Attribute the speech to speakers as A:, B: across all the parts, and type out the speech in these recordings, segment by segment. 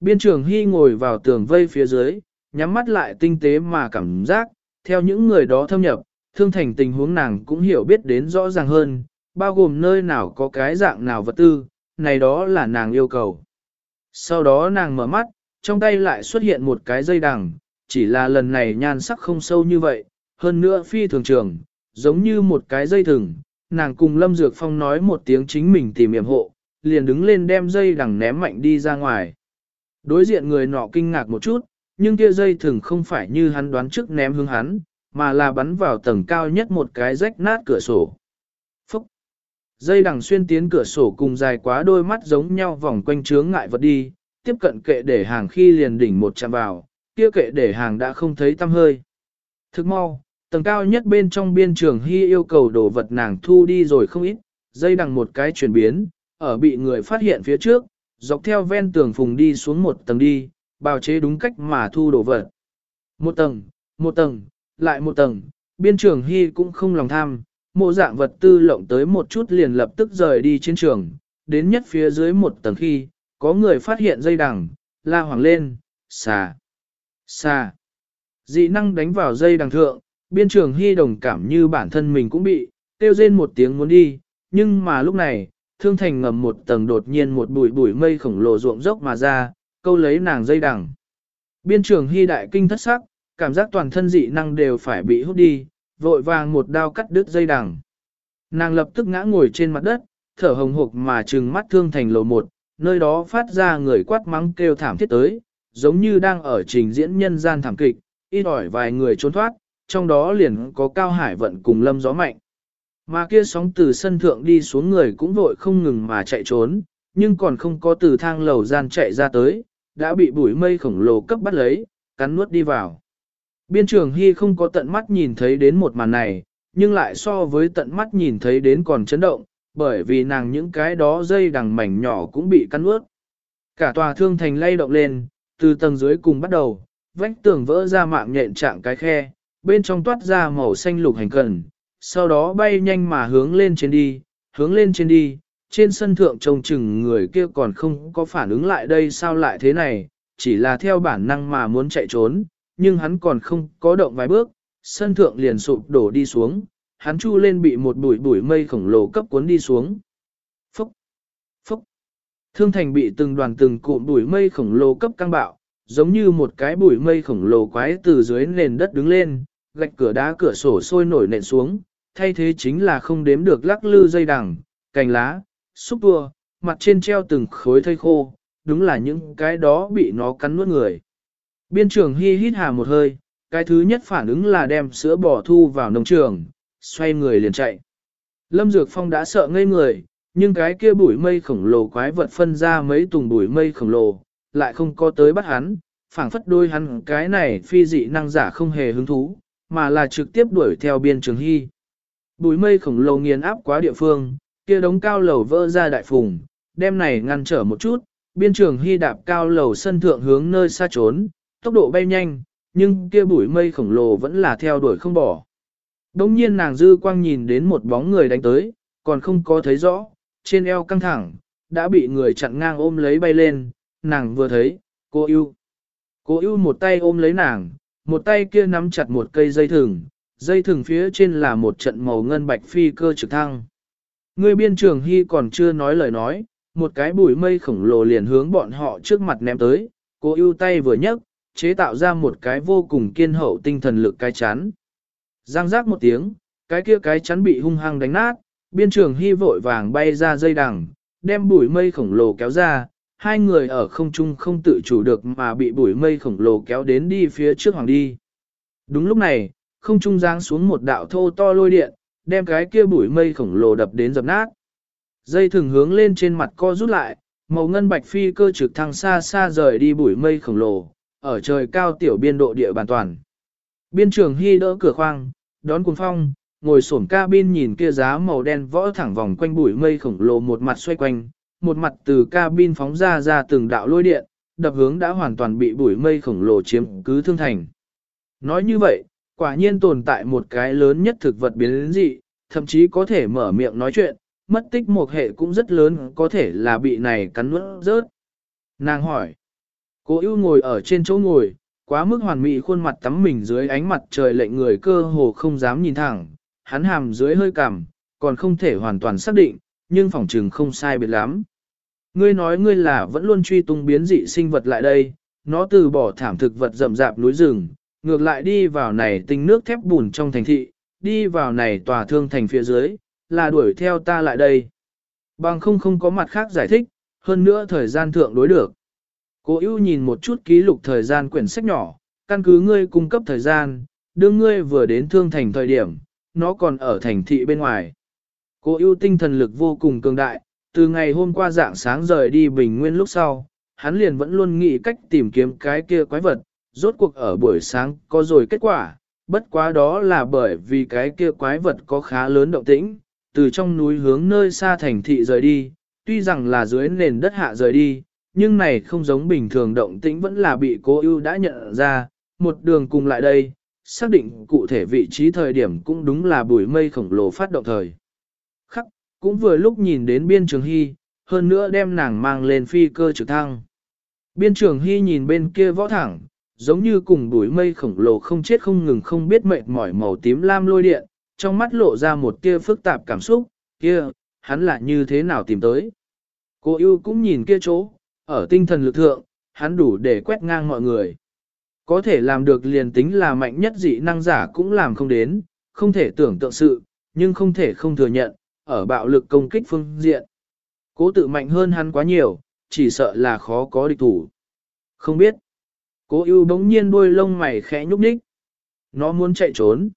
A: Biên trường Hy ngồi vào tường vây phía dưới, nhắm mắt lại tinh tế mà cảm giác, theo những người đó thâm nhập, thương thành tình huống nàng cũng hiểu biết đến rõ ràng hơn, bao gồm nơi nào có cái dạng nào vật tư, này đó là nàng yêu cầu. Sau đó nàng mở mắt, trong tay lại xuất hiện một cái dây đằng, chỉ là lần này nhan sắc không sâu như vậy, hơn nữa phi thường trường, giống như một cái dây thừng. Nàng cùng Lâm Dược Phong nói một tiếng chính mình tìm yểm hộ, liền đứng lên đem dây đằng ném mạnh đi ra ngoài. Đối diện người nọ kinh ngạc một chút, nhưng kia dây thừng không phải như hắn đoán trước ném hướng hắn, mà là bắn vào tầng cao nhất một cái rách nát cửa sổ. Phúc! Dây đằng xuyên tiến cửa sổ cùng dài quá đôi mắt giống nhau vòng quanh chướng ngại vật đi, tiếp cận kệ để hàng khi liền đỉnh một chạm vào, kia kệ để hàng đã không thấy tăm hơi. Thức mau, tầng cao nhất bên trong biên trường hy yêu cầu đồ vật nàng thu đi rồi không ít, dây đằng một cái chuyển biến, ở bị người phát hiện phía trước, dọc theo ven tường phùng đi xuống một tầng đi, bào chế đúng cách mà thu đồ vật. Một tầng, một tầng, lại một tầng, biên trường hy cũng không lòng tham, mộ dạng vật tư lộng tới một chút liền lập tức rời đi chiến trường, đến nhất phía dưới một tầng khi, có người phát hiện dây đằng, la hoàng lên, xà, xà. Dị năng đánh vào dây đằng thượng, biên trường hy đồng cảm như bản thân mình cũng bị, tiêu rên một tiếng muốn đi, nhưng mà lúc này, thương thành ngầm một tầng đột nhiên một bụi bụi mây khổng lồ ruộng dốc mà ra, câu lấy nàng dây đằng. Biên trường hy đại kinh thất sắc, cảm giác toàn thân dị năng đều phải bị hút đi, vội vàng một đao cắt đứt dây đằng. Nàng lập tức ngã ngồi trên mặt đất, thở hồng hộc mà trừng mắt thương thành lầu một, nơi đó phát ra người quát mắng kêu thảm thiết tới, giống như đang ở trình diễn nhân gian thảm kịch, ít ỏi vài người trốn thoát, trong đó liền có Cao Hải vận cùng lâm gió mạnh. Mà kia sóng từ sân thượng đi xuống người cũng vội không ngừng mà chạy trốn, nhưng còn không có từ thang lầu gian chạy ra tới, đã bị bụi mây khổng lồ cấp bắt lấy, cắn nuốt đi vào. Biên trường Hy không có tận mắt nhìn thấy đến một màn này, nhưng lại so với tận mắt nhìn thấy đến còn chấn động, bởi vì nàng những cái đó dây đằng mảnh nhỏ cũng bị cắn nuốt. Cả tòa thương thành lay động lên, từ tầng dưới cùng bắt đầu, vách tường vỡ ra mạng nhện trạng cái khe, bên trong toát ra màu xanh lục hành cần, sau đó bay nhanh mà hướng lên trên đi, hướng lên trên đi, trên sân thượng trông chừng người kia còn không có phản ứng lại đây sao lại thế này, chỉ là theo bản năng mà muốn chạy trốn, nhưng hắn còn không có động vài bước, sân thượng liền sụp đổ đi xuống, hắn chu lên bị một bụi bụi mây khổng lồ cấp cuốn đi xuống. Phúc! Phúc! Thương thành bị từng đoàn từng cụm bụi mây khổng lồ cấp căng bạo, giống như một cái bụi mây khổng lồ quái từ dưới nền đất đứng lên, gạch cửa đá cửa sổ sôi nổi nện xuống, thay thế chính là không đếm được lắc lư dây đằng, cành lá, xúc tua, mặt trên treo từng khối thây khô, đúng là những cái đó bị nó cắn nuốt người. Biên trưởng hi hít hà một hơi, cái thứ nhất phản ứng là đem sữa bò thu vào nông trường, xoay người liền chạy. Lâm Dược Phong đã sợ ngây người, nhưng cái kia bụi mây khổng lồ quái vật phân ra mấy tùng bụi mây khổng lồ, lại không có tới bắt hắn, phảng phất đôi hắn cái này phi dị năng giả không hề hứng thú, mà là trực tiếp đuổi theo biên trường hy. Bụi mây khổng lồ nghiền áp quá địa phương, kia đống cao lầu vỡ ra đại phùng, đem này ngăn trở một chút, biên trường hy đạp cao lầu sân thượng hướng nơi xa trốn, tốc độ bay nhanh, nhưng kia bụi mây khổng lồ vẫn là theo đuổi không bỏ. Đống nhiên nàng dư quang nhìn đến một bóng người đánh tới, còn không có thấy rõ, trên eo căng thẳng, đã bị người chặn ngang ôm lấy bay lên, nàng vừa thấy, cô yêu. Cô yêu một tay ôm lấy nàng, một tay kia nắm chặt một cây dây thừng, dây thừng phía trên là một trận màu ngân bạch phi cơ trực thăng. Người biên trường hy còn chưa nói lời nói, một cái bụi mây khổng lồ liền hướng bọn họ trước mặt ném tới, cô ưu tay vừa nhấc, chế tạo ra một cái vô cùng kiên hậu tinh thần lực cái chắn. Giang giác một tiếng, cái kia cái chắn bị hung hăng đánh nát, biên trường hy vội vàng bay ra dây đằng, đem bụi mây khổng lồ kéo ra, hai người ở không trung không tự chủ được mà bị bụi mây khổng lồ kéo đến đi phía trước hoàng đi. Đúng lúc này, không trung giáng xuống một đạo thô to lôi điện, đem cái kia bụi mây khổng lồ đập đến dập nát. Dây thường hướng lên trên mặt co rút lại, màu ngân bạch phi cơ trực thăng xa xa rời đi bụi mây khổng lồ, ở trời cao tiểu biên độ địa bàn toàn. Biên trường hy đỡ cửa khoang, đón cuồng phong, ngồi sổn cabin nhìn kia giá màu đen võ thẳng vòng quanh bụi mây khổng lồ một mặt xoay quanh, một mặt từ cabin phóng ra ra từng đạo lôi điện, đập hướng đã hoàn toàn bị bụi mây khổng lồ chiếm cứ thương thành. Nói như vậy, quả nhiên tồn tại một cái lớn nhất thực vật biến dị, thậm chí có thể mở miệng nói chuyện, mất tích một hệ cũng rất lớn có thể là bị này cắn nuốt rớt. Nàng hỏi, Cố ưu ngồi ở trên chỗ ngồi, quá mức hoàn mỹ khuôn mặt tắm mình dưới ánh mặt trời lệnh người cơ hồ không dám nhìn thẳng, hắn hàm dưới hơi cằm, còn không thể hoàn toàn xác định, nhưng phỏng trừng không sai biệt lắm. Ngươi nói ngươi là vẫn luôn truy tung biến dị sinh vật lại đây, nó từ bỏ thảm thực vật rậm rạp núi rừng, ngược lại đi vào này tinh nước thép bùn trong thành thị, đi vào này tòa thương thành phía dưới, là đuổi theo ta lại đây. Bằng không không có mặt khác giải thích, hơn nữa thời gian thượng đối được. Cố ưu nhìn một chút ký lục thời gian quyển sách nhỏ, căn cứ ngươi cung cấp thời gian, đưa ngươi vừa đến thương thành thời điểm, nó còn ở thành thị bên ngoài. Cô ưu tinh thần lực vô cùng cường đại, từ ngày hôm qua dạng sáng rời đi bình nguyên lúc sau, hắn liền vẫn luôn nghĩ cách tìm kiếm cái kia quái vật, rốt cuộc ở buổi sáng có rồi kết quả, bất quá đó là bởi vì cái kia quái vật có khá lớn động tĩnh, từ trong núi hướng nơi xa thành thị rời đi, tuy rằng là dưới nền đất hạ rời đi, nhưng này không giống bình thường động tĩnh vẫn là bị cố ưu đã nhận ra, một đường cùng lại đây, xác định cụ thể vị trí thời điểm cũng đúng là bụi mây khổng lồ phát động thời. Khắc, cũng vừa lúc nhìn đến biên trường hy, hơn nữa đem nàng mang lên phi cơ trực thăng. Biên trường hy nhìn bên kia võ thẳng, giống như cùng đuổi mây khổng lồ không chết không ngừng không biết mệt mỏi màu tím lam lôi điện, trong mắt lộ ra một tia phức tạp cảm xúc, kia, hắn lại như thế nào tìm tới. Cô yêu cũng nhìn kia chỗ, ở tinh thần lực thượng, hắn đủ để quét ngang mọi người. Có thể làm được liền tính là mạnh nhất dị năng giả cũng làm không đến, không thể tưởng tượng sự, nhưng không thể không thừa nhận, ở bạo lực công kích phương diện. Cố tự mạnh hơn hắn quá nhiều, chỉ sợ là khó có địch thủ. Không biết. Cố ưu bỗng nhiên đuôi lông mày khẽ nhúc nhích. Nó muốn chạy trốn.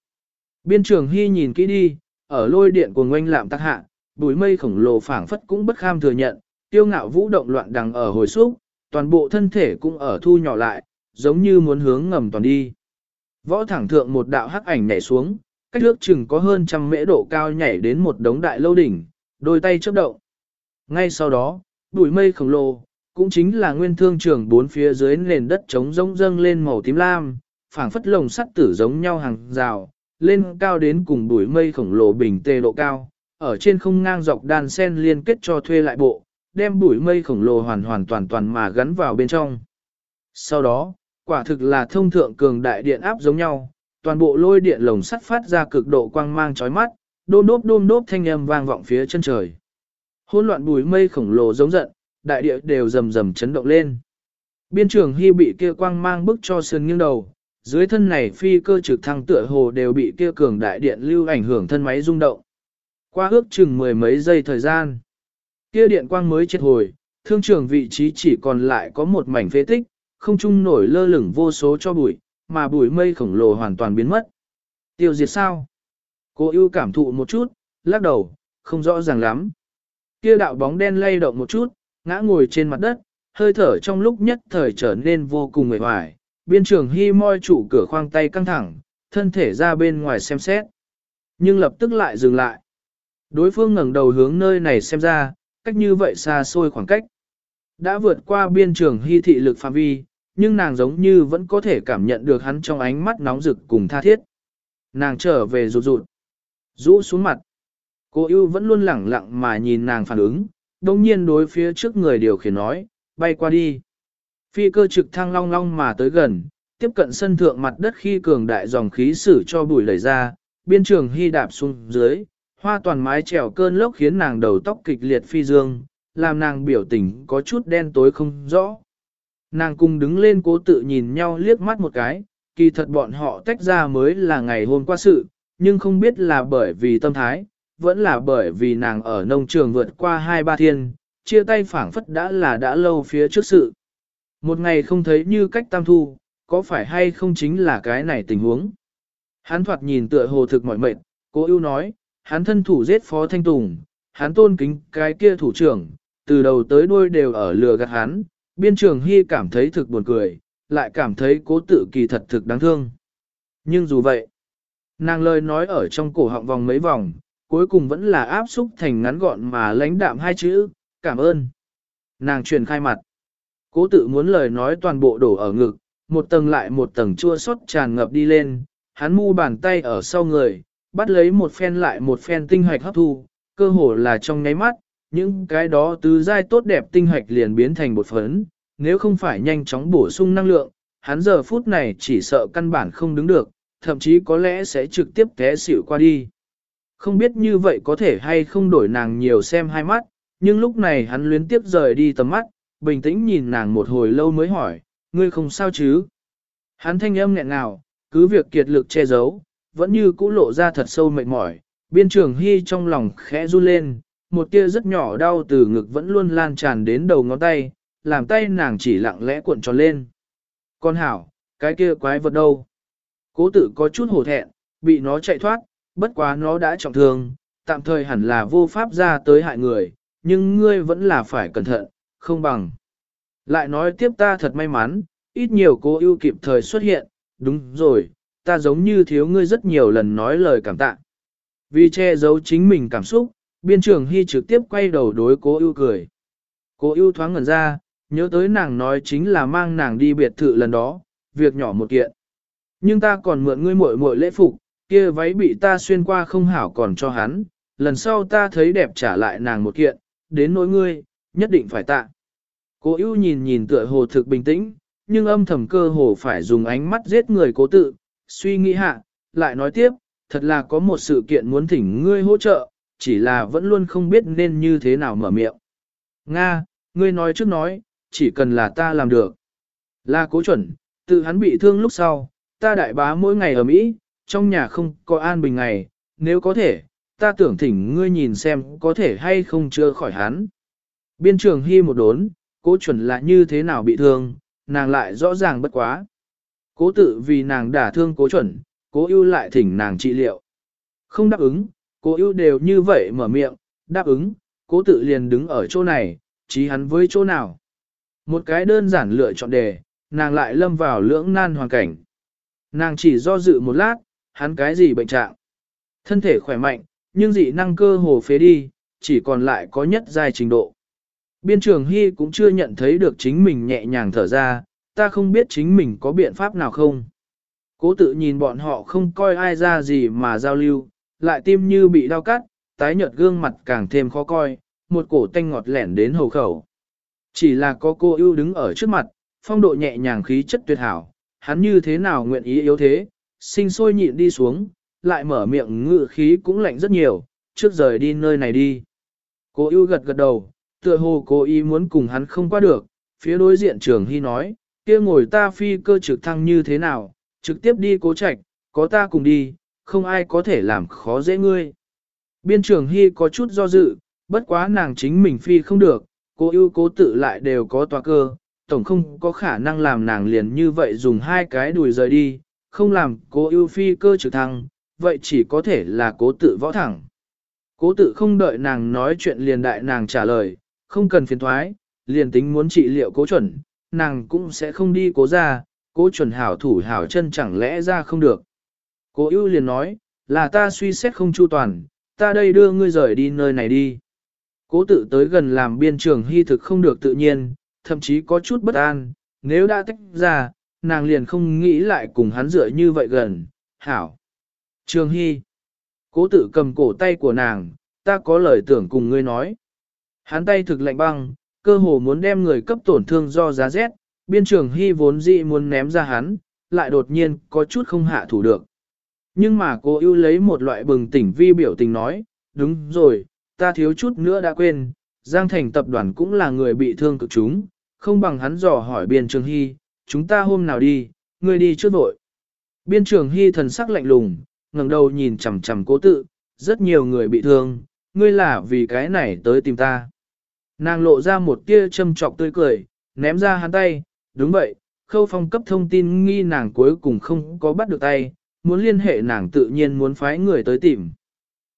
A: Biên trường Hy nhìn kỹ đi, ở lôi điện của ngoanh lạm tác hạ, bùi mây khổng lồ phảng phất cũng bất kham thừa nhận, tiêu ngạo vũ động loạn đằng ở hồi xúc, toàn bộ thân thể cũng ở thu nhỏ lại, giống như muốn hướng ngầm toàn đi. Võ thẳng thượng một đạo hắc ảnh nhảy xuống, cách nước chừng có hơn trăm mễ độ cao nhảy đến một đống đại lâu đỉnh, đôi tay chớp động. Ngay sau đó, bụi mây khổng lồ, cũng chính là nguyên thương trường bốn phía dưới nền đất trống rỗng dâng lên màu tím lam, phảng phất lồng sắt tử giống nhau hàng rào, lên cao đến cùng bụi mây khổng lồ bình tê độ cao, ở trên không ngang dọc đàn sen liên kết cho thuê lại bộ, đem bụi mây khổng lồ hoàn hoàn toàn toàn mà gắn vào bên trong. Sau đó, quả thực là thông thượng cường đại điện áp giống nhau, toàn bộ lôi điện lồng sắt phát ra cực độ quang mang chói mắt, đôm đốp đôm đốp thanh âm vang vọng phía chân trời. Hỗn loạn bùi mây khổng lồ giống giận, đại địa đều rầm rầm chấn động lên. Biên trường hy bị kia quang mang bức cho sườn nghiêng đầu, dưới thân này phi cơ trực thăng tựa hồ đều bị kia cường đại điện lưu ảnh hưởng thân máy rung động. Qua ước chừng mười mấy giây thời gian, kia điện quang mới chết hồi, thương trường vị trí chỉ còn lại có một mảnh phế tích, không trung nổi lơ lửng vô số cho bụi, mà bụi mây khổng lồ hoàn toàn biến mất. Tiêu diệt sao? Cô ưu cảm thụ một chút, lắc đầu, không rõ ràng lắm. Kia đạo bóng đen lay động một chút, ngã ngồi trên mặt đất, hơi thở trong lúc nhất thời trở nên vô cùng mệt mỏi. Biên trường hy môi trụ cửa khoang tay căng thẳng, thân thể ra bên ngoài xem xét. Nhưng lập tức lại dừng lại. Đối phương ngẩng đầu hướng nơi này xem ra, cách như vậy xa xôi khoảng cách. Đã vượt qua biên trường hy thị lực phạm vi, nhưng nàng giống như vẫn có thể cảm nhận được hắn trong ánh mắt nóng rực cùng tha thiết. Nàng trở về rụt rụt, rũ xuống mặt. Cô ưu vẫn luôn lẳng lặng mà nhìn nàng phản ứng, đồng nhiên đối phía trước người điều khiển nói, bay qua đi. Phi cơ trực thăng long long mà tới gần, tiếp cận sân thượng mặt đất khi cường đại dòng khí sử cho bụi lầy ra, biên trường hy đạp xuống dưới, hoa toàn mái trèo cơn lốc khiến nàng đầu tóc kịch liệt phi dương, làm nàng biểu tình có chút đen tối không rõ. Nàng cùng đứng lên cố tự nhìn nhau liếc mắt một cái, kỳ thật bọn họ tách ra mới là ngày hôm qua sự, nhưng không biết là bởi vì tâm thái, vẫn là bởi vì nàng ở nông trường vượt qua hai ba thiên, chia tay phảng phất đã là đã lâu phía trước sự. Một ngày không thấy như cách tam thu, có phải hay không chính là cái này tình huống. Hắn thoạt nhìn tựa hồ thực mỏi mệt, cố ưu nói, hắn thân thủ giết phó thanh tùng, hắn tôn kính cái kia thủ trưởng, từ đầu tới đuôi đều ở lừa gạt hắn, biên trường hy cảm thấy thực buồn cười, lại cảm thấy cố tự kỳ thật thực đáng thương. Nhưng dù vậy, nàng lời nói ở trong cổ họng vòng mấy vòng, cuối cùng vẫn là áp xúc thành ngắn gọn mà lãnh đạm hai chữ, cảm ơn. Nàng truyền khai mặt. Cố tự muốn lời nói toàn bộ đổ ở ngực, một tầng lại một tầng chua xót tràn ngập đi lên, hắn mu bàn tay ở sau người, bắt lấy một phen lại một phen tinh hoạch hấp thu, cơ hồ là trong nháy mắt, những cái đó tứ giai tốt đẹp tinh hoạch liền biến thành bột phấn, nếu không phải nhanh chóng bổ sung năng lượng, hắn giờ phút này chỉ sợ căn bản không đứng được, thậm chí có lẽ sẽ trực tiếp té xỉu qua đi. Không biết như vậy có thể hay không đổi nàng nhiều xem hai mắt, nhưng lúc này hắn luyến tiếp rời đi tầm mắt, bình tĩnh nhìn nàng một hồi lâu mới hỏi, ngươi không sao chứ? Hắn thanh âm nghẹn ngào, cứ việc kiệt lực che giấu, vẫn như cũ lộ ra thật sâu mệt mỏi, biên trường hy trong lòng khẽ run lên, một tia rất nhỏ đau từ ngực vẫn luôn lan tràn đến đầu ngón tay, làm tay nàng chỉ lặng lẽ cuộn tròn lên. Con hảo, cái kia quái vật đâu? Cố tự có chút hổ thẹn, bị nó chạy thoát, bất quá nó đã trọng thương, tạm thời hẳn là vô pháp ra tới hại người, nhưng ngươi vẫn là phải cẩn thận, không bằng. Lại nói tiếp ta thật may mắn, ít nhiều cô ưu kịp thời xuất hiện, đúng rồi, ta giống như thiếu ngươi rất nhiều lần nói lời cảm tạ. Vì che giấu chính mình cảm xúc, biên trưởng hy trực tiếp quay đầu đối cố ưu cười. Cố ưu thoáng ngẩn ra, nhớ tới nàng nói chính là mang nàng đi biệt thự lần đó, việc nhỏ một kiện. Nhưng ta còn mượn ngươi muội muội lễ phục, kia váy bị ta xuyên qua không hảo còn cho hắn, lần sau ta thấy đẹp trả lại nàng một kiện, đến nỗi ngươi, nhất định phải tạ. Cố ưu nhìn nhìn tựa hồ thực bình tĩnh, nhưng âm thầm cơ hồ phải dùng ánh mắt giết người cố tự, suy nghĩ hạ, lại nói tiếp, thật là có một sự kiện muốn thỉnh ngươi hỗ trợ, chỉ là vẫn luôn không biết nên như thế nào mở miệng. Nga, ngươi nói trước nói, chỉ cần là ta làm được. Là cố chuẩn, tự hắn bị thương lúc sau, ta đại bá mỗi ngày ở Mỹ, trong nhà không có an bình ngày, nếu có thể, ta tưởng thỉnh ngươi nhìn xem có thể hay không chưa khỏi hắn. Biên trường hy một đốn, cố chuẩn là như thế nào bị thương, nàng lại rõ ràng bất quá. Cố tự vì nàng đả thương cố chuẩn, cố ưu lại thỉnh nàng trị liệu. Không đáp ứng, cố ưu đều như vậy mở miệng, đáp ứng, cố tự liền đứng ở chỗ này, chí hắn với chỗ nào. Một cái đơn giản lựa chọn đề, nàng lại lâm vào lưỡng nan hoàn cảnh. Nàng chỉ do dự một lát, hắn cái gì bệnh trạng. Thân thể khỏe mạnh, nhưng dị năng cơ hồ phế đi, chỉ còn lại có nhất dài trình độ. Biên trường Hy cũng chưa nhận thấy được chính mình nhẹ nhàng thở ra, ta không biết chính mình có biện pháp nào không. Cố tự nhìn bọn họ không coi ai ra gì mà giao lưu, lại tim như bị đau cắt, tái nhợt gương mặt càng thêm khó coi, một cổ tanh ngọt lẻn đến hầu khẩu. Chỉ là có cô ưu đứng ở trước mặt, phong độ nhẹ nhàng khí chất tuyệt hảo, hắn như thế nào nguyện ý yếu thế, sinh sôi nhịn đi xuống, lại mở miệng ngự khí cũng lạnh rất nhiều, trước rời đi nơi này đi. Cô ưu gật gật đầu, tựa hồ cô ý muốn cùng hắn không qua được, phía đối diện trường hy nói, kia ngồi ta phi cơ trực thăng như thế nào, trực tiếp đi cố trạch, có ta cùng đi, không ai có thể làm khó dễ ngươi. Biên trường hy có chút do dự, bất quá nàng chính mình phi không được, cô ưu cố tự lại đều có tòa cơ, tổng không có khả năng làm nàng liền như vậy dùng hai cái đùi rời đi, không làm cô ưu phi cơ trực thăng, vậy chỉ có thể là cố tự võ thẳng. Cố tự không đợi nàng nói chuyện liền đại nàng trả lời, không cần phiền thoái, liền tính muốn trị liệu cố chuẩn, nàng cũng sẽ không đi cố ra, cố chuẩn hảo thủ hảo chân chẳng lẽ ra không được. Cố ưu liền nói, là ta suy xét không chu toàn, ta đây đưa ngươi rời đi nơi này đi. Cố tự tới gần làm biên trường hy thực không được tự nhiên, thậm chí có chút bất an, nếu đã tách ra, nàng liền không nghĩ lại cùng hắn dựa như vậy gần, hảo. Trường hy, cố tự cầm cổ tay của nàng, ta có lời tưởng cùng ngươi nói. Hắn tay thực lạnh băng, cơ hồ muốn đem người cấp tổn thương do giá rét, biên trường hy vốn dị muốn ném ra hắn, lại đột nhiên có chút không hạ thủ được. Nhưng mà cô ưu lấy một loại bừng tỉnh vi biểu tình nói, đúng rồi, ta thiếu chút nữa đã quên, Giang Thành tập đoàn cũng là người bị thương cực chúng, không bằng hắn dò hỏi biên trường hy, chúng ta hôm nào đi, ngươi đi trước vội. Biên trường hy thần sắc lạnh lùng, ngẩng đầu nhìn chằm chằm cố tự, rất nhiều người bị thương, ngươi là vì cái này tới tìm ta. Nàng lộ ra một tia châm trọc tươi cười, ném ra hắn tay, đúng vậy, khâu phong cấp thông tin nghi nàng cuối cùng không có bắt được tay, muốn liên hệ nàng tự nhiên muốn phái người tới tìm.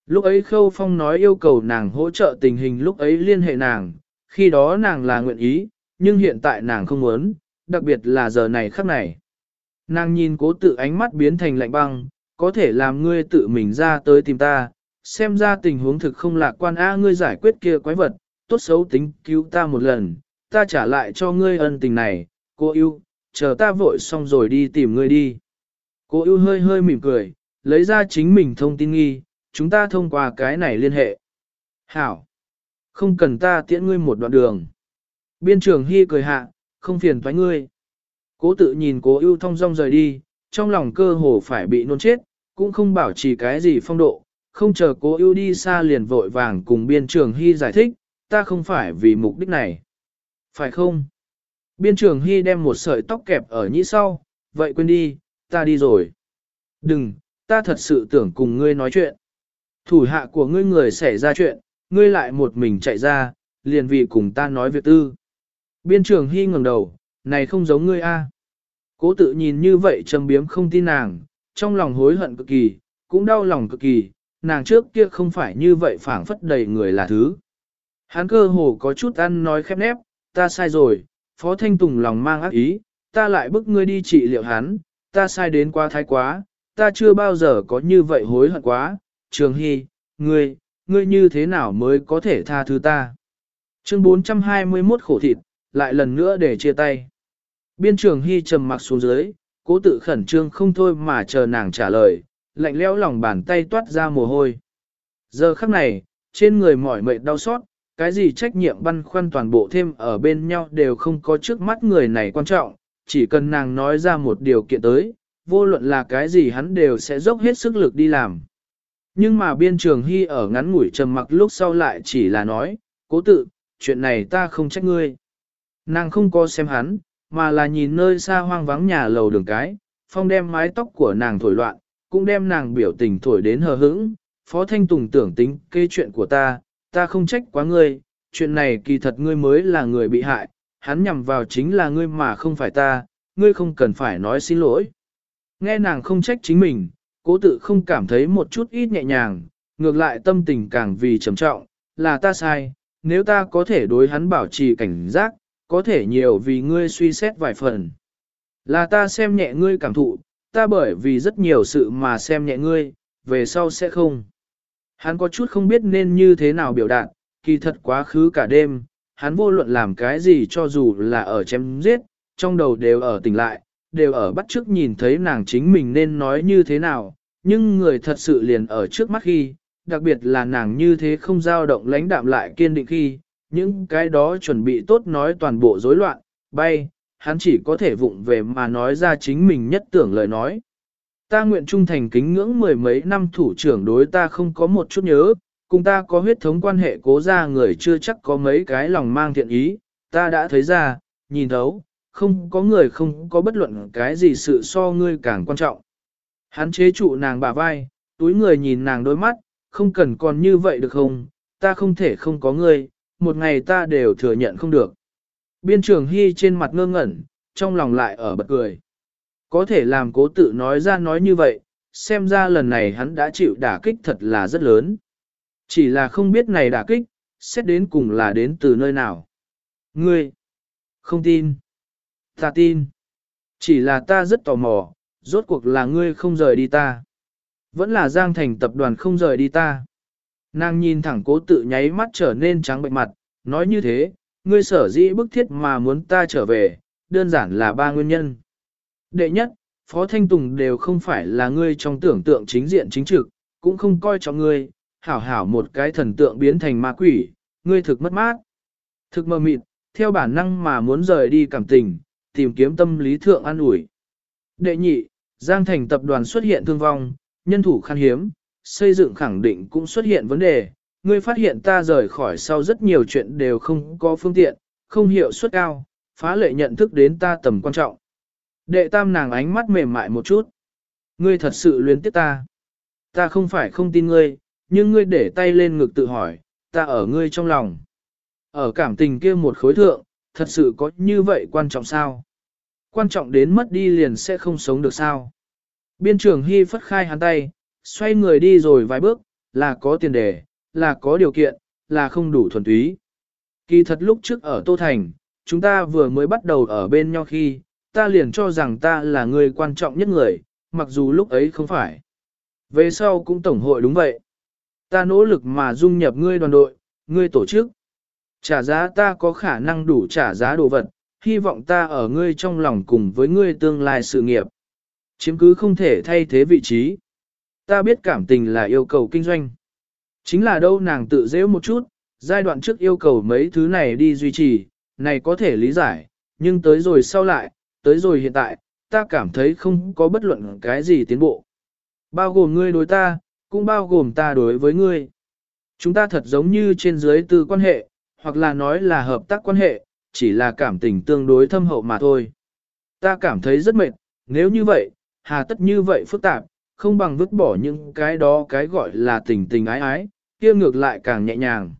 A: Lúc ấy khâu phong nói yêu cầu nàng hỗ trợ tình hình lúc ấy liên hệ nàng, khi đó nàng là nguyện ý, nhưng hiện tại nàng không muốn, đặc biệt là giờ này khắc này. Nàng nhìn cố tự ánh mắt biến thành lạnh băng, có thể làm ngươi tự mình ra tới tìm ta, xem ra tình huống thực không lạc quan a ngươi giải quyết kia quái vật, tốt xấu tính cứu ta một lần, ta trả lại cho ngươi ân tình này, cô yêu, chờ ta vội xong rồi đi tìm ngươi đi. Cô yêu hơi hơi mỉm cười, lấy ra chính mình thông tin nghi, chúng ta thông qua cái này liên hệ. Hảo! Không cần ta tiễn ngươi một đoạn đường. Biên trưởng Hy cười hạ, không phiền thoái ngươi. Cố tự nhìn cố ưu thông dong rời đi, trong lòng cơ hồ phải bị nôn chết, cũng không bảo trì cái gì phong độ, không chờ cố ưu đi xa liền vội vàng cùng biên trường hy giải thích, ta không phải vì mục đích này. Phải không? Biên trường hy đem một sợi tóc kẹp ở nhĩ sau, vậy quên đi, ta đi rồi. Đừng, ta thật sự tưởng cùng ngươi nói chuyện. Thủ hạ của ngươi người xảy ra chuyện, ngươi lại một mình chạy ra, liền vì cùng ta nói việc tư. Biên trường hy ngẩng đầu, này không giống ngươi a. Cố tự nhìn như vậy trầm biếm không tin nàng, trong lòng hối hận cực kỳ, cũng đau lòng cực kỳ, nàng trước kia không phải như vậy phảng phất đầy người là thứ. Hán cơ hồ có chút ăn nói khép nép, ta sai rồi, Phó Thanh Tùng lòng mang ác ý, ta lại bức ngươi đi trị liệu hắn, ta sai đến quá thái quá, ta chưa bao giờ có như vậy hối hận quá, Trường Hy, ngươi, ngươi như thế nào mới có thể tha thứ ta. Chương 421 khổ thịt, lại lần nữa để chia tay. Biên trường Hy trầm mặc xuống dưới, cố tự khẩn trương không thôi mà chờ nàng trả lời, lạnh lẽo lòng bàn tay toát ra mồ hôi. Giờ khắc này, trên người mỏi mệt đau xót, cái gì trách nhiệm băn khoăn toàn bộ thêm ở bên nhau đều không có trước mắt người này quan trọng, chỉ cần nàng nói ra một điều kiện tới, vô luận là cái gì hắn đều sẽ dốc hết sức lực đi làm. Nhưng mà biên trường hy ở ngắn ngủi trầm mặc lúc sau lại chỉ là nói, cố tự, chuyện này ta không trách ngươi. Nàng không có xem hắn, mà là nhìn nơi xa hoang vắng nhà lầu đường cái, phong đem mái tóc của nàng thổi loạn, cũng đem nàng biểu tình thổi đến hờ hững. Phó Thanh Tùng tưởng tính kê chuyện của ta, ta không trách quá ngươi, chuyện này kỳ thật ngươi mới là người bị hại, hắn nhằm vào chính là ngươi mà không phải ta, ngươi không cần phải nói xin lỗi. Nghe nàng không trách chính mình, cố tự không cảm thấy một chút ít nhẹ nhàng, ngược lại tâm tình càng vì trầm trọng, là ta sai, nếu ta có thể đối hắn bảo trì cảnh giác, có thể nhiều vì ngươi suy xét vài phần. Là ta xem nhẹ ngươi cảm thụ, ta bởi vì rất nhiều sự mà xem nhẹ ngươi, về sau sẽ không. Hắn có chút không biết nên như thế nào biểu đạt, kỳ thật quá khứ cả đêm, hắn vô luận làm cái gì cho dù là ở chém giết, trong đầu đều ở tỉnh lại, đều ở bắt trước nhìn thấy nàng chính mình nên nói như thế nào, nhưng người thật sự liền ở trước mắt khi, đặc biệt là nàng như thế không dao động lãnh đạm lại kiên định khi, những cái đó chuẩn bị tốt nói toàn bộ rối loạn, bay, hắn chỉ có thể vụng về mà nói ra chính mình nhất tưởng lời nói. Ta nguyện trung thành kính ngưỡng mười mấy năm thủ trưởng đối ta không có một chút nhớ, cùng ta có huyết thống quan hệ cố ra người chưa chắc có mấy cái lòng mang thiện ý, ta đã thấy ra, nhìn thấu, không có người không có bất luận cái gì sự so ngươi càng quan trọng. Hắn chế trụ nàng bả vai, túi người nhìn nàng đôi mắt, không cần còn như vậy được không, ta không thể không có ngươi, một ngày ta đều thừa nhận không được. Biên trường Hy trên mặt ngơ ngẩn, trong lòng lại ở bật cười. Có thể làm cố tự nói ra nói như vậy, xem ra lần này hắn đã chịu đả kích thật là rất lớn. Chỉ là không biết này đả kích, xét đến cùng là đến từ nơi nào. Ngươi, không tin. Ta tin. Chỉ là ta rất tò mò, rốt cuộc là ngươi không rời đi ta. Vẫn là Giang Thành tập đoàn không rời đi ta. Nàng nhìn thẳng cố tự nháy mắt trở nên trắng bệnh mặt, nói như thế, ngươi sở dĩ bức thiết mà muốn ta trở về, đơn giản là ba nguyên nhân. Đệ nhất, Phó Thanh Tùng đều không phải là ngươi trong tưởng tượng chính diện chính trực, cũng không coi trọng ngươi, hảo hảo một cái thần tượng biến thành ma quỷ, ngươi thực mất mát. Thực mơ mịt, theo bản năng mà muốn rời đi cảm tình, tìm kiếm tâm lý thượng an ủi. Đệ nhị, Giang Thành tập đoàn xuất hiện thương vong, nhân thủ khan hiếm, xây dựng khẳng định cũng xuất hiện vấn đề. Ngươi phát hiện ta rời khỏi sau rất nhiều chuyện đều không có phương tiện, không hiệu suất cao, phá lệ nhận thức đến ta tầm quan trọng. Đệ tam nàng ánh mắt mềm mại một chút. Ngươi thật sự luyến tiếc ta. Ta không phải không tin ngươi, nhưng ngươi để tay lên ngực tự hỏi, ta ở ngươi trong lòng. Ở cảm tình kia một khối thượng, thật sự có như vậy quan trọng sao? Quan trọng đến mất đi liền sẽ không sống được sao? Biên trưởng Hy phất khai hắn tay, xoay người đi rồi vài bước, là có tiền đề, là có điều kiện, là không đủ thuần túy. Kỳ thật lúc trước ở Tô Thành, chúng ta vừa mới bắt đầu ở bên nhau khi, ta liền cho rằng ta là người quan trọng nhất người, mặc dù lúc ấy không phải. Về sau cũng tổng hội đúng vậy. Ta nỗ lực mà dung nhập ngươi đoàn đội, ngươi tổ chức. Trả giá ta có khả năng đủ trả giá đồ vật, hy vọng ta ở ngươi trong lòng cùng với ngươi tương lai sự nghiệp. Chiếm cứ không thể thay thế vị trí. Ta biết cảm tình là yêu cầu kinh doanh. Chính là đâu nàng tự dễ một chút, giai đoạn trước yêu cầu mấy thứ này đi duy trì, này có thể lý giải, nhưng tới rồi sau lại, tới rồi hiện tại, ta cảm thấy không có bất luận cái gì tiến bộ. Bao gồm ngươi đối ta, cũng bao gồm ta đối với ngươi. Chúng ta thật giống như trên dưới tư quan hệ, hoặc là nói là hợp tác quan hệ, chỉ là cảm tình tương đối thâm hậu mà thôi. Ta cảm thấy rất mệt, nếu như vậy, hà tất như vậy phức tạp, không bằng vứt bỏ những cái đó cái gọi là tình tình ái ái, kia ngược lại càng nhẹ nhàng.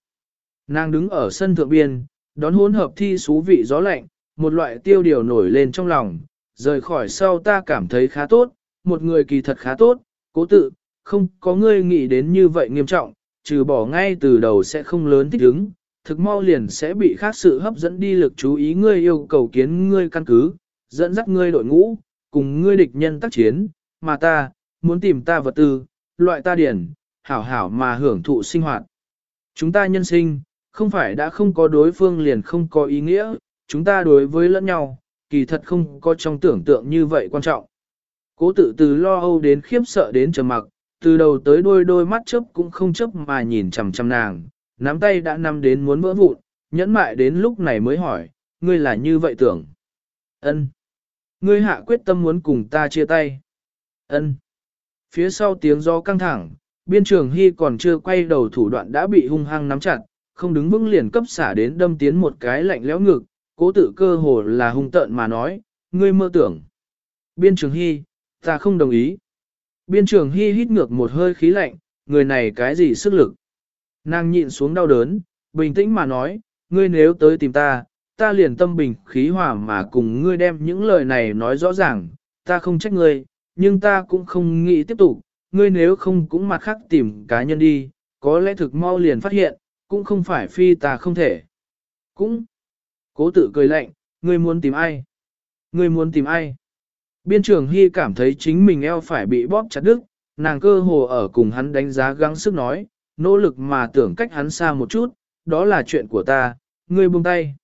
A: Nàng đứng ở sân thượng biên, đón hỗn hợp thi xú vị gió lạnh, một loại tiêu điều nổi lên trong lòng, rời khỏi sau ta cảm thấy khá tốt, một người kỳ thật khá tốt, cố tự, không có ngươi nghĩ đến như vậy nghiêm trọng, trừ bỏ ngay từ đầu sẽ không lớn thích ứng, thực mau liền sẽ bị khác sự hấp dẫn đi lực chú ý ngươi yêu cầu kiến ngươi căn cứ, dẫn dắt ngươi đội ngũ, cùng ngươi địch nhân tác chiến, mà ta, muốn tìm ta vật tư, loại ta điển, hảo hảo mà hưởng thụ sinh hoạt. Chúng ta nhân sinh, không phải đã không có đối phương liền không có ý nghĩa, chúng ta đối với lẫn nhau, kỳ thật không có trong tưởng tượng như vậy quan trọng. Cố tự từ lo âu đến khiếp sợ đến trầm mặc, từ đầu tới đôi đôi mắt chớp cũng không chớp mà nhìn chằm chằm nàng, nắm tay đã nắm đến muốn vỡ vụn, nhẫn mại đến lúc này mới hỏi, ngươi là như vậy tưởng. Ân. Ngươi hạ quyết tâm muốn cùng ta chia tay. Ân. Phía sau tiếng gió căng thẳng, biên trường hy còn chưa quay đầu thủ đoạn đã bị hung hăng nắm chặt, không đứng vững liền cấp xả đến đâm tiến một cái lạnh lẽo ngực, cố tự cơ hồ là hung tợn mà nói, ngươi mơ tưởng. Biên trường hy, ta không đồng ý. Biên trường hy hít ngược một hơi khí lạnh, người này cái gì sức lực. Nàng nhịn xuống đau đớn, bình tĩnh mà nói, ngươi nếu tới tìm ta, ta liền tâm bình khí hòa mà cùng ngươi đem những lời này nói rõ ràng, ta không trách ngươi, nhưng ta cũng không nghĩ tiếp tục, ngươi nếu không cũng mặt khác tìm cá nhân đi, có lẽ thực mau liền phát hiện, cũng không phải phi ta không thể. Cũng, cố tự cười lạnh, ngươi muốn tìm ai? Ngươi muốn tìm ai? Biên trường Hy cảm thấy chính mình eo phải bị bóp chặt đứt, nàng cơ hồ ở cùng hắn đánh giá gắng sức nói, nỗ lực mà tưởng cách hắn xa một chút, đó là chuyện của ta, ngươi buông tay.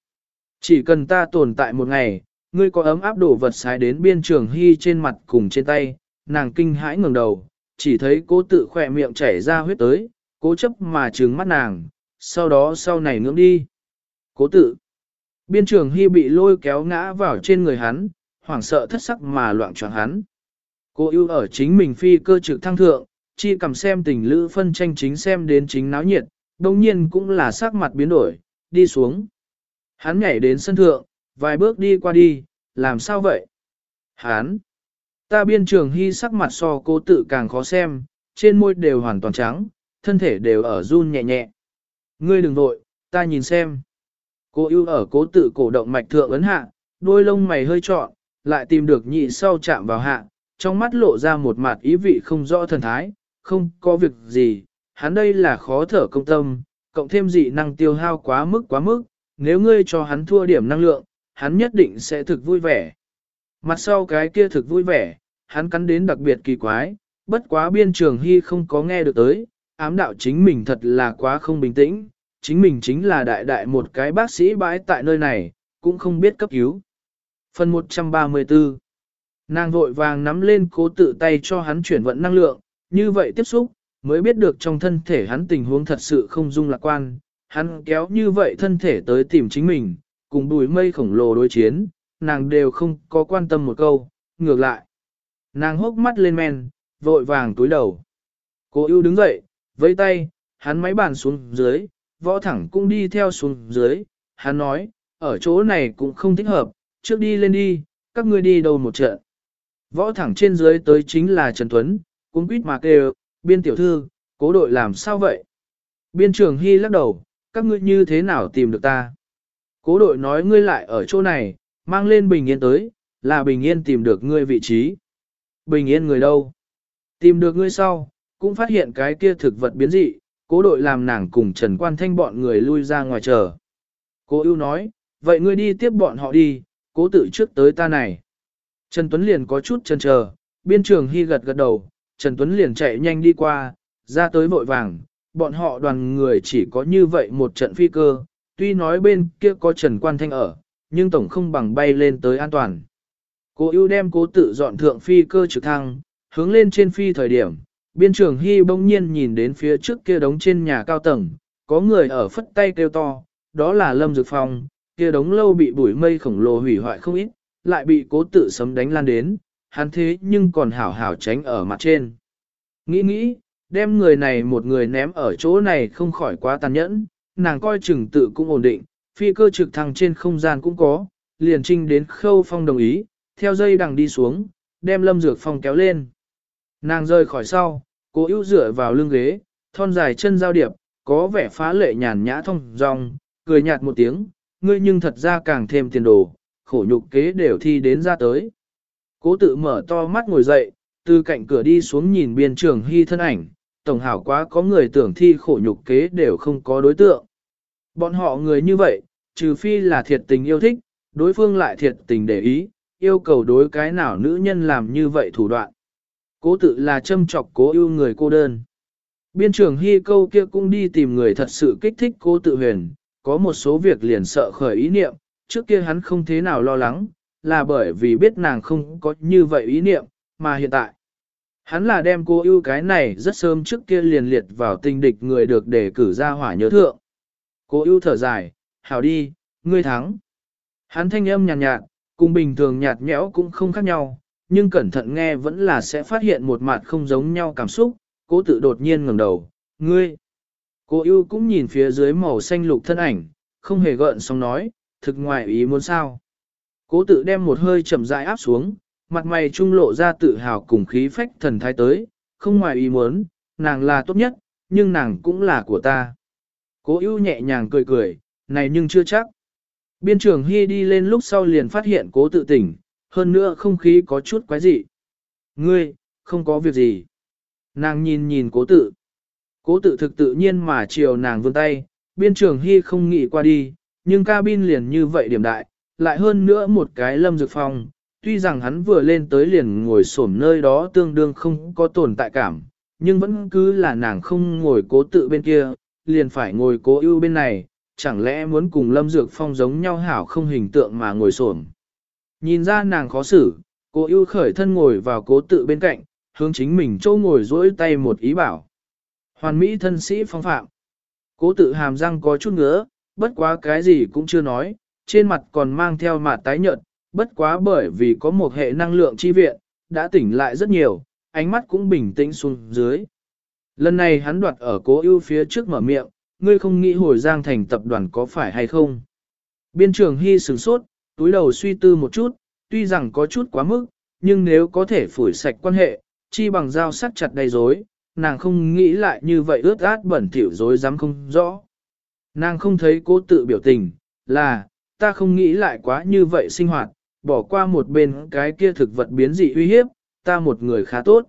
A: Chỉ cần ta tồn tại một ngày, ngươi có ấm áp đổ vật xài đến biên trường hy trên mặt cùng trên tay, nàng kinh hãi ngẩng đầu, chỉ thấy cố tự khỏe miệng chảy ra huyết tới, cố chấp mà trừng mắt nàng, sau đó sau này ngưỡng đi. Cố tự. Biên trường hy bị lôi kéo ngã vào trên người hắn, hoảng sợ thất sắc mà loạn choạng hắn. Cô ưu ở chính mình phi cơ trực thăng thượng, chi cầm xem tình lữ phân tranh chính xem đến chính náo nhiệt, đồng nhiên cũng là sắc mặt biến đổi, đi xuống. Hắn nhảy đến sân thượng, vài bước đi qua đi, làm sao vậy? Hắn! Ta biên trường hy sắc mặt so cô tự càng khó xem, trên môi đều hoàn toàn trắng, thân thể đều ở run nhẹ nhẹ. Ngươi đừng vội, ta nhìn xem. Cô ưu ở cố tự cổ động mạch thượng ấn hạ, đôi lông mày hơi trọn, lại tìm được nhị sau chạm vào hạ, trong mắt lộ ra một mặt ý vị không rõ thần thái, không có việc gì, hắn đây là khó thở công tâm, cộng thêm dị năng tiêu hao quá mức quá mức, nếu ngươi cho hắn thua điểm năng lượng, hắn nhất định sẽ thực vui vẻ. Mặt sau cái kia thực vui vẻ, hắn cắn đến đặc biệt kỳ quái, bất quá biên trường hy không có nghe được tới, ám đạo chính mình thật là quá không bình tĩnh, chính mình chính là đại đại một cái bác sĩ bãi tại nơi này, cũng không biết cấp cứu. Phần 134 Nàng vội vàng nắm lên cố tự tay cho hắn chuyển vận năng lượng, như vậy tiếp xúc, mới biết được trong thân thể hắn tình huống thật sự không dung lạc quan. Hắn kéo như vậy thân thể tới tìm chính mình, cùng bùi mây khổng lồ đối chiến, nàng đều không có quan tâm một câu, ngược lại. Nàng hốc mắt lên men, vội vàng túi đầu. Cô ưu đứng dậy, vẫy tay, hắn máy bàn xuống dưới, võ thẳng cũng đi theo xuống dưới, hắn nói, ở chỗ này cũng không thích hợp, trước đi lên đi, các ngươi đi đâu một trận. Võ thẳng trên dưới tới chính là Trần Tuấn, cũng quýt mà kêu, biên tiểu thư, cố đội làm sao vậy? Biên trường Hy lắc đầu, các ngươi như thế nào tìm được ta? Cố đội nói ngươi lại ở chỗ này, mang lên bình yên tới, là bình yên tìm được ngươi vị trí. Bình yên người đâu? Tìm được ngươi sau, cũng phát hiện cái kia thực vật biến dị, cố đội làm nàng cùng Trần Quan Thanh bọn người lui ra ngoài chờ. Cố ưu nói, vậy ngươi đi tiếp bọn họ đi, cố tự trước tới ta này. Trần Tuấn liền có chút chần chờ, biên trường hy gật gật đầu, Trần Tuấn liền chạy nhanh đi qua, ra tới vội vàng, bọn họ đoàn người chỉ có như vậy một trận phi cơ, tuy nói bên kia có Trần Quan Thanh ở, nhưng tổng không bằng bay lên tới an toàn. Cố ưu đem cố tự dọn thượng phi cơ trực thăng, hướng lên trên phi thời điểm, biên trường hy bỗng nhiên nhìn đến phía trước kia đống trên nhà cao tầng, có người ở phất tay kêu to, đó là Lâm Dược Phong, kia đống lâu bị bụi mây khổng lồ hủy hoại không ít, lại bị cố tự sấm đánh lan đến, hắn thế nhưng còn hảo hảo tránh ở mặt trên. Nghĩ nghĩ, đem người này một người ném ở chỗ này không khỏi quá tàn nhẫn, nàng coi chừng tự cũng ổn định, phi cơ trực thăng trên không gian cũng có, liền trinh đến khâu phong đồng ý, theo dây đằng đi xuống, đem lâm dược phong kéo lên. Nàng rơi khỏi sau, cố ưu dựa vào lưng ghế, thon dài chân giao điệp, có vẻ phá lệ nhàn nhã thông dong, cười nhạt một tiếng, ngươi nhưng thật ra càng thêm tiền đồ, khổ nhục kế đều thi đến ra tới. Cố tự mở to mắt ngồi dậy, từ cạnh cửa đi xuống nhìn biên trường hy thân ảnh, tổng hảo quá có người tưởng thi khổ nhục kế đều không có đối tượng. Bọn họ người như vậy, trừ phi là thiệt tình yêu thích, đối phương lại thiệt tình để ý, yêu cầu đối cái nào nữ nhân làm như vậy thủ đoạn. Cố tự là châm chọc cố yêu người cô đơn. Biên trưởng hy câu kia cũng đi tìm người thật sự kích thích cố tự huyền, có một số việc liền sợ khởi ý niệm, trước kia hắn không thế nào lo lắng, là bởi vì biết nàng không có như vậy ý niệm, mà hiện tại. Hắn là đem cô yêu cái này rất sớm trước kia liền liệt vào tình địch người được để cử ra hỏa nhớ thượng. Cô yêu thở dài, hảo đi, ngươi thắng. Hắn thanh âm nhàn nhạt, nhạt, cùng bình thường nhạt nhẽo cũng không khác nhau, nhưng cẩn thận nghe vẫn là sẽ phát hiện một mặt không giống nhau cảm xúc, cố tự đột nhiên ngẩng đầu, ngươi. Cô ưu cũng nhìn phía dưới màu xanh lục thân ảnh, không hề gợn xong nói, thực ngoài ý muốn sao. Cố tự đem một hơi chậm rãi áp xuống, mặt mày trung lộ ra tự hào cùng khí phách thần thái tới, không ngoài ý muốn, nàng là tốt nhất, nhưng nàng cũng là của ta. Cố ưu nhẹ nhàng cười cười, này nhưng chưa chắc. Biên trưởng Hy đi lên lúc sau liền phát hiện cố tự tỉnh, hơn nữa không khí có chút quái dị. Ngươi, không có việc gì. Nàng nhìn nhìn cố tự. Cố tự thực tự nhiên mà chiều nàng vươn tay, biên trưởng Hy không nghĩ qua đi, nhưng cabin liền như vậy điểm đại, lại hơn nữa một cái lâm dược phong. Tuy rằng hắn vừa lên tới liền ngồi xổm nơi đó tương đương không có tồn tại cảm, nhưng vẫn cứ là nàng không ngồi cố tự bên kia, liền phải ngồi cố ưu bên này, chẳng lẽ muốn cùng lâm dược phong giống nhau hảo không hình tượng mà ngồi xổm. Nhìn ra nàng khó xử, cố ưu khởi thân ngồi vào cố tự bên cạnh, hướng chính mình châu ngồi duỗi tay một ý bảo. Hoàn mỹ thân sĩ phong phạm. Cố tự hàm răng có chút ngứa, bất quá cái gì cũng chưa nói, trên mặt còn mang theo mặt tái nhợt, bất quá bởi vì có một hệ năng lượng chi viện, đã tỉnh lại rất nhiều, ánh mắt cũng bình tĩnh xuống dưới. Lần này hắn đoạt ở cố ưu phía trước mở miệng, ngươi không nghĩ hồi giang thành tập đoàn có phải hay không? Biên trưởng Hy sửng sốt, túi đầu suy tư một chút, tuy rằng có chút quá mức, nhưng nếu có thể phủi sạch quan hệ, chi bằng dao sắc chặt đầy rối, nàng không nghĩ lại như vậy ướt át bẩn thỉu dối dám không rõ. Nàng không thấy cố tự biểu tình, là, ta không nghĩ lại quá như vậy sinh hoạt, bỏ qua một bên cái kia thực vật biến dị uy hiếp, ta một người khá tốt.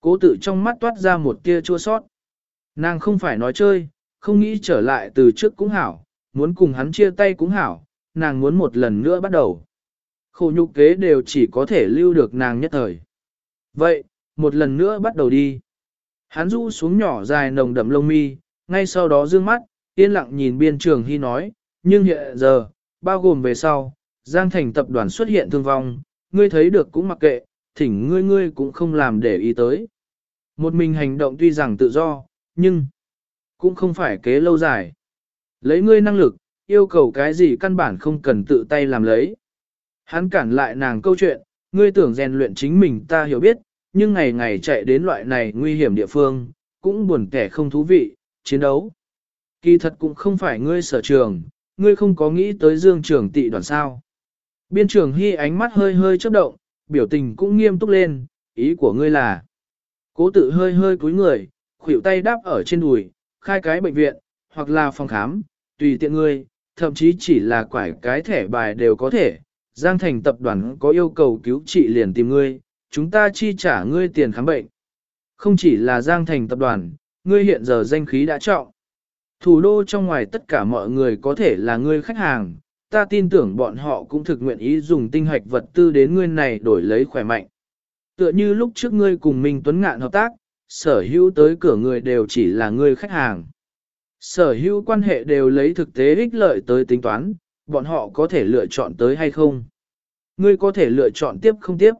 A: Cố tự trong mắt toát ra một tia chua sót. Nàng không phải nói chơi, không nghĩ trở lại từ trước cũng hảo, muốn cùng hắn chia tay cũng hảo, nàng muốn một lần nữa bắt đầu. Khổ nhục kế đều chỉ có thể lưu được nàng nhất thời. Vậy, một lần nữa bắt đầu đi. Hắn rũ xuống nhỏ dài nồng đậm lông mi, ngay sau đó dương mắt, yên lặng nhìn biên trường hy nói, nhưng hiện giờ, bao gồm về sau, Giang Thành tập đoàn xuất hiện thương vong, ngươi thấy được cũng mặc kệ, thỉnh ngươi ngươi cũng không làm để ý tới. Một mình hành động tuy rằng tự do, nhưng cũng không phải kế lâu dài. Lấy ngươi năng lực, yêu cầu cái gì căn bản không cần tự tay làm lấy. Hắn cản lại nàng câu chuyện, ngươi tưởng rèn luyện chính mình ta hiểu biết, nhưng ngày ngày chạy đến loại này nguy hiểm địa phương, cũng buồn kẻ không thú vị, chiến đấu. Kỳ thật cũng không phải ngươi sở trường, ngươi không có nghĩ tới dương trường tị đoàn sao. Biên trường hy ánh mắt hơi hơi chớp động, biểu tình cũng nghiêm túc lên, ý của ngươi là. Cố tự hơi hơi cúi người, khuỷu tay đáp ở trên đùi, khai cái bệnh viện, hoặc là phòng khám, tùy tiện ngươi, thậm chí chỉ là quải cái thẻ bài đều có thể. Giang thành tập đoàn có yêu cầu cứu trị liền tìm ngươi, chúng ta chi trả ngươi tiền khám bệnh. Không chỉ là Giang thành tập đoàn, ngươi hiện giờ danh khí đã trọng. Thủ đô trong ngoài tất cả mọi người có thể là ngươi khách hàng, ta tin tưởng bọn họ cũng thực nguyện ý dùng tinh hoạch vật tư đến ngươi này đổi lấy khỏe mạnh. Tựa như lúc trước ngươi cùng Minh Tuấn Ngạn hợp tác, sở hữu tới cửa người đều chỉ là ngươi khách hàng. Sở hữu quan hệ đều lấy thực tế ích lợi tới tính toán, bọn họ có thể lựa chọn tới hay không. Ngươi có thể lựa chọn tiếp không tiếp.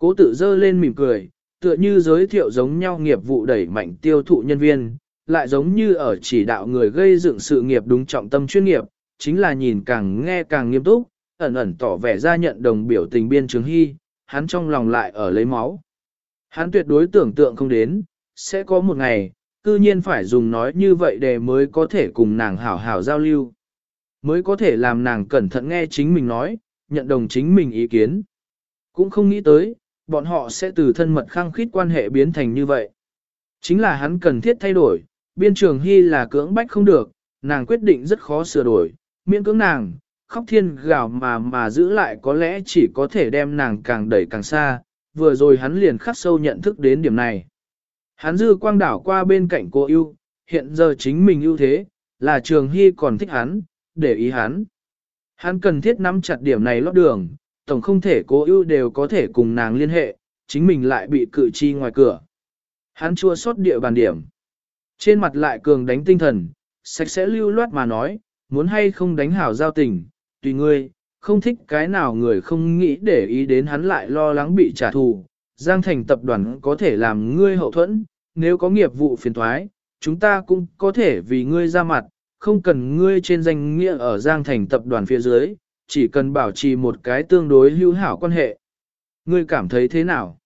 A: Cố tự dơ lên mỉm cười, tựa như giới thiệu giống nhau nghiệp vụ đẩy mạnh tiêu thụ nhân viên, lại giống như ở chỉ đạo người gây dựng sự nghiệp đúng trọng tâm chuyên nghiệp, chính là nhìn càng nghe càng nghiêm túc, ẩn ẩn tỏ vẻ ra nhận đồng biểu tình biên trường hy, hắn trong lòng lại ở lấy máu. Hắn tuyệt đối tưởng tượng không đến, sẽ có một ngày, cư nhiên phải dùng nói như vậy để mới có thể cùng nàng hảo hảo giao lưu. Mới có thể làm nàng cẩn thận nghe chính mình nói, nhận đồng chính mình ý kiến. Cũng không nghĩ tới, bọn họ sẽ từ thân mật khăng khít quan hệ biến thành như vậy. Chính là hắn cần thiết thay đổi, biên trường hy là cưỡng bách không được, nàng quyết định rất khó sửa đổi, miễn cưỡng nàng, khóc thiên gào mà mà giữ lại có lẽ chỉ có thể đem nàng càng đẩy càng xa, vừa rồi hắn liền khắc sâu nhận thức đến điểm này. Hắn dư quang đảo qua bên cạnh cô yêu, hiện giờ chính mình ưu thế, là trường hy còn thích hắn, để ý hắn. Hắn cần thiết nắm chặt điểm này lót đường, tổng không thể cố ưu đều có thể cùng nàng liên hệ, chính mình lại bị cự chi ngoài cửa. Hắn chua xót địa bàn điểm. Trên mặt lại cường đánh tinh thần, sạch sẽ lưu loát mà nói, muốn hay không đánh hảo giao tình, tùy ngươi, không thích cái nào người không nghĩ để ý đến hắn lại lo lắng bị trả thù. Giang thành tập đoàn có thể làm ngươi hậu thuẫn, nếu có nghiệp vụ phiền thoái, chúng ta cũng có thể vì ngươi ra mặt, không cần ngươi trên danh nghĩa ở Giang thành tập đoàn phía dưới, chỉ cần bảo trì một cái tương đối hữu hảo quan hệ. Ngươi cảm thấy thế nào?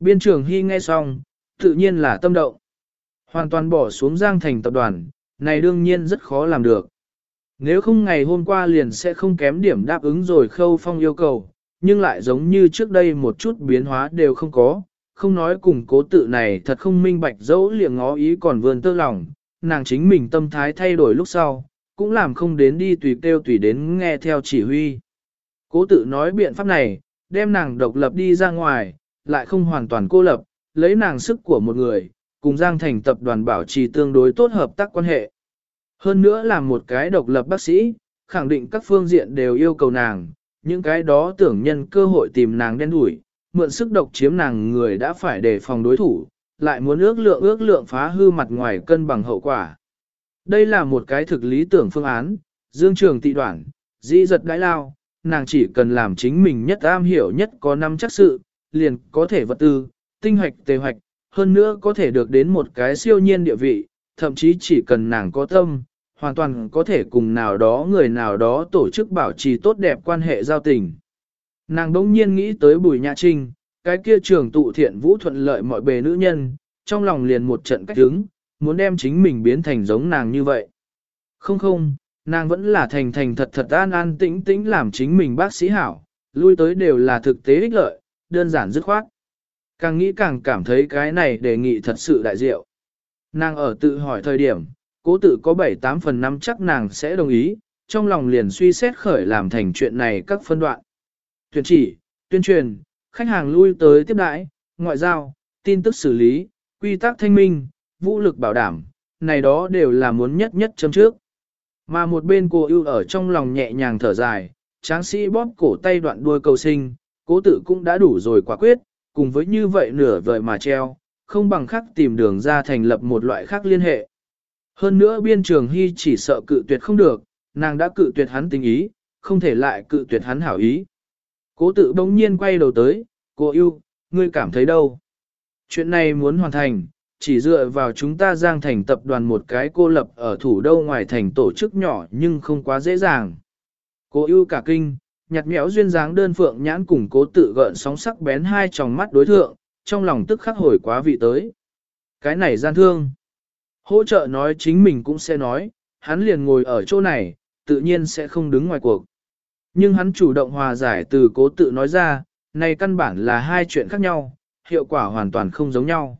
A: Biên trưởng Hy nghe xong, tự nhiên là tâm động. Hoàn toàn bỏ xuống Giang thành tập đoàn, này đương nhiên rất khó làm được. Nếu không ngày hôm qua liền sẽ không kém điểm đáp ứng rồi khâu phong yêu cầu, nhưng lại giống như trước đây một chút biến hóa đều không có, không nói cùng cố tự này thật không minh bạch dẫu liệng ngó ý còn vươn tơ lòng, nàng chính mình tâm thái thay đổi lúc sau, cũng làm không đến đi tùy kêu tùy đến nghe theo chỉ huy. Cố tự nói biện pháp này, đem nàng độc lập đi ra ngoài, lại không hoàn toàn cô lập, lấy nàng sức của một người, cùng Giang Thành tập đoàn bảo trì tương đối tốt hợp tác quan hệ. Hơn nữa là một cái độc lập bác sĩ, khẳng định các phương diện đều yêu cầu nàng, những cái đó tưởng nhân cơ hội tìm nàng đen đuổi, mượn sức độc chiếm nàng người đã phải đề phòng đối thủ, lại muốn ước lượng ước lượng phá hư mặt ngoài cân bằng hậu quả. Đây là một cái thực lý tưởng phương án, dương trường tị đoạn, dĩ giật đãi lao, nàng chỉ cần làm chính mình nhất am hiểu nhất có năm chắc sự, liền có thể vật tư, tinh hoạch tề hoạch, hơn nữa có thể được đến một cái siêu nhiên địa vị, thậm chí chỉ cần nàng có tâm, hoàn toàn có thể cùng nào đó người nào đó tổ chức bảo trì tốt đẹp quan hệ giao tình. Nàng đông nhiên nghĩ tới Bùi Nhã Trinh, cái kia trường tụ thiện vũ thuận lợi mọi bề nữ nhân, trong lòng liền một trận cách đứng, muốn đem chính mình biến thành giống nàng như vậy. Không không, nàng vẫn là thành thành thật thật an an tĩnh tĩnh làm chính mình bác sĩ hảo, lui tới đều là thực tế ích lợi, đơn giản dứt khoát. Càng nghĩ càng cảm thấy cái này đề nghị thật sự đại diệu. Nàng ở tự hỏi thời điểm, cố tự có 7-8 phần năm chắc nàng sẽ đồng ý, trong lòng liền suy xét khởi làm thành chuyện này các phân đoạn. Tuyên chỉ, tuyên truyền, khách hàng lui tới tiếp đãi, ngoại giao, tin tức xử lý, quy tắc thanh minh, vũ lực bảo đảm, này đó đều là muốn nhất nhất chấm trước. Mà một bên cô ưu ở trong lòng nhẹ nhàng thở dài, tráng sĩ bóp cổ tay đoạn đuôi cầu sinh, cố tự cũng đã đủ rồi quả quyết, cùng với như vậy nửa vời mà treo, không bằng khắc tìm đường ra thành lập một loại khác liên hệ. Hơn nữa biên trường hy chỉ sợ cự tuyệt không được, nàng đã cự tuyệt hắn tình ý, không thể lại cự tuyệt hắn hảo ý. Cố tự bỗng nhiên quay đầu tới, cô yêu, ngươi cảm thấy đâu? Chuyện này muốn hoàn thành, chỉ dựa vào chúng ta giang thành tập đoàn một cái cô lập ở thủ đô ngoài thành tổ chức nhỏ nhưng không quá dễ dàng. Cô ưu cả kinh, nhặt nhẽo duyên dáng đơn phượng nhãn cùng cố tự gợn sóng sắc bén hai tròng mắt đối thượng, trong lòng tức khắc hồi quá vị tới. Cái này gian thương. Hỗ trợ nói chính mình cũng sẽ nói, hắn liền ngồi ở chỗ này, tự nhiên sẽ không đứng ngoài cuộc. Nhưng hắn chủ động hòa giải từ cố tự nói ra, này căn bản là hai chuyện khác nhau, hiệu quả hoàn toàn không giống nhau.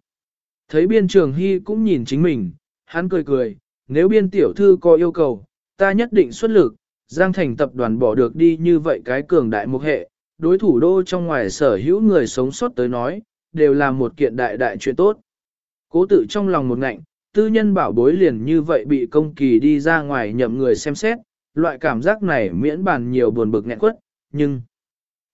A: Thấy biên trường hy cũng nhìn chính mình, hắn cười cười, nếu biên tiểu thư có yêu cầu, ta nhất định xuất lực, Giang Thành tập đoàn bỏ được đi như vậy cái cường đại mục hệ, đối thủ đô trong ngoài sở hữu người sống sót tới nói, đều là một kiện đại đại chuyện tốt. Cố tự trong lòng một ngạnh, tư nhân bảo bối liền như vậy bị công kỳ đi ra ngoài nhậm người xem xét, loại cảm giác này miễn bàn nhiều buồn bực nghẹn quất, nhưng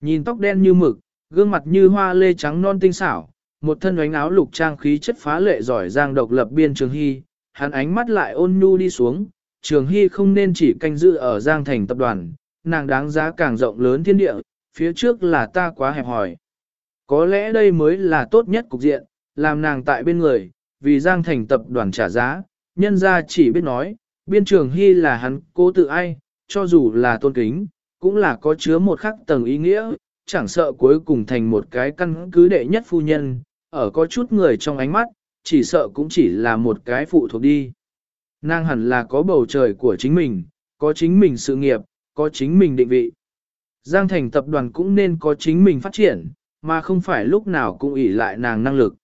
A: nhìn tóc đen như mực, gương mặt như hoa lê trắng non tinh xảo, một thân ánh áo lục trang khí chất phá lệ giỏi giang độc lập biên trường hy, hắn ánh mắt lại ôn nhu đi xuống, trường hy không nên chỉ canh giữ ở giang thành tập đoàn, nàng đáng giá càng rộng lớn thiên địa, phía trước là ta quá hẹp hòi. Có lẽ đây mới là tốt nhất cục diện, làm nàng tại bên người, vì giang thành tập đoàn trả giá, nhân ra chỉ biết nói, biên trường hy là hắn cố tự ai, cho dù là tôn kính, cũng là có chứa một khắc tầng ý nghĩa, chẳng sợ cuối cùng thành một cái căn cứ đệ nhất phu nhân, ở có chút người trong ánh mắt, chỉ sợ cũng chỉ là một cái phụ thuộc đi. Nàng hẳn là có bầu trời của chính mình, có chính mình sự nghiệp, có chính mình định vị. Giang thành tập đoàn cũng nên có chính mình phát triển, mà không phải lúc nào cũng ỷ lại nàng năng lực.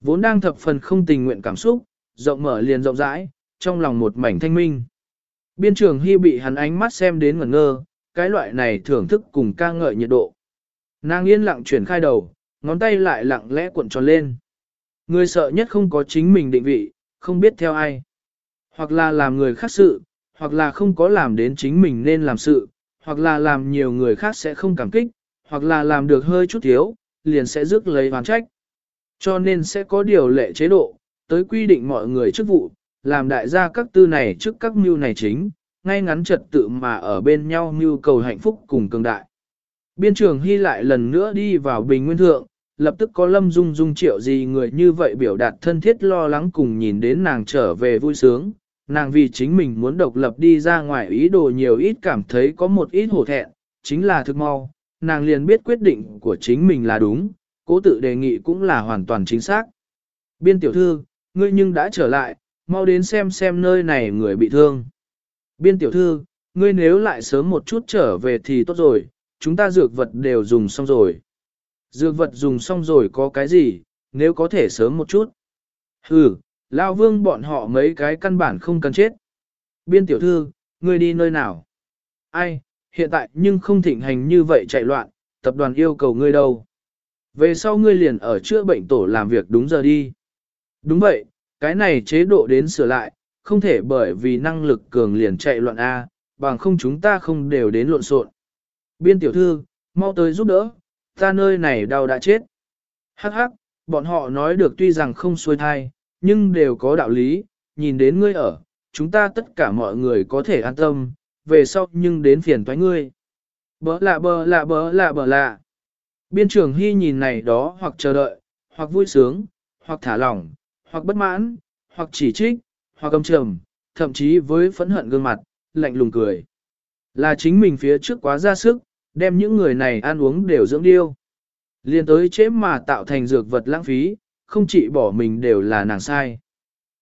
A: Vốn đang thập phần không tình nguyện cảm xúc, rộng mở liền rộng rãi, trong lòng một mảnh thanh minh. Biên trường Hy bị hắn ánh mắt xem đến ngẩn ngơ, cái loại này thưởng thức cùng ca ngợi nhiệt độ. Nàng yên lặng chuyển khai đầu, ngón tay lại lặng lẽ cuộn tròn lên. Người sợ nhất không có chính mình định vị, không biết theo ai. Hoặc là làm người khác sự, hoặc là không có làm đến chính mình nên làm sự, hoặc là làm nhiều người khác sẽ không cảm kích, hoặc là làm được hơi chút thiếu, liền sẽ rước lấy hoàn trách. Cho nên sẽ có điều lệ chế độ, tới quy định mọi người chức vụ, làm đại gia các tư này trước các mưu này chính, ngay ngắn trật tự mà ở bên nhau mưu cầu hạnh phúc cùng cường đại. Biên trường Hy lại lần nữa đi vào bình nguyên thượng, lập tức có lâm dung dung triệu gì người như vậy biểu đạt thân thiết lo lắng cùng nhìn đến nàng trở về vui sướng. Nàng vì chính mình muốn độc lập đi ra ngoài ý đồ nhiều ít cảm thấy có một ít hổ thẹn, chính là thực mau, nàng liền biết quyết định của chính mình là đúng, cố tự đề nghị cũng là hoàn toàn chính xác. Biên tiểu thư, ngươi nhưng đã trở lại, mau đến xem xem nơi này người bị thương. Biên tiểu thư, ngươi nếu lại sớm một chút trở về thì tốt rồi, chúng ta dược vật đều dùng xong rồi. Dược vật dùng xong rồi có cái gì, nếu có thể sớm một chút. Ừ, Lao Vương bọn họ mấy cái căn bản không cần chết. Biên tiểu thư, ngươi đi nơi nào? Ai, hiện tại nhưng không thịnh hành như vậy chạy loạn, tập đoàn yêu cầu ngươi đâu. Về sau ngươi liền ở chữa bệnh tổ làm việc đúng giờ đi. Đúng vậy, cái này chế độ đến sửa lại, không thể bởi vì năng lực cường liền chạy loạn A, bằng không chúng ta không đều đến lộn xộn. Biên tiểu thư, mau tới giúp đỡ, ta nơi này đau đã chết. Hắc hắc, bọn họ nói được tuy rằng không xuôi thai, nhưng đều có đạo lý, nhìn đến ngươi ở, chúng ta tất cả mọi người có thể an tâm, về sau nhưng đến phiền toái ngươi. Bỡ lạ bỡ lạ bỡ lạ bỡ lạ. Biên trưởng Hy nhìn này đó hoặc chờ đợi, hoặc vui sướng, hoặc thả lỏng, hoặc bất mãn, hoặc chỉ trích, hoặc âm trầm, thậm chí với phẫn hận gương mặt, lạnh lùng cười. Là chính mình phía trước quá ra sức, đem những người này ăn uống đều dưỡng điêu. Liên tới chế mà tạo thành dược vật lãng phí, không chỉ bỏ mình đều là nàng sai.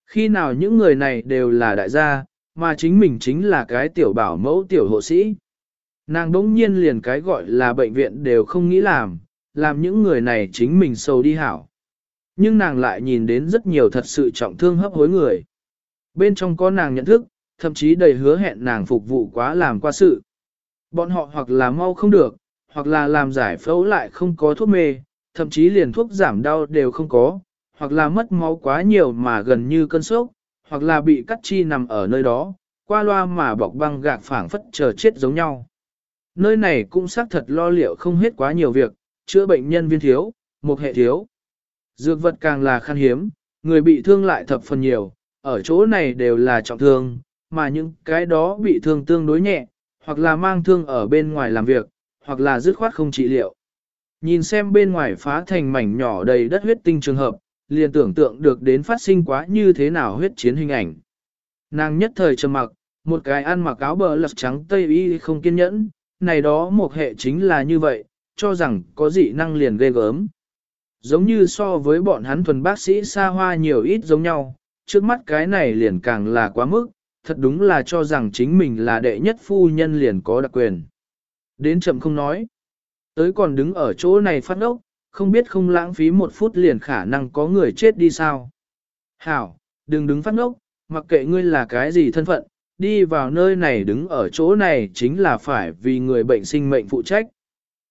A: Khi nào những người này đều là đại gia, mà chính mình chính là cái tiểu bảo mẫu tiểu hộ sĩ. Nàng đống nhiên liền cái gọi là bệnh viện đều không nghĩ làm, làm những người này chính mình sâu đi hảo. Nhưng nàng lại nhìn đến rất nhiều thật sự trọng thương hấp hối người. Bên trong có nàng nhận thức, thậm chí đầy hứa hẹn nàng phục vụ quá làm qua sự. Bọn họ hoặc là mau không được, hoặc là làm giải phẫu lại không có thuốc mê, thậm chí liền thuốc giảm đau đều không có, hoặc là mất máu quá nhiều mà gần như cơn sốc, hoặc là bị cắt chi nằm ở nơi đó, qua loa mà bọc băng gạc phảng phất chờ chết giống nhau. Nơi này cũng xác thật lo liệu không hết quá nhiều việc, chữa bệnh nhân viên thiếu, một hệ thiếu. Dược vật càng là khan hiếm, người bị thương lại thập phần nhiều, ở chỗ này đều là trọng thương, mà những cái đó bị thương tương đối nhẹ, hoặc là mang thương ở bên ngoài làm việc, hoặc là dứt khoát không trị liệu. Nhìn xem bên ngoài phá thành mảnh nhỏ đầy đất huyết tinh trường hợp, liền tưởng tượng được đến phát sinh quá như thế nào huyết chiến hình ảnh. Nàng nhất thời trầm mặc, một cái ăn mặc áo bờ lật trắng tây y không kiên nhẫn, này đó một hệ chính là như vậy, cho rằng có dị năng liền ghê gớm. Giống như so với bọn hắn thuần bác sĩ xa hoa nhiều ít giống nhau, trước mắt cái này liền càng là quá mức, thật đúng là cho rằng chính mình là đệ nhất phu nhân liền có đặc quyền. Đến chậm không nói. Tới còn đứng ở chỗ này phát ốc, không biết không lãng phí một phút liền khả năng có người chết đi sao. Hảo, đừng đứng phát ốc, mặc kệ ngươi là cái gì thân phận, đi vào nơi này đứng ở chỗ này chính là phải vì người bệnh sinh mệnh phụ trách.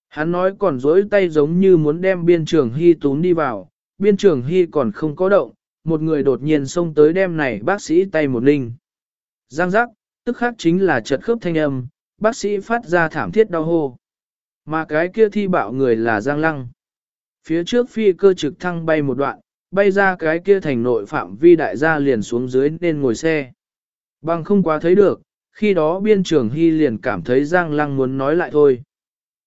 A: Hắn nói còn dối tay giống như muốn đem biên trường hy tún đi vào, biên trường hy còn không có động, một người đột nhiên xông tới đem này bác sĩ tay một linh. Giang giác, tức khác chính là chật khớp thanh âm, bác sĩ phát ra thảm thiết đau hô. Mà cái kia thi bạo người là Giang Lăng. Phía trước phi cơ trực thăng bay một đoạn, bay ra cái kia thành nội phạm vi đại gia liền xuống dưới nên ngồi xe. Bằng không quá thấy được, khi đó biên trường hy liền cảm thấy Giang Lăng muốn nói lại thôi.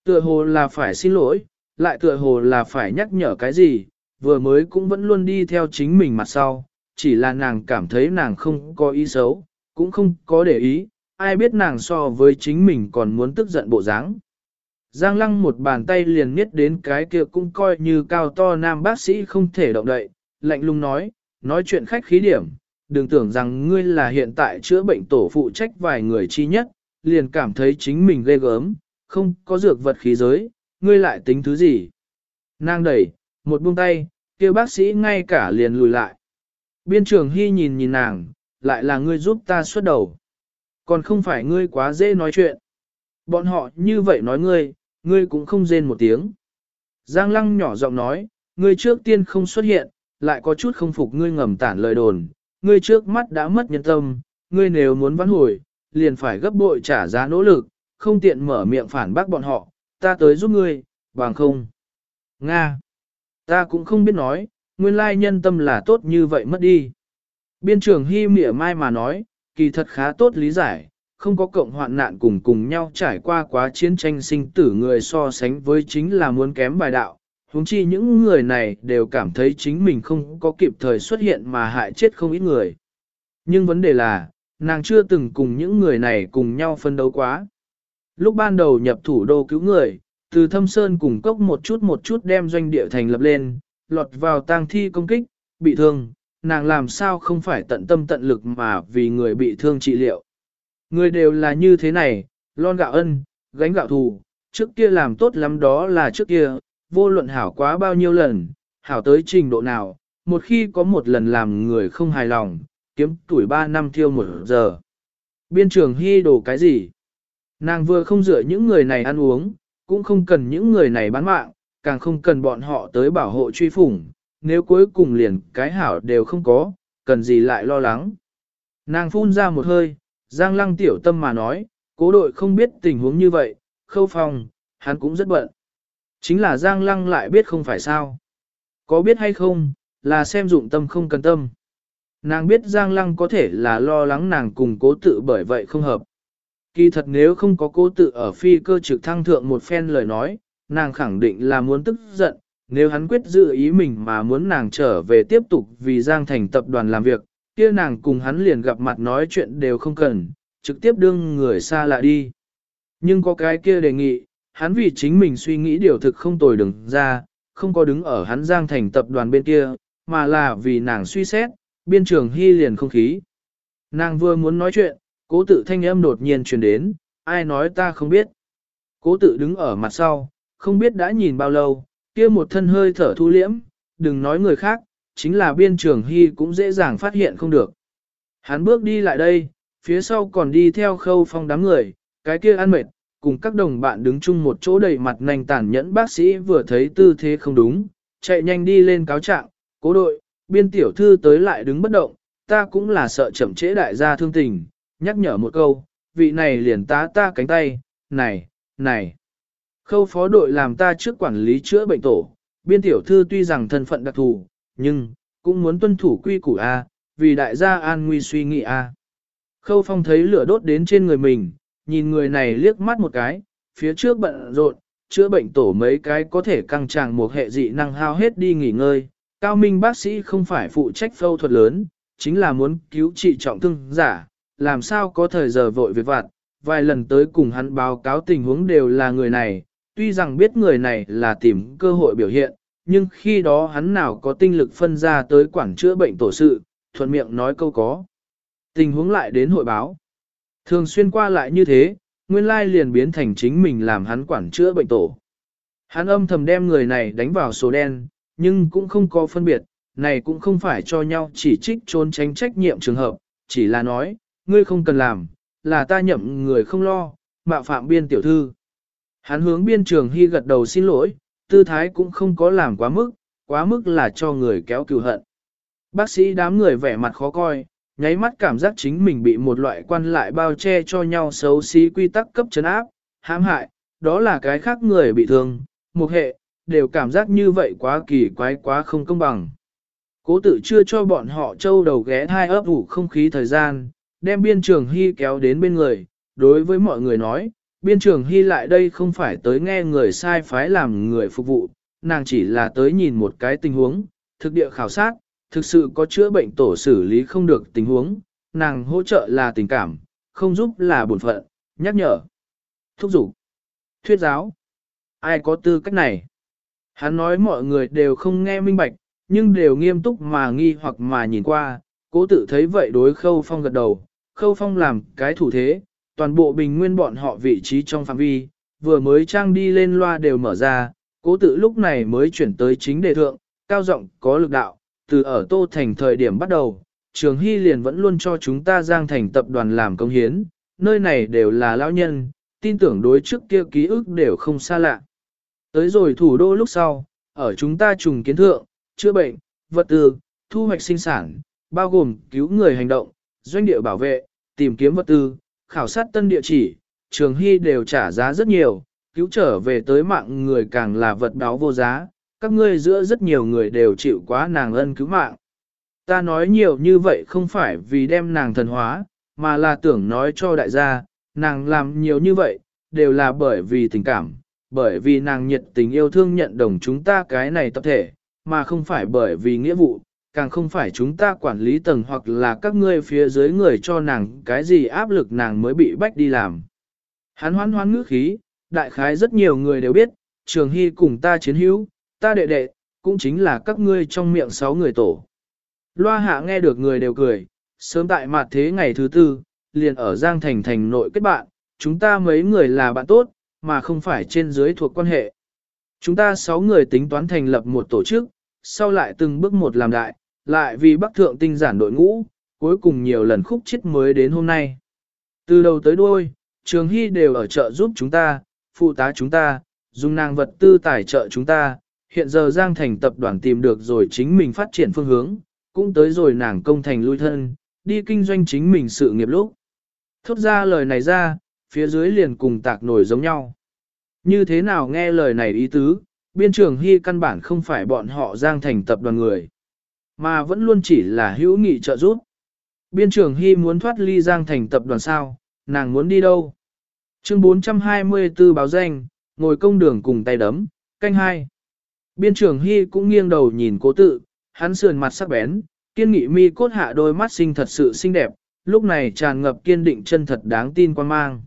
A: Tựa hồ là phải xin lỗi, lại tựa hồ là phải nhắc nhở cái gì, vừa mới cũng vẫn luôn đi theo chính mình mặt sau, chỉ là nàng cảm thấy nàng không có ý xấu, cũng không có để ý, ai biết nàng so với chính mình còn muốn tức giận bộ dáng. Giang lăng một bàn tay liền miết đến cái kia cũng coi như cao to nam bác sĩ không thể động đậy, lạnh lùng nói, nói chuyện khách khí điểm, đừng tưởng rằng ngươi là hiện tại chữa bệnh tổ phụ trách vài người chi nhất, liền cảm thấy chính mình ghê gớm, không có dược vật khí giới, ngươi lại tính thứ gì. Nàng đẩy, một buông tay, kia bác sĩ ngay cả liền lùi lại. Biên trường hy nhìn nhìn nàng, lại là ngươi giúp ta xuất đầu. Còn không phải ngươi quá dễ nói chuyện. Bọn họ như vậy nói ngươi, ngươi cũng không rên một tiếng. Giang lăng nhỏ giọng nói, ngươi trước tiên không xuất hiện, lại có chút không phục ngươi ngầm tản lời đồn, ngươi trước mắt đã mất nhân tâm, ngươi nếu muốn vãn hồi, liền phải gấp bội trả giá nỗ lực, không tiện mở miệng phản bác bọn họ, ta tới giúp ngươi, bằng không. Nga, ta cũng không biết nói, nguyên lai nhân tâm là tốt như vậy mất đi. Biên trưởng hy mỉa mai mà nói, kỳ thật khá tốt lý giải, không có cộng hoạn nạn cùng cùng nhau trải qua quá chiến tranh sinh tử người so sánh với chính là muốn kém bài đạo. huống chi những người này đều cảm thấy chính mình không có kịp thời xuất hiện mà hại chết không ít người. Nhưng vấn đề là, nàng chưa từng cùng những người này cùng nhau phân đấu quá. Lúc ban đầu nhập thủ đô cứu người, từ thâm sơn cùng cốc một chút một chút đem doanh địa thành lập lên, lọt vào tang thi công kích, bị thương, nàng làm sao không phải tận tâm tận lực mà vì người bị thương trị liệu. Người đều là như thế này, lon gạo ân, gánh gạo thù, trước kia làm tốt lắm đó là trước kia, vô luận hảo quá bao nhiêu lần, hảo tới trình độ nào, một khi có một lần làm người không hài lòng, kiếm tuổi 3 năm thiêu một giờ. Biên trường hy đồ cái gì? Nàng vừa không dựa những người này ăn uống, cũng không cần những người này bán mạng, càng không cần bọn họ tới bảo hộ truy phủng, nếu cuối cùng liền cái hảo đều không có, cần gì lại lo lắng. Nàng phun ra một hơi, Giang Lăng tiểu tâm mà nói, cố đội không biết tình huống như vậy, khâu phòng, hắn cũng rất bận. Chính là Giang Lăng lại biết không phải sao. Có biết hay không, là xem dụng tâm không cần tâm. Nàng biết Giang Lăng có thể là lo lắng nàng cùng cố tự bởi vậy không hợp. Kỳ thật nếu không có cố tự ở phi cơ trực thăng thượng một phen lời nói, nàng khẳng định là muốn tức giận, nếu hắn quyết giữ ý mình mà muốn nàng trở về tiếp tục vì Giang Thành tập đoàn làm việc, kia nàng cùng hắn liền gặp mặt nói chuyện đều không cần, trực tiếp đương người xa lạ đi. Nhưng có cái kia đề nghị, hắn vì chính mình suy nghĩ điều thực không tồi đừng ra, không có đứng ở hắn Giang Thành tập đoàn bên kia, mà là vì nàng suy xét, biên trường hy liền không khí. Nàng vừa muốn nói chuyện, cố tự thanh âm đột nhiên truyền đến, ai nói ta không biết. Cố tự đứng ở mặt sau, không biết đã nhìn bao lâu, kia một thân hơi thở thu liễm, đừng nói người khác, chính là biên trường hy cũng dễ dàng phát hiện không được. Hắn bước đi lại đây, phía sau còn đi theo khâu phong đám người, cái kia ăn mệt, cùng các đồng bạn đứng chung một chỗ đầy mặt nành tản nhẫn bác sĩ vừa thấy tư thế không đúng, chạy nhanh đi lên cáo trạng, cố đội, biên tiểu thư tới lại đứng bất động, ta cũng là sợ chậm trễ đại gia thương tình, nhắc nhở một câu, vị này liền tá ta cánh tay, này, này. Khâu phó đội làm ta trước quản lý chữa bệnh tổ, biên tiểu thư tuy rằng thân phận đặc thù, nhưng, cũng muốn tuân thủ quy củ A, vì đại gia an nguy suy nghĩ A. Khâu phong thấy lửa đốt đến trên người mình, nhìn người này liếc mắt một cái, phía trước bận rộn, chữa bệnh tổ mấy cái có thể căng tràng một hệ dị năng hao hết đi nghỉ ngơi. Cao minh bác sĩ không phải phụ trách phẫu thuật lớn, chính là muốn cứu trị trọng thương giả, làm sao có thời giờ vội việc vặt, vài lần tới cùng hắn báo cáo tình huống đều là người này, tuy rằng biết người này là tìm cơ hội biểu hiện, nhưng khi đó hắn nào có tinh lực phân ra tới quản chữa bệnh tổ sự, thuận miệng nói câu có. Tình huống lại đến hội báo. Thường xuyên qua lại như thế, nguyên lai liền biến thành chính mình làm hắn quản chữa bệnh tổ. Hắn âm thầm đem người này đánh vào số đen, nhưng cũng không có phân biệt, này cũng không phải cho nhau chỉ trích trốn tránh trách nhiệm trường hợp, chỉ là nói, ngươi không cần làm, là ta nhậm người không lo, mạo phạm biên tiểu thư. Hắn hướng biên trường hy gật đầu xin lỗi, tư thái cũng không có làm quá mức, quá mức là cho người kéo cừu hận. Bác sĩ đám người vẻ mặt khó coi, nháy mắt cảm giác chính mình bị một loại quan lại bao che cho nhau xấu xí quy tắc cấp chấn áp, hãm hại, đó là cái khác người bị thương, một hệ, đều cảm giác như vậy quá kỳ quái quá không công bằng. Cố tự chưa cho bọn họ trâu đầu ghé thai ấp ủ không khí thời gian, đem biên trường hy kéo đến bên người, đối với mọi người nói, biên trường hy lại đây không phải tới nghe người sai phái làm người phục vụ, nàng chỉ là tới nhìn một cái tình huống, thực địa khảo sát, thực sự có chữa bệnh tổ xử lý không được tình huống, nàng hỗ trợ là tình cảm, không giúp là bổn phận, nhắc nhở, thúc giục, thuyết giáo. Ai có tư cách này? Hắn nói mọi người đều không nghe minh bạch, nhưng đều nghiêm túc mà nghi hoặc mà nhìn qua, cố tự thấy vậy đối khâu phong gật đầu, khâu phong làm cái thủ thế, toàn bộ bình nguyên bọn họ vị trí trong phạm vi, vừa mới trang đi lên loa đều mở ra, cố tự lúc này mới chuyển tới chính đề thượng, cao giọng có lực đạo, từ ở Tô Thành thời điểm bắt đầu, Trường Hy liền vẫn luôn cho chúng ta giang thành tập đoàn làm công hiến, nơi này đều là lão nhân, tin tưởng đối trước kia ký ức đều không xa lạ. Tới rồi thủ đô lúc sau, ở chúng ta trùng kiến thượng, chữa bệnh, vật tư, thu hoạch sinh sản, bao gồm cứu người hành động, doanh địa bảo vệ, tìm kiếm vật tư, khảo sát tân địa chỉ, Trường Hy đều trả giá rất nhiều, cứu trở về tới mạng người càng là vật báo vô giá, các ngươi giữa rất nhiều người đều chịu quá nàng ân cứu mạng. Ta nói nhiều như vậy không phải vì đem nàng thần hóa, mà là tưởng nói cho đại gia, nàng làm nhiều như vậy, đều là bởi vì tình cảm, bởi vì nàng nhiệt tình yêu thương nhận đồng chúng ta cái này tập thể, mà không phải bởi vì nghĩa vụ, càng không phải chúng ta quản lý tầng hoặc là các ngươi phía dưới người cho nàng cái gì áp lực nàng mới bị bách đi làm. Hắn hoán hoán ngữ khí, đại khái rất nhiều người đều biết, Trường Hy cùng ta chiến hữu, ta đệ đệ, cũng chính là các ngươi trong miệng sáu người tổ. Loa hạ nghe được người đều cười, sớm tại mặt thế ngày thứ tư, liền ở Giang Thành thành nội kết bạn, chúng ta mấy người là bạn tốt, mà không phải trên dưới thuộc quan hệ. Chúng ta sáu người tính toán thành lập một tổ chức, sau lại từng bước một làm đại, lại vì Bắc Thượng tinh giản đội ngũ, cuối cùng nhiều lần khúc chết mới đến hôm nay. Từ đầu tới đuôi, Trường Hy đều ở chợ giúp chúng ta, phụ tá chúng ta, dùng nàng vật tư tài trợ chúng ta, hiện giờ Giang Thành tập đoàn tìm được rồi chính mình phát triển phương hướng, cũng tới rồi nàng công thành lui thân, đi kinh doanh chính mình sự nghiệp lúc. Thốt ra lời này ra, phía dưới liền cùng tạc nổi giống nhau. Như thế nào nghe lời này ý tứ, biên trường hy căn bản không phải bọn họ Giang Thành tập đoàn người, mà vẫn luôn chỉ là hữu nghị trợ giúp. Biên trưởng hy muốn thoát ly Giang Thành tập đoàn sao, nàng muốn đi đâu? Chương 424 báo danh, ngồi công đường cùng tay đấm, canh hai. Biên trưởng Hy cũng nghiêng đầu nhìn cố tự, hắn sườn mặt sắc bén, kiên nghị mi cốt hạ đôi mắt xinh thật sự xinh đẹp, lúc này tràn ngập kiên định chân thật đáng tin quan mang.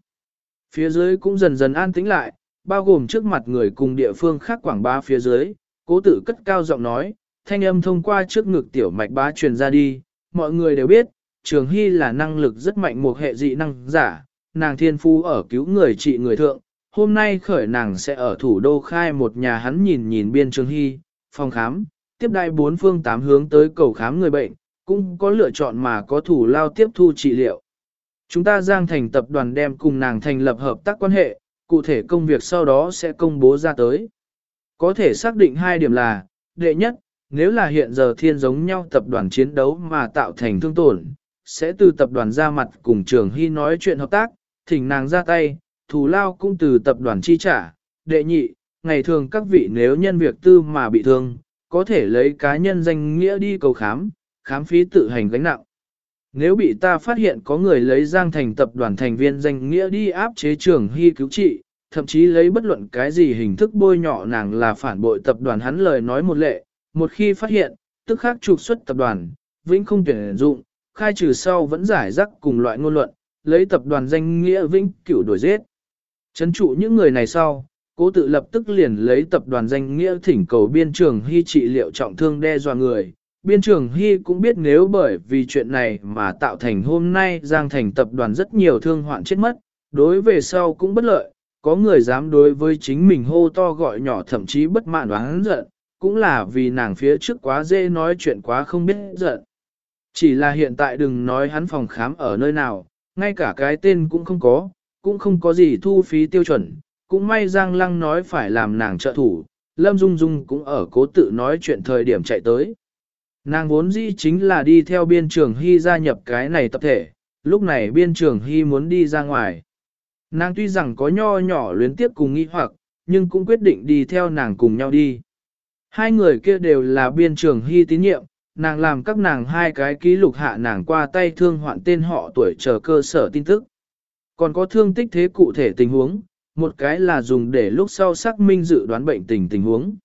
A: Phía dưới cũng dần dần an tĩnh lại, bao gồm trước mặt người cùng địa phương khác quảng bá phía dưới, cố tự cất cao giọng nói, thanh âm thông qua trước ngực tiểu mạch bá truyền ra đi, mọi người đều biết, Trường Hy là năng lực rất mạnh một hệ dị năng giả, nàng thiên phu ở cứu người trị người thượng, hôm nay khởi nàng sẽ ở thủ đô khai một nhà hắn nhìn nhìn biên trường hy, phòng khám, tiếp đại bốn phương tám hướng tới cầu khám người bệnh, cũng có lựa chọn mà có thủ lao tiếp thu trị liệu. Chúng ta giang thành tập đoàn đem cùng nàng thành lập hợp tác quan hệ, cụ thể công việc sau đó sẽ công bố ra tới. Có thể xác định hai điểm là, đệ nhất, nếu là hiện giờ thiên giống nhau tập đoàn chiến đấu mà tạo thành thương tổn, sẽ từ tập đoàn ra mặt cùng trường hy nói chuyện hợp tác, thỉnh nàng ra tay, thù lao cũng từ tập đoàn chi trả. Đệ nhị, ngày thường các vị nếu nhân việc tư mà bị thương, có thể lấy cá nhân danh nghĩa đi cầu khám, khám phí tự hành gánh nặng. Nếu bị ta phát hiện có người lấy Giang Thành tập đoàn thành viên danh nghĩa đi áp chế trường hy cứu trị, thậm chí lấy bất luận cái gì hình thức bôi nhọ nàng là phản bội tập đoàn hắn lời nói một lệ, một khi phát hiện, tức khắc trục xuất tập đoàn, vĩnh không tuyển dụng, khai trừ sau vẫn giải rắc cùng loại ngôn luận, lấy tập đoàn danh nghĩa vĩnh cửu đổi giết. Chấn trụ những người này sau, cố tự lập tức liền lấy tập đoàn danh nghĩa thỉnh cầu biên trường hy trị liệu trọng thương đe dọa người. Biên trường hy cũng biết nếu bởi vì chuyện này mà tạo thành hôm nay Giang Thành tập đoàn rất nhiều thương hoạn chết mất, đối về sau cũng bất lợi, có người dám đối với chính mình hô to gọi nhỏ thậm chí bất mãn đoán giận, cũng là vì nàng phía trước quá dễ nói chuyện quá không biết giận. Chỉ là hiện tại đừng nói hắn phòng khám ở nơi nào, ngay cả cái tên cũng không có, cũng không có gì thu phí tiêu chuẩn, cũng may Giang Lăng nói phải làm nàng trợ thủ, Lâm Dung Dung cũng ở cố tự nói chuyện thời điểm chạy tới. Nàng vốn dĩ chính là đi theo biên trường Hy gia nhập cái này tập thể, lúc này biên trường Hy muốn đi ra ngoài. Nàng tuy rằng có nho nhỏ luyến tiếp cùng nghi hoặc, nhưng cũng quyết định đi theo nàng cùng nhau đi. Hai người kia đều là biên trường Hy tín nhiệm, nàng làm các nàng hai cái ký lục hạ nàng qua tay thương hoạn tên họ tuổi chờ cơ sở tin tức. Còn có thương tích thế cụ thể tình huống, một cái là dùng để lúc sau xác minh dự đoán bệnh tình tình huống.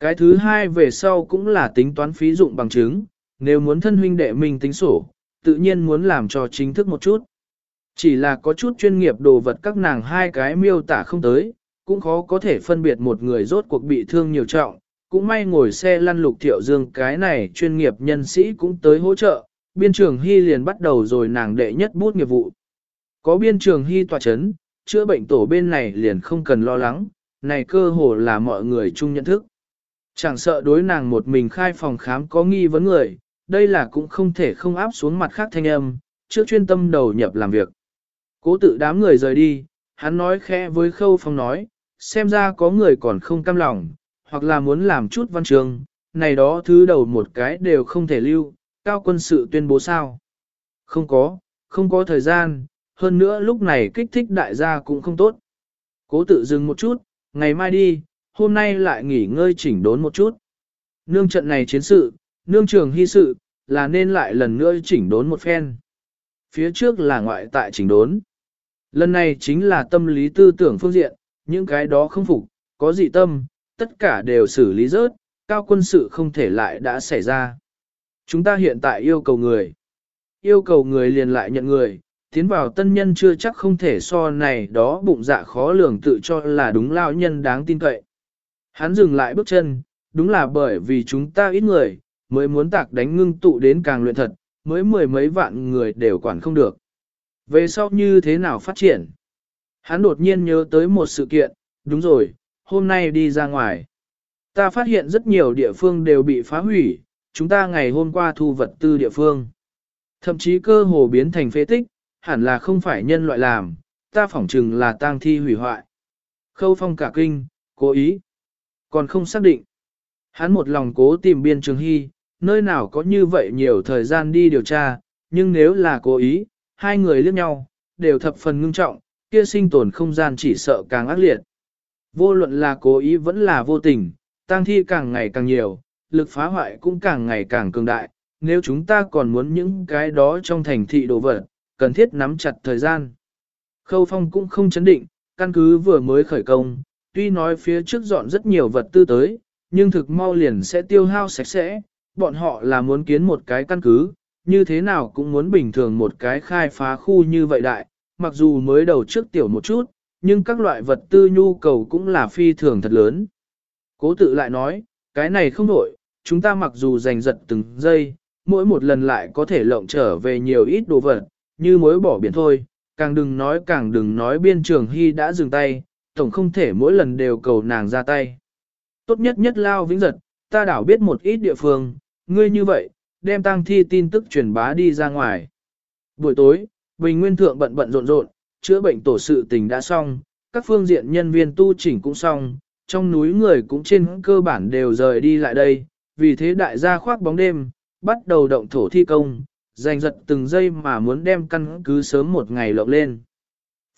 A: Cái thứ hai về sau cũng là tính toán phí dụng bằng chứng, nếu muốn thân huynh đệ mình tính sổ, tự nhiên muốn làm cho chính thức một chút. Chỉ là có chút chuyên nghiệp đồ vật các nàng hai cái miêu tả không tới, cũng khó có thể phân biệt một người rốt cuộc bị thương nhiều trọng, cũng may ngồi xe lăn lục thiệu dương cái này chuyên nghiệp nhân sĩ cũng tới hỗ trợ, biên trường hy liền bắt đầu rồi nàng đệ nhất bút nghiệp vụ. Có biên trường hy tòa chấn, chữa bệnh tổ bên này liền không cần lo lắng, này cơ hồ là mọi người chung nhận thức. Chẳng sợ đối nàng một mình khai phòng khám có nghi vấn người, đây là cũng không thể không áp xuống mặt khác thanh âm, trước chuyên tâm đầu nhập làm việc. Cố tự đám người rời đi, hắn nói khẽ với khâu phong nói, xem ra có người còn không cam lòng, hoặc là muốn làm chút văn trường, này đó thứ đầu một cái đều không thể lưu, cao quân sự tuyên bố sao. Không có, không có thời gian, hơn nữa lúc này kích thích đại gia cũng không tốt. Cố tự dừng một chút, ngày mai đi, hôm nay lại nghỉ ngơi chỉnh đốn một chút. Nương trận này chiến sự, nương trường hy sự, là nên lại lần nữa chỉnh đốn một phen. Phía trước là ngoại tại chỉnh đốn. Lần này chính là tâm lý tư tưởng phương diện, những cái đó không phục, có dị tâm, tất cả đều xử lý rớt, cao quân sự không thể lại đã xảy ra. Chúng ta hiện tại yêu cầu người. Yêu cầu người liền lại nhận người, tiến vào tân nhân chưa chắc không thể so này đó bụng dạ khó lường tự cho là đúng lao nhân đáng tin cậy. Hắn dừng lại bước chân, đúng là bởi vì chúng ta ít người, mới muốn tạc đánh ngưng tụ đến càng luyện thật, mới mười mấy vạn người đều quản không được. Về sau như thế nào phát triển? Hắn đột nhiên nhớ tới một sự kiện, đúng rồi, hôm nay đi ra ngoài. Ta phát hiện rất nhiều địa phương đều bị phá hủy, chúng ta ngày hôm qua thu vật tư địa phương. Thậm chí cơ hồ biến thành phế tích, hẳn là không phải nhân loại làm, ta phỏng chừng là tang thi hủy hoại. Khâu phong cả kinh, cố ý. Còn không xác định. Hắn một lòng cố tìm biên trường hy, nơi nào có như vậy nhiều thời gian đi điều tra, nhưng nếu là cố ý, hai người liếc nhau, đều thập phần ngưng trọng, kia sinh tồn không gian chỉ sợ càng ác liệt. Vô luận là cố ý vẫn là vô tình, tang thi càng ngày càng nhiều, lực phá hoại cũng càng ngày càng cường đại, nếu chúng ta còn muốn những cái đó trong thành thị đồ vật, cần thiết nắm chặt thời gian. Khâu Phong cũng không chấn định, căn cứ vừa mới khởi công, tuy nói phía trước dọn rất nhiều vật tư tới, nhưng thực mau liền sẽ tiêu hao sạch sẽ, bọn họ là muốn kiến một cái căn cứ, như thế nào cũng muốn bình thường một cái khai phá khu như vậy đại, mặc dù mới đầu trước tiểu một chút, nhưng các loại vật tư nhu cầu cũng là phi thường thật lớn. Cố tự lại nói, cái này không đổi, chúng ta mặc dù giành giật từng giây, mỗi một lần lại có thể lộng trở về nhiều ít đồ vật, như mối bỏ biển thôi, càng đừng nói càng đừng nói biên trường hy đã dừng tay, tổng không thể mỗi lần đều cầu nàng ra tay. Tốt nhất nhất lao vĩnh giật, ta đảo biết một ít địa phương, ngươi như vậy, đem tang thi tin tức truyền bá đi ra ngoài. Buổi tối, Bình Nguyên Thượng bận bận rộn rộn, chữa bệnh tổ sự tình đã xong, các phương diện nhân viên tu chỉnh cũng xong, trong núi người cũng trên cơ bản đều rời đi lại đây, vì thế đại gia khoác bóng đêm, bắt đầu động thổ thi công, giành giật từng giây mà muốn đem căn cứ sớm một ngày lộng lên.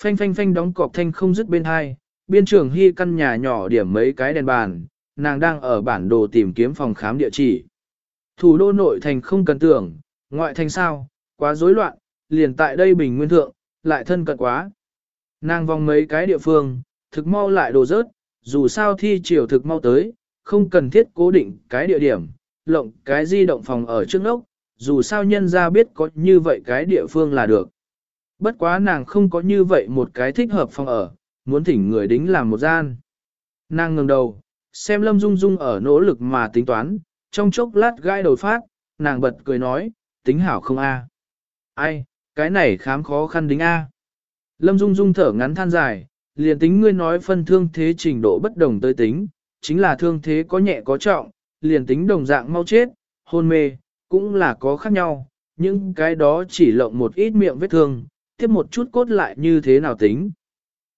A: Phanh phanh phanh đóng cọc thanh không dứt bên hai, biên trưởng hy căn nhà nhỏ điểm mấy cái đèn bàn, nàng đang ở bản đồ tìm kiếm phòng khám địa chỉ. Thủ đô nội thành không cần tưởng, ngoại thành sao, quá rối loạn, liền tại đây bình nguyên thượng, lại thân cận quá. Nàng vòng mấy cái địa phương, thực mau lại đồ rớt, dù sao thi chiều thực mau tới, không cần thiết cố định cái địa điểm, lộng cái di động phòng ở trước nốc, dù sao nhân ra biết có như vậy cái địa phương là được. Bất quá nàng không có như vậy một cái thích hợp phòng ở, muốn thỉnh người đính làm một gian. Nàng ngừng đầu, xem Lâm Dung Dung ở nỗ lực mà tính toán, trong chốc lát gai đầu phát, nàng bật cười nói, tính hảo không a? Ai, cái này khám khó khăn đính a. Lâm Dung Dung thở ngắn than dài, liền tính ngươi nói phân thương thế trình độ bất đồng tới tính, chính là thương thế có nhẹ có trọng, liền tính đồng dạng mau chết, hôn mê, cũng là có khác nhau, những cái đó chỉ lộng một ít miệng vết thương, tiếp một chút cốt lại như thế nào tính.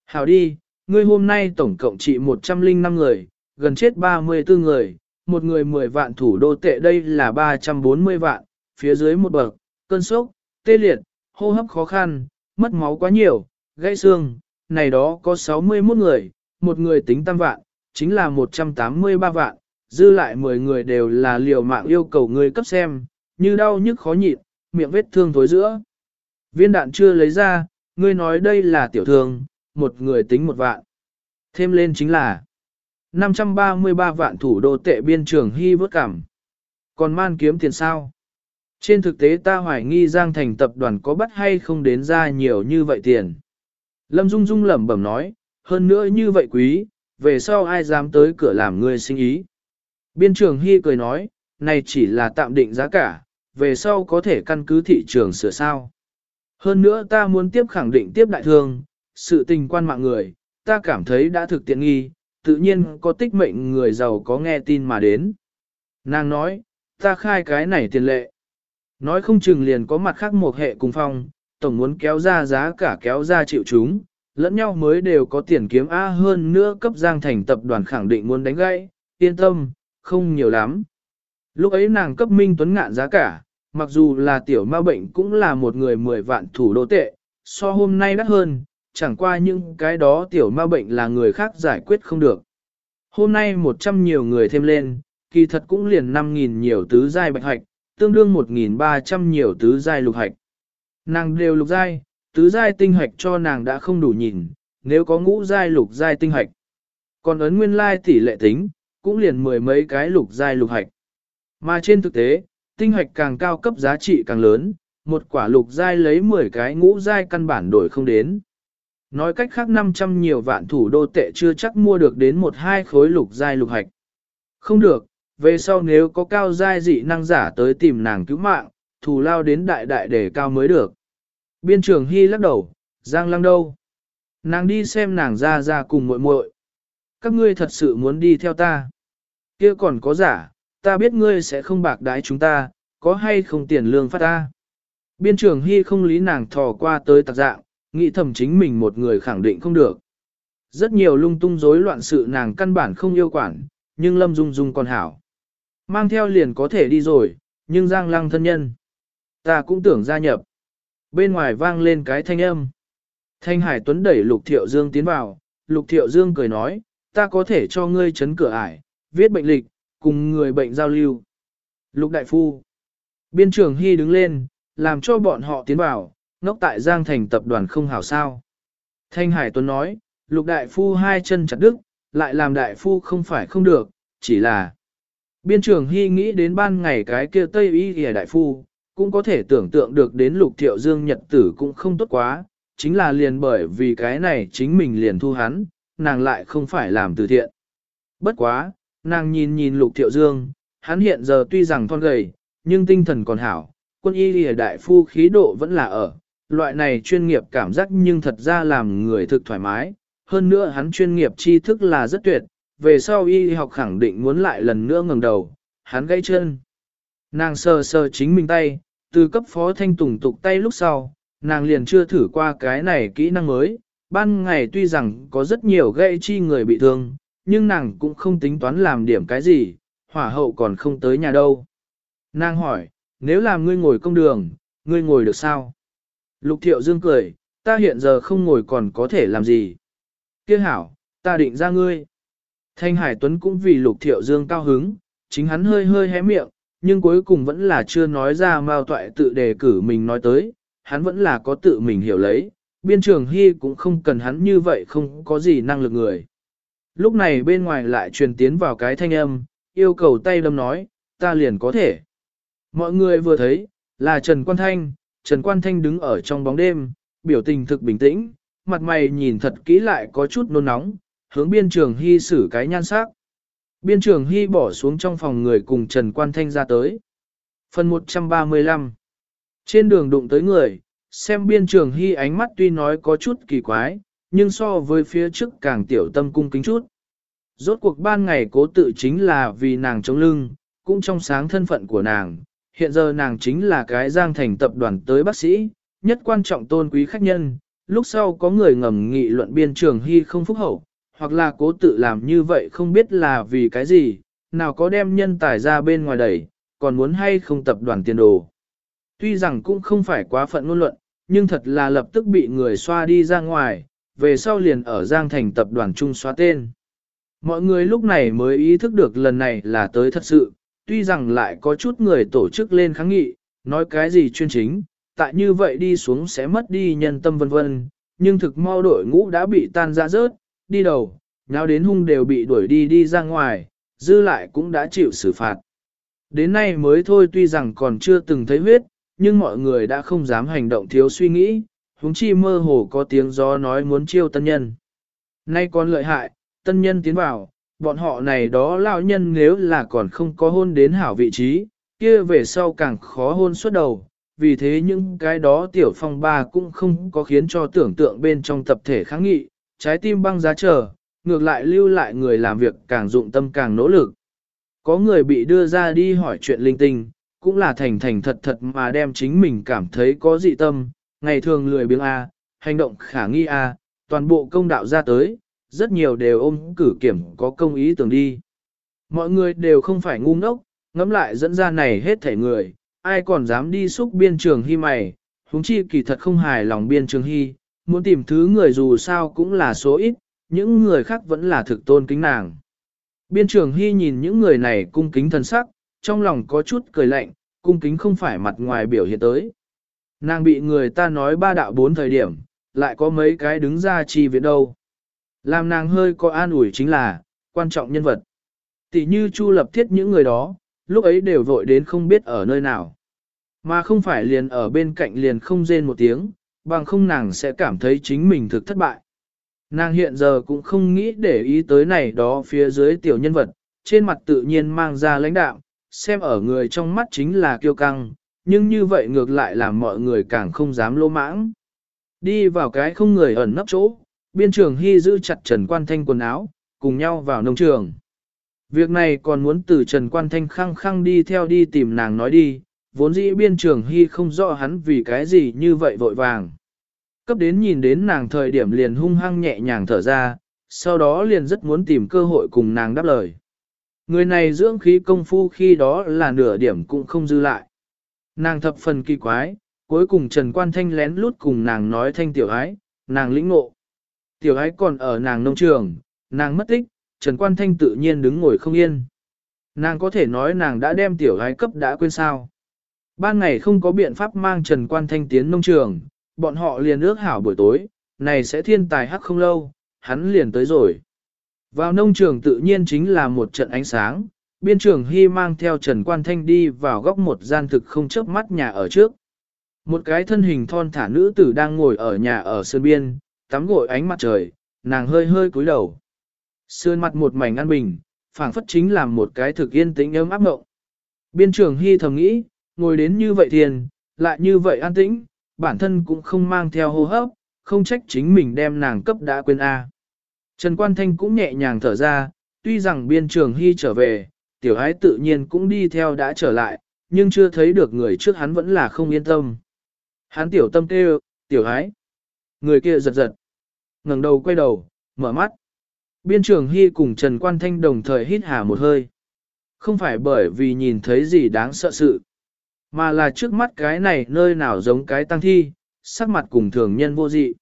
A: Hảo đi, ngươi hôm nay tổng cộng trị 105 người, gần chết 34 người, một người 10 vạn thủ đô tệ đây là 340 vạn, phía dưới một bậc, cơn sốc, tê liệt, hô hấp khó khăn, mất máu quá nhiều, gãy xương, này đó có 61 người, một người tính tam vạn, chính là 183 vạn, dư lại 10 người đều là liều mạng yêu cầu người cấp xem, như đau nhức khó nhịn, miệng vết thương thối giữa. Viên đạn chưa lấy ra, ngươi nói đây là tiểu thương, một người tính một vạn. Thêm lên chính là 533 vạn thủ đô tệ biên trường hy vớt cảm. Còn man kiếm tiền sao? Trên thực tế ta hoài nghi Giang Thành tập đoàn có bắt hay không đến ra nhiều như vậy tiền. Lâm Dung Dung lẩm bẩm nói, hơn nữa như vậy quý, về sau ai dám tới cửa làm người sinh ý. Biên trường Hy cười nói, này chỉ là tạm định giá cả, về sau có thể căn cứ thị trường sửa sao. Hơn nữa ta muốn tiếp khẳng định tiếp đại thương, sự tình quan mạng người, ta cảm thấy đã thực tiện nghi, tự nhiên có tích mệnh người giàu có nghe tin mà đến. Nàng nói, ta khai cái này tiền lệ. Nói không chừng liền có mặt khác một hệ cùng phong, tổng muốn kéo ra giá cả kéo ra chịu chúng, lẫn nhau mới đều có tiền kiếm A hơn nữa cấp giang thành tập đoàn khẳng định muốn đánh gãy, yên tâm, không nhiều lắm. Lúc ấy nàng cấp Minh Tuấn ngạn giá cả, mặc dù là tiểu ma bệnh cũng là một người 10 vạn thủ đô tệ, so hôm nay đắt hơn, chẳng qua những cái đó tiểu ma bệnh là người khác giải quyết không được. Hôm nay 100 nhiều người thêm lên, kỳ thật cũng liền 5.000 nhiều tứ giai bạch hoạch, tương đương 1.300 nhiều tứ giai lục hạch. Nàng đều lục giai, tứ giai tinh hạch cho nàng đã không đủ nhìn, nếu có ngũ giai lục giai tinh hạch. Còn ấn nguyên lai tỷ lệ tính, cũng liền mười mấy cái lục giai lục hạch. Mà trên thực tế, tinh hạch càng cao cấp giá trị càng lớn, một quả lục giai lấy 10 cái ngũ giai căn bản đổi không đến. Nói cách khác 500 nhiều vạn thủ đô tệ chưa chắc mua được đến một hai khối lục giai lục hạch. Không được, về sau nếu có cao giai dị năng giả tới tìm nàng cứu mạng, thù lao đến đại đại để cao mới được. Biên trưởng Hy lắc đầu, Giang lăng đâu? Nàng đi xem nàng ra ra cùng muội muội. Các ngươi thật sự muốn đi theo ta. kia còn có giả, ta biết ngươi sẽ không bạc đái chúng ta, có hay không tiền lương phát ta. Biên trưởng Hy không lý nàng thò qua tới tạc dạng, nghĩ thầm chính mình một người khẳng định không được. Rất nhiều lung tung rối loạn sự nàng căn bản không yêu quản, nhưng Lâm Dung Dung còn hảo. Mang theo liền có thể đi rồi, nhưng Giang Lăng thân nhân. Ta cũng tưởng gia nhập. Bên ngoài vang lên cái thanh âm. Thanh Hải Tuấn đẩy Lục Thiệu Dương tiến vào, Lục Thiệu Dương cười nói, ta có thể cho ngươi chấn cửa ải, viết bệnh lịch, cùng người bệnh giao lưu. Lục Đại Phu. Biên trưởng Hy đứng lên, làm cho bọn họ tiến vào, ngốc tại Giang Thành tập đoàn không hảo sao. Thanh Hải Tuấn nói, Lục Đại Phu hai chân chặt đứt, lại làm Đại Phu không phải không được, chỉ là Biên trưởng Hy nghĩ đến ban ngày cái kia Tây Y Hề đại phu, cũng có thể tưởng tượng được đến lục thiệu dương nhật tử cũng không tốt quá, chính là liền bởi vì cái này chính mình liền thu hắn, nàng lại không phải làm từ thiện. Bất quá, nàng nhìn nhìn lục thiệu dương, hắn hiện giờ tuy rằng thon gầy, nhưng tinh thần còn hảo, quân y lìa đại phu khí độ vẫn là ở, loại này chuyên nghiệp cảm giác nhưng thật ra làm người thực thoải mái, hơn nữa hắn chuyên nghiệp tri thức là rất tuyệt, về sau y học khẳng định muốn lại lần nữa ngẩng đầu, hắn gãy chân. Nàng sờ sờ chính mình tay, từ cấp phó thanh tùng tục tay lúc sau, nàng liền chưa thử qua cái này kỹ năng mới. Ban ngày tuy rằng có rất nhiều gãy chi người bị thương, nhưng nàng cũng không tính toán làm điểm cái gì, hỏa hậu còn không tới nhà đâu. Nàng hỏi, nếu làm ngươi ngồi công đường, ngươi ngồi được sao? Lục thiệu dương cười, ta hiện giờ không ngồi còn có thể làm gì? Kia hảo, ta định ra ngươi. Thanh Hải Tuấn cũng vì lục thiệu dương cao hứng, chính hắn hơi hơi hé miệng, nhưng cuối cùng vẫn là chưa nói ra mao toại tự đề cử mình nói tới, hắn vẫn là có tự mình hiểu lấy, biên trường hy cũng không cần hắn như vậy không có gì năng lực người. Lúc này bên ngoài lại truyền tiến vào cái thanh âm, yêu cầu tay đâm nói, ta liền có thể. Mọi người vừa thấy, là Trần Quan Thanh, Trần Quan Thanh đứng ở trong bóng đêm, biểu tình thực bình tĩnh, mặt mày nhìn thật kỹ lại có chút nôn nóng, hướng biên trường hy xử cái nhan sắc. Biên trường hy bỏ xuống trong phòng người cùng Trần Quan Thanh ra tới. Phần 135 Trên đường đụng tới người, xem biên trường hy ánh mắt tuy nói có chút kỳ quái, nhưng so với phía trước càng tiểu tâm cung kính chút. Rốt cuộc ban ngày cố tự chính là vì nàng chống lưng, cũng trong sáng thân phận của nàng. Hiện giờ nàng chính là cái giang thành tập đoàn tới bác sĩ, nhất quan trọng tôn quý khách nhân. Lúc sau có người ngầm nghị luận biên trường hy không phúc hậu, hoặc là cố tự làm như vậy không biết là vì cái gì, nào có đem nhân tài ra bên ngoài đẩy, còn muốn hay không tập đoàn tiền đồ. Tuy rằng cũng không phải quá phận ngôn luận, nhưng thật là lập tức bị người xoa đi ra ngoài, về sau liền ở Giang Thành tập đoàn Trung xóa tên. Mọi người lúc này mới ý thức được lần này là tới thật sự, tuy rằng lại có chút người tổ chức lên kháng nghị, nói cái gì chuyên chính, tại như vậy đi xuống sẽ mất đi nhân tâm vân vân, nhưng thực mau đội ngũ đã bị tan ra rớt, đi đầu, nháo đến hung đều bị đuổi đi đi ra ngoài, dư lại cũng đã chịu xử phạt. Đến nay mới thôi tuy rằng còn chưa từng thấy huyết, nhưng mọi người đã không dám hành động thiếu suy nghĩ, huống chi mơ hồ có tiếng gió nói muốn chiêu tân nhân. Nay còn lợi hại, tân nhân tiến vào, bọn họ này đó lão nhân nếu là còn không có hôn đến hảo vị trí, kia về sau càng khó hôn suốt đầu. Vì thế những cái đó tiểu phong ba cũng không có khiến cho tưởng tượng bên trong tập thể kháng nghị, trái tim băng giá trở, ngược lại lưu lại người làm việc càng dụng tâm càng nỗ lực. Có người bị đưa ra đi hỏi chuyện linh tinh, cũng là thành thành thật thật mà đem chính mình cảm thấy có dị tâm, ngày thường lười biếng A, hành động khả nghi A, toàn bộ công đạo ra tới, rất nhiều đều ôm cử kiểm có công ý tưởng đi. Mọi người đều không phải ngu ngốc, ngẫm lại dẫn ra này hết thể người, ai còn dám đi xúc biên trường hy mày, huống chi kỳ thật không hài lòng biên trường hy, muốn tìm thứ người dù sao cũng là số ít, những người khác vẫn là thực tôn kính nàng. Biên trường hy nhìn những người này cung kính thân sắc, trong lòng có chút cười lạnh, cung kính không phải mặt ngoài biểu hiện tới. Nàng bị người ta nói ba đạo bốn thời điểm, lại có mấy cái đứng ra chi viện đâu. Làm nàng hơi có an ủi chính là, quan trọng nhân vật. Tỷ như Chu lập thiết những người đó, lúc ấy đều vội đến không biết ở nơi nào. Mà không phải liền ở bên cạnh liền không rên một tiếng, bằng không nàng sẽ cảm thấy chính mình thực thất bại. Nàng hiện giờ cũng không nghĩ để ý tới này đó phía dưới tiểu nhân vật, trên mặt tự nhiên mang ra lãnh đạo, xem ở người trong mắt chính là kiêu căng, nhưng như vậy ngược lại làm mọi người càng không dám lô mãng. Đi vào cái không người ẩn nấp chỗ, biên trường hy giữ chặt Trần Quan Thanh quần áo, cùng nhau vào nông trường. Việc này còn muốn từ Trần Quan Thanh khăng khăng đi theo đi tìm nàng nói đi, vốn dĩ biên trường hy không rõ hắn vì cái gì như vậy vội vàng. Cấp đến nhìn đến nàng thời điểm liền hung hăng nhẹ nhàng thở ra, sau đó liền rất muốn tìm cơ hội cùng nàng đáp lời. Người này dưỡng khí công phu khi đó là nửa điểm cũng không dư lại. Nàng thập phần kỳ quái, cuối cùng Trần Quan Thanh lén lút cùng nàng nói thanh tiểu ái, nàng lĩnh ngộ. Tiểu ái còn ở nàng nông trường, nàng mất tích, Trần Quan Thanh tự nhiên đứng ngồi không yên. Nàng có thể nói nàng đã đem tiểu ái cấp đã quên sao. Ban ngày không có biện pháp mang Trần Quan Thanh tiến nông trường, bọn họ liền ước hảo buổi tối, này sẽ thiên tài hắc không lâu, hắn liền tới rồi. Vào nông trường tự nhiên chính là một trận ánh sáng, biên trường hy mang theo Trần Quan Thanh đi vào góc một gian thực không chớp mắt nhà ở trước. Một cái thân hình thon thả nữ tử đang ngồi ở nhà ở sơn biên, tắm gội ánh mặt trời, nàng hơi hơi cúi đầu. Sơn mặt một mảnh an bình, phảng phất chính là một cái thực yên tĩnh ấm áp ngộng. Biên trường hy thầm nghĩ, ngồi đến như vậy thiền, lại như vậy an tĩnh, bản thân cũng không mang theo hô hấp, không trách chính mình đem nàng cấp đã quên A. Trần Quan Thanh cũng nhẹ nhàng thở ra, tuy rằng biên trường hy trở về, tiểu ái tự nhiên cũng đi theo đã trở lại, nhưng chưa thấy được người trước hắn vẫn là không yên tâm. Hắn tiểu tâm kêu, tiểu ái. Người kia giật giật. ngẩng đầu quay đầu, mở mắt. Biên trường hy cùng Trần Quan Thanh đồng thời hít hà một hơi. Không phải bởi vì nhìn thấy gì đáng sợ sự, mà là trước mắt cái này nơi nào giống cái tăng thi, sắc mặt cùng thường nhân vô dị.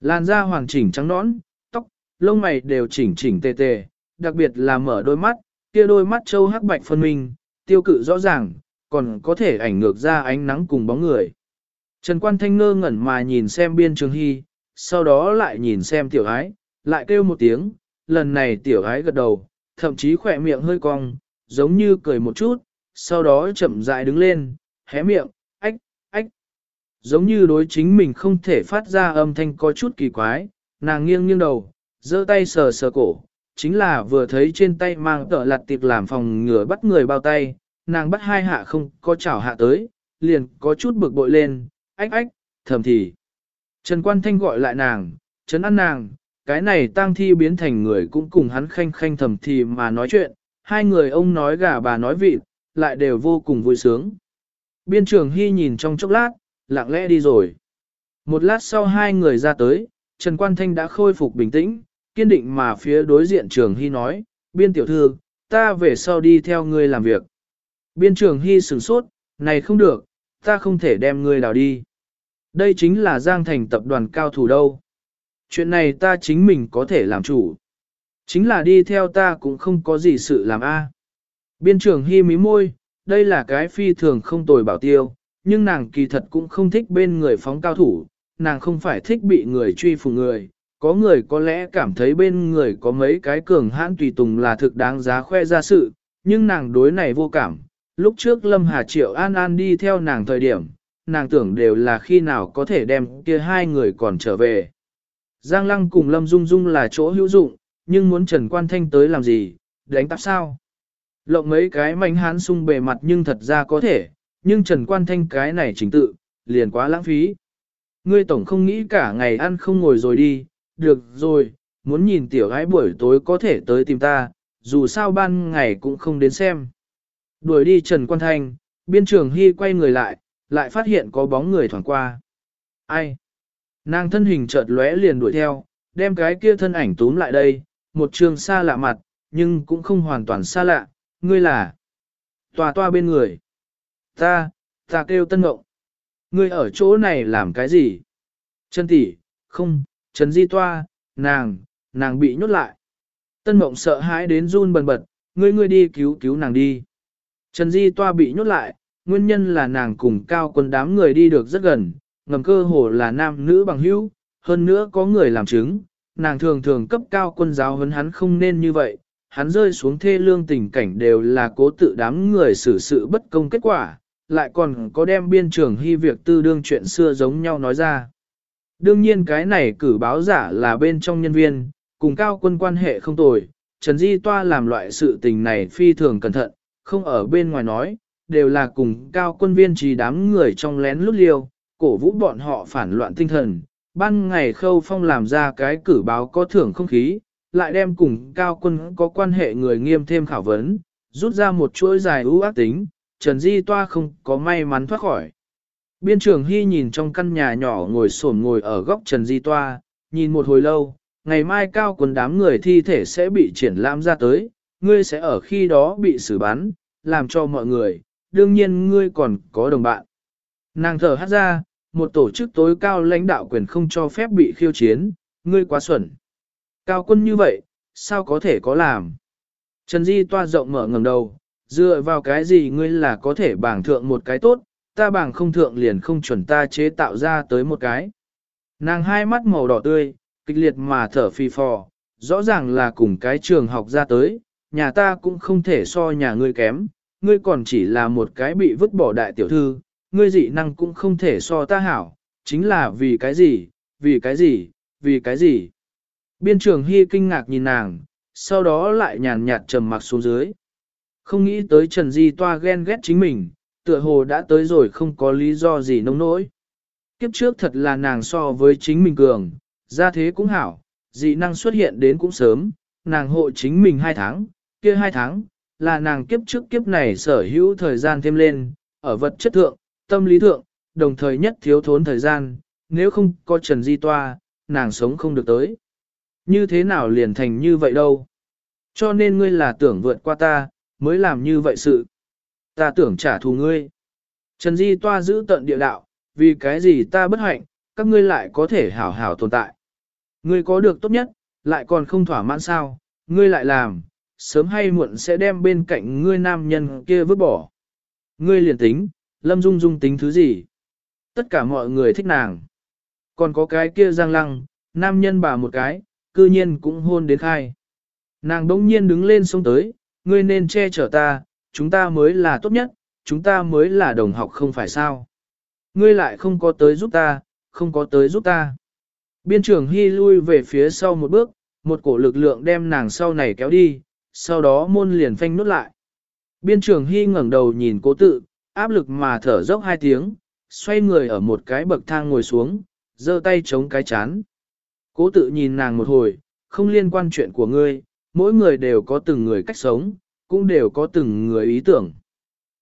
A: Làn da hoàn chỉnh trắng nõn, tóc, lông mày đều chỉnh chỉnh tề tề, đặc biệt là mở đôi mắt, kia đôi mắt châu hắc bạch phân minh, tiêu cự rõ ràng, còn có thể ảnh ngược ra ánh nắng cùng bóng người. Trần Quan Thanh ngơ ngẩn mà nhìn xem biên trường hy, sau đó lại nhìn xem tiểu ái, lại kêu một tiếng, lần này tiểu ái gật đầu, thậm chí khỏe miệng hơi cong, giống như cười một chút, sau đó chậm rãi đứng lên, hé miệng, ách, ách. Giống như đối chính mình không thể phát ra âm thanh có chút kỳ quái, nàng nghiêng nghiêng đầu, giơ tay sờ sờ cổ, chính là vừa thấy trên tay mang tờ lặt tiệp làm phòng ngừa bắt người bao tay, nàng bắt hai hạ không có chảo hạ tới, liền có chút bực bội lên, ách ách, thầm thì. Trần Quan Thanh gọi lại nàng, trấn ăn nàng, cái này tang thi biến thành người cũng cùng hắn khanh khanh thầm thì mà nói chuyện, hai người ông nói gà bà nói vịt, lại đều vô cùng vui sướng. Biên trường Hy nhìn trong chốc lát, lặng lẽ đi rồi. Một lát sau hai người ra tới, Trần Quan Thanh đã khôi phục bình tĩnh, kiên định mà phía đối diện trường Hy nói, biên tiểu thư, ta về sau đi theo ngươi làm việc. Biên trường Hy sửng sốt, này không được, ta không thể đem ngươi đào đi. Đây chính là Giang Thành tập đoàn cao thủ đâu. Chuyện này ta chính mình có thể làm chủ. Chính là đi theo ta cũng không có gì sự làm a. Biên trưởng Hy mí môi, đây là cái phi thường không tồi bảo tiêu, nhưng nàng kỳ thật cũng không thích bên người phóng cao thủ, nàng không phải thích bị người truy phùng người. Có người có lẽ cảm thấy bên người có mấy cái cường hãn tùy tùng là thực đáng giá khoe ra sự, nhưng nàng đối này vô cảm, lúc trước Lâm Hà Triệu An An đi theo nàng thời điểm, nàng tưởng đều là khi nào có thể đem kia hai người còn trở về. Giang Lăng cùng Lâm Dung Dung là chỗ hữu dụng, nhưng muốn Trần Quan Thanh tới làm gì, đánh tạp sao? Lộng mấy cái mảnh hán sung bề mặt nhưng thật ra có thể, nhưng Trần Quan Thanh cái này chính tự, liền quá lãng phí. Ngươi tổng không nghĩ cả ngày ăn không ngồi rồi đi, được rồi, muốn nhìn tiểu gái buổi tối có thể tới tìm ta, dù sao ban ngày cũng không đến xem. Đuổi đi Trần Quan Thanh, biên trường Hy quay người lại, lại phát hiện có bóng người thoảng qua. Ai? Nàng thân hình chợt lóe liền đuổi theo, đem cái kia thân ảnh túm lại đây, một trường xa lạ mặt, nhưng cũng không hoàn toàn xa lạ, ngươi là tòa toa bên người. Ta, ta kêu tân ngộng. Ngươi ở chỗ này làm cái gì? Trần tỷ, không, Trần Di toa, nàng, nàng bị nhốt lại. Tân mộng sợ hãi đến run bần bật, ngươi ngươi đi cứu cứu nàng đi. Trần Di toa bị nhốt lại, nguyên nhân là nàng cùng cao quân đám người đi được rất gần, ngầm cơ hồ là nam nữ bằng hữu, hơn nữa có người làm chứng, nàng thường thường cấp cao quân giáo huấn hắn không nên như vậy, hắn rơi xuống thê lương tình cảnh đều là cố tự đám người xử sự bất công kết quả, lại còn có đem biên trường hy việc tư đương chuyện xưa giống nhau nói ra. Đương nhiên cái này cử báo giả là bên trong nhân viên, cùng cao quân quan hệ không tồi, Trần Di Toa làm loại sự tình này phi thường cẩn thận, không ở bên ngoài nói, đều là cùng cao quân viên trì đám người trong lén lút liêu, cổ vũ bọn họ phản loạn tinh thần. Ban ngày khâu phong làm ra cái cử báo có thưởng không khí, lại đem cùng cao quân có quan hệ người nghiêm thêm khảo vấn, rút ra một chuỗi dài ưu ác tính, Trần Di Toa không có may mắn thoát khỏi. Biên trưởng Hy nhìn trong căn nhà nhỏ ngồi xổm ngồi ở góc Trần Di Toa, nhìn một hồi lâu, ngày mai cao quân đám người thi thể sẽ bị triển lãm ra tới, ngươi sẽ ở khi đó bị xử bắn, làm cho mọi người, đương nhiên ngươi còn có đồng bạn. Nàng thở hát ra, một tổ chức tối cao lãnh đạo quyền không cho phép bị khiêu chiến, ngươi quá xuẩn. Cao quân như vậy, sao có thể có làm? Trần Di toa rộng mở ngầm đầu, dựa vào cái gì ngươi là có thể bảng thượng một cái tốt, ta bảng không thượng liền không chuẩn ta chế tạo ra tới một cái. Nàng hai mắt màu đỏ tươi, kịch liệt mà thở phì phò, rõ ràng là cùng cái trường học ra tới, nhà ta cũng không thể so nhà ngươi kém, ngươi còn chỉ là một cái bị vứt bỏ đại tiểu thư, ngươi dị năng cũng không thể so ta hảo, chính là vì cái gì, vì cái gì, vì cái gì. Biên trường Hy kinh ngạc nhìn nàng, sau đó lại nhàn nhạt trầm mặc xuống dưới. Không nghĩ tới Trần Di toa ghen ghét chính mình, tựa hồ đã tới rồi không có lý do gì nông nỗi. Kiếp trước thật là nàng so với chính mình cường, ra thế cũng hảo, dị năng xuất hiện đến cũng sớm, nàng hộ chính mình hai tháng, kia hai tháng, là nàng kiếp trước kiếp này sở hữu thời gian thêm lên, ở vật chất thượng, tâm lý thượng, đồng thời nhất thiếu thốn thời gian, nếu không có Trần Di Toa, nàng sống không được tới. Như thế nào liền thành như vậy đâu? Cho nên ngươi là tưởng vượt qua ta, mới làm như vậy sự. Ta tưởng trả thù ngươi. Trần Di Toa giữ tận địa đạo, vì cái gì ta bất hạnh, các ngươi lại có thể hảo hảo tồn tại. Ngươi có được tốt nhất, lại còn không thỏa mãn sao, ngươi lại làm, sớm hay muộn sẽ đem bên cạnh ngươi nam nhân kia vứt bỏ. Ngươi liền tính, Lâm Dung Dung tính thứ gì? Tất cả mọi người thích nàng. Còn có cái kia giang lăng, nam nhân bà một cái, cư nhiên cũng hôn đến khai. Nàng đông nhiên đứng lên xuống tới, ngươi nên che chở ta, chúng ta mới là tốt nhất, chúng ta mới là đồng học không phải sao. Ngươi lại không có tới giúp ta, không có tới giúp ta. Biên trưởng Hy lui về phía sau một bước, một cổ lực lượng đem nàng sau này kéo đi, sau đó môn liền phanh nút lại. Biên trưởng Hy ngẩng đầu nhìn cố tự, áp lực mà thở dốc hai tiếng, xoay người ở một cái bậc thang ngồi xuống, giơ tay chống cái chán. Cố tự nhìn nàng một hồi, không liên quan chuyện của ngươi, mỗi người đều có từng người cách sống, cũng đều có từng người ý tưởng.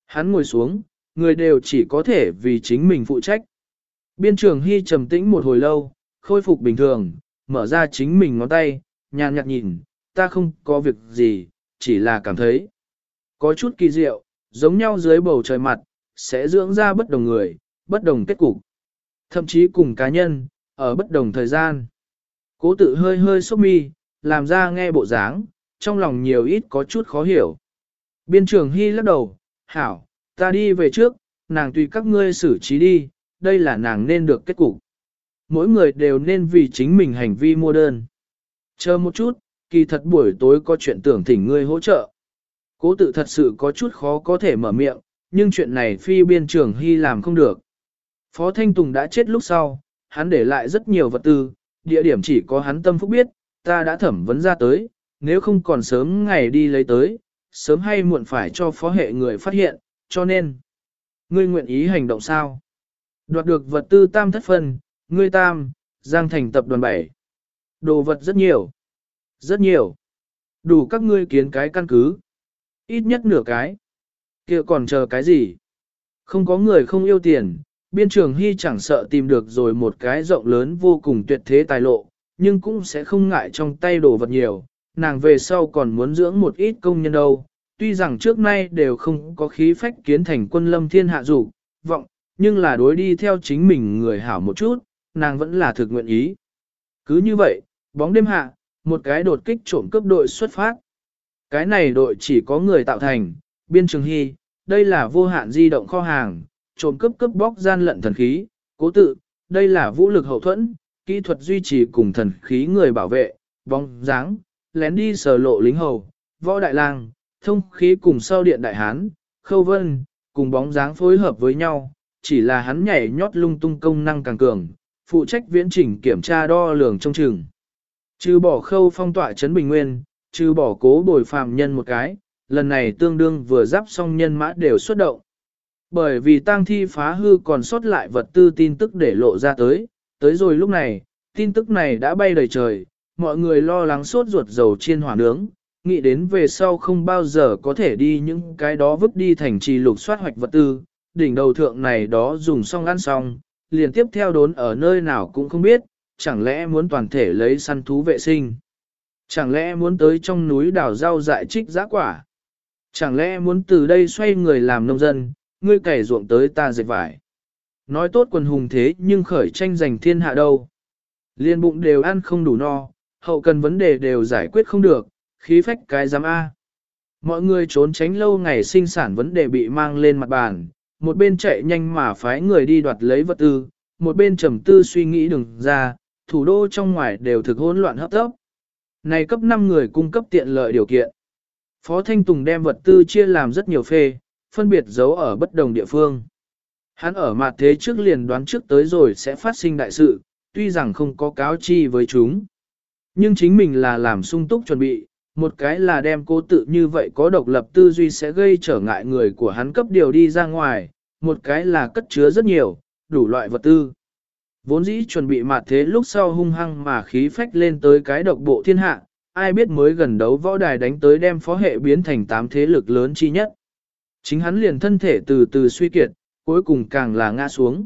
A: Hắn ngồi xuống, người đều chỉ có thể vì chính mình phụ trách. Biên trưởng Hy trầm tĩnh một hồi lâu, khôi phục bình thường, mở ra chính mình ngón tay, nhàn nhạt nhìn, ta không có việc gì, chỉ là cảm thấy có chút kỳ diệu, giống nhau dưới bầu trời mặt, sẽ dưỡng ra bất đồng người, bất đồng kết cục. Thậm chí cùng cá nhân, ở bất đồng thời gian. Cố tự hơi hơi sốc mi, làm ra nghe bộ dáng, trong lòng nhiều ít có chút khó hiểu. Biên trưởng Hy lắc đầu, hảo, ta đi về trước, nàng tùy các ngươi xử trí đi, đây là nàng nên được kết cục. Mỗi người đều nên vì chính mình hành vi mua đơn. Chờ một chút, kỳ thật buổi tối có chuyện tưởng thỉnh ngươi hỗ trợ. Cố tự thật sự có chút khó có thể mở miệng, nhưng chuyện này phi biên trưởng hy làm không được. Phó Thanh Tùng đã chết lúc sau, hắn để lại rất nhiều vật tư, địa điểm chỉ có hắn tâm phúc biết, ta đã thẩm vấn ra tới, nếu không còn sớm ngày đi lấy tới, sớm hay muộn phải cho phó hệ người phát hiện, cho nên, ngươi nguyện ý hành động sao? Đoạt được vật tư tam thất phân, ngươi tam, giang thành tập đoàn 7. Đồ vật rất nhiều, rất nhiều, đủ các ngươi kiến cái căn cứ, ít nhất nửa cái, kia còn chờ cái gì? Không có người không yêu tiền, biên trường hy chẳng sợ tìm được rồi một cái rộng lớn vô cùng tuyệt thế tài lộ, nhưng cũng sẽ không ngại trong tay đồ vật nhiều, nàng về sau còn muốn dưỡng một ít công nhân đâu. Tuy rằng trước nay đều không có khí phách kiến thành quân lâm thiên hạ dục vọng, nhưng là đối đi theo chính mình người hảo một chút, nàng vẫn là thực nguyện ý. Cứ như vậy, bóng đêm hạ, một cái đột kích trộm cướp đội xuất phát. Cái này đội chỉ có người tạo thành, biên trường hy, đây là vô hạn di động kho hàng, trộm cướp cướp bóc gian lận thần khí, cố tự, đây là vũ lực hậu thuẫn, kỹ thuật duy trì cùng thần khí người bảo vệ, bóng dáng, lén đi sờ lộ lính hầu, võ đại lang, thông khí cùng sau điện đại hán, khâu vân, cùng bóng dáng phối hợp với nhau, chỉ là hắn nhảy nhót lung tung công năng càng cường, phụ trách viễn chỉnh kiểm tra đo lường trong trường. Trừ bỏ khâu phong tỏa chấn bình nguyên, trừ bỏ cố bồi phàm nhân một cái, lần này tương đương vừa giáp xong nhân mã đều xuất động. Bởi vì tang thi phá hư còn sót lại vật tư tin tức để lộ ra tới, tới rồi lúc này, tin tức này đã bay đầy trời, mọi người lo lắng sốt ruột dầu chiên hỏa nướng, nghĩ đến về sau không bao giờ có thể đi những cái đó vứt đi thành trì lục soát hoạch vật tư, đỉnh đầu thượng này đó dùng xong ăn xong, liền tiếp theo đốn ở nơi nào cũng không biết, chẳng lẽ muốn toàn thể lấy săn thú vệ sinh. Chẳng lẽ muốn tới trong núi đào rau dại trích giá quả. Chẳng lẽ muốn từ đây xoay người làm nông dân, ngươi cày ruộng tới ta dệt vải. Nói tốt quần hùng thế nhưng khởi tranh giành thiên hạ đâu. Liên bụng đều ăn không đủ no, hậu cần vấn đề đều giải quyết không được, khí phách cái giám A. Mọi người trốn tránh lâu ngày sinh sản vấn đề bị mang lên mặt bàn, một bên chạy nhanh mà phái người đi đoạt lấy vật tư, một bên trầm tư suy nghĩ đừng ra, thủ đô trong ngoài đều thực hỗn loạn hấp tốc. Này cấp 5 người cung cấp tiện lợi điều kiện. Phó Thanh Tùng đem vật tư chia làm rất nhiều phê, phân biệt giấu ở bất đồng địa phương. Hắn ở mặt thế trước liền đoán trước tới rồi sẽ phát sinh đại sự, tuy rằng không có cáo chi với chúng. Nhưng chính mình là làm sung túc chuẩn bị, một cái là đem cô tự như vậy có độc lập tư duy sẽ gây trở ngại người của hắn cấp điều đi ra ngoài, một cái là cất chứa rất nhiều, đủ loại vật tư. Vốn dĩ chuẩn bị mặt thế lúc sau hung hăng mà khí phách lên tới cái độc bộ thiên hạ, ai biết mới gần đấu võ đài đánh tới đem phó hệ biến thành tám thế lực lớn chi nhất. Chính hắn liền thân thể từ từ suy kiệt, cuối cùng càng là ngã xuống.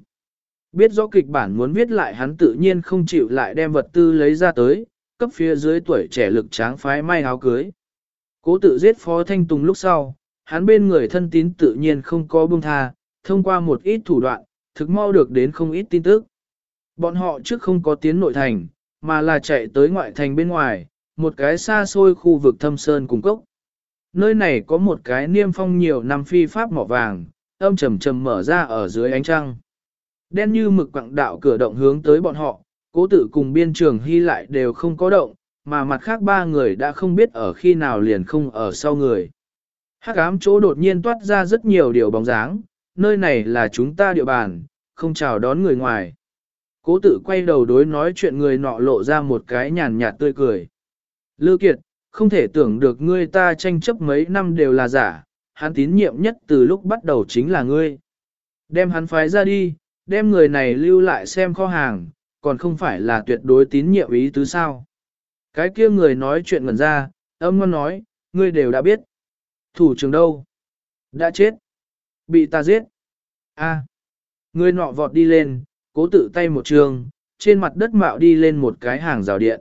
A: Biết rõ kịch bản muốn viết lại hắn tự nhiên không chịu lại đem vật tư lấy ra tới, cấp phía dưới tuổi trẻ lực tráng phái may áo cưới. Cố tự giết Phó Thanh Tùng lúc sau, hắn bên người thân tín tự nhiên không có buông tha, thông qua một ít thủ đoạn, thực mau được đến không ít tin tức. Bọn họ trước không có tiến nội thành, mà là chạy tới ngoại thành bên ngoài, một cái xa xôi khu vực thâm sơn cùng cốc. Nơi này có một cái niêm phong nhiều năm phi pháp mỏ vàng, âm trầm trầm mở ra ở dưới ánh trăng. Đen như mực quặng đạo cửa động hướng tới bọn họ, cố tự cùng biên trường hy lại đều không có động, mà mặt khác ba người đã không biết ở khi nào liền không ở sau người. Hắc ám chỗ đột nhiên toát ra rất nhiều điều bóng dáng, nơi này là chúng ta địa bàn, không chào đón người ngoài. Cố tự quay đầu đối nói chuyện người nọ lộ ra một cái nhàn nhạt tươi cười. Lưu Kiệt, không thể tưởng được ngươi ta tranh chấp mấy năm đều là giả, hắn tín nhiệm nhất từ lúc bắt đầu chính là ngươi. Đem hắn phái ra đi, đem người này lưu lại xem kho hàng, còn không phải là tuyệt đối tín nhiệm ý tứ sao. Cái kia người nói chuyện ngẩn ra, âm ngon nói, ngươi đều đã biết. Thủ trưởng đâu? Đã chết. Bị ta giết. A. Người nọ vọt đi lên, cố tự tay một trường, trên mặt đất mạo đi lên một cái hàng rào điện.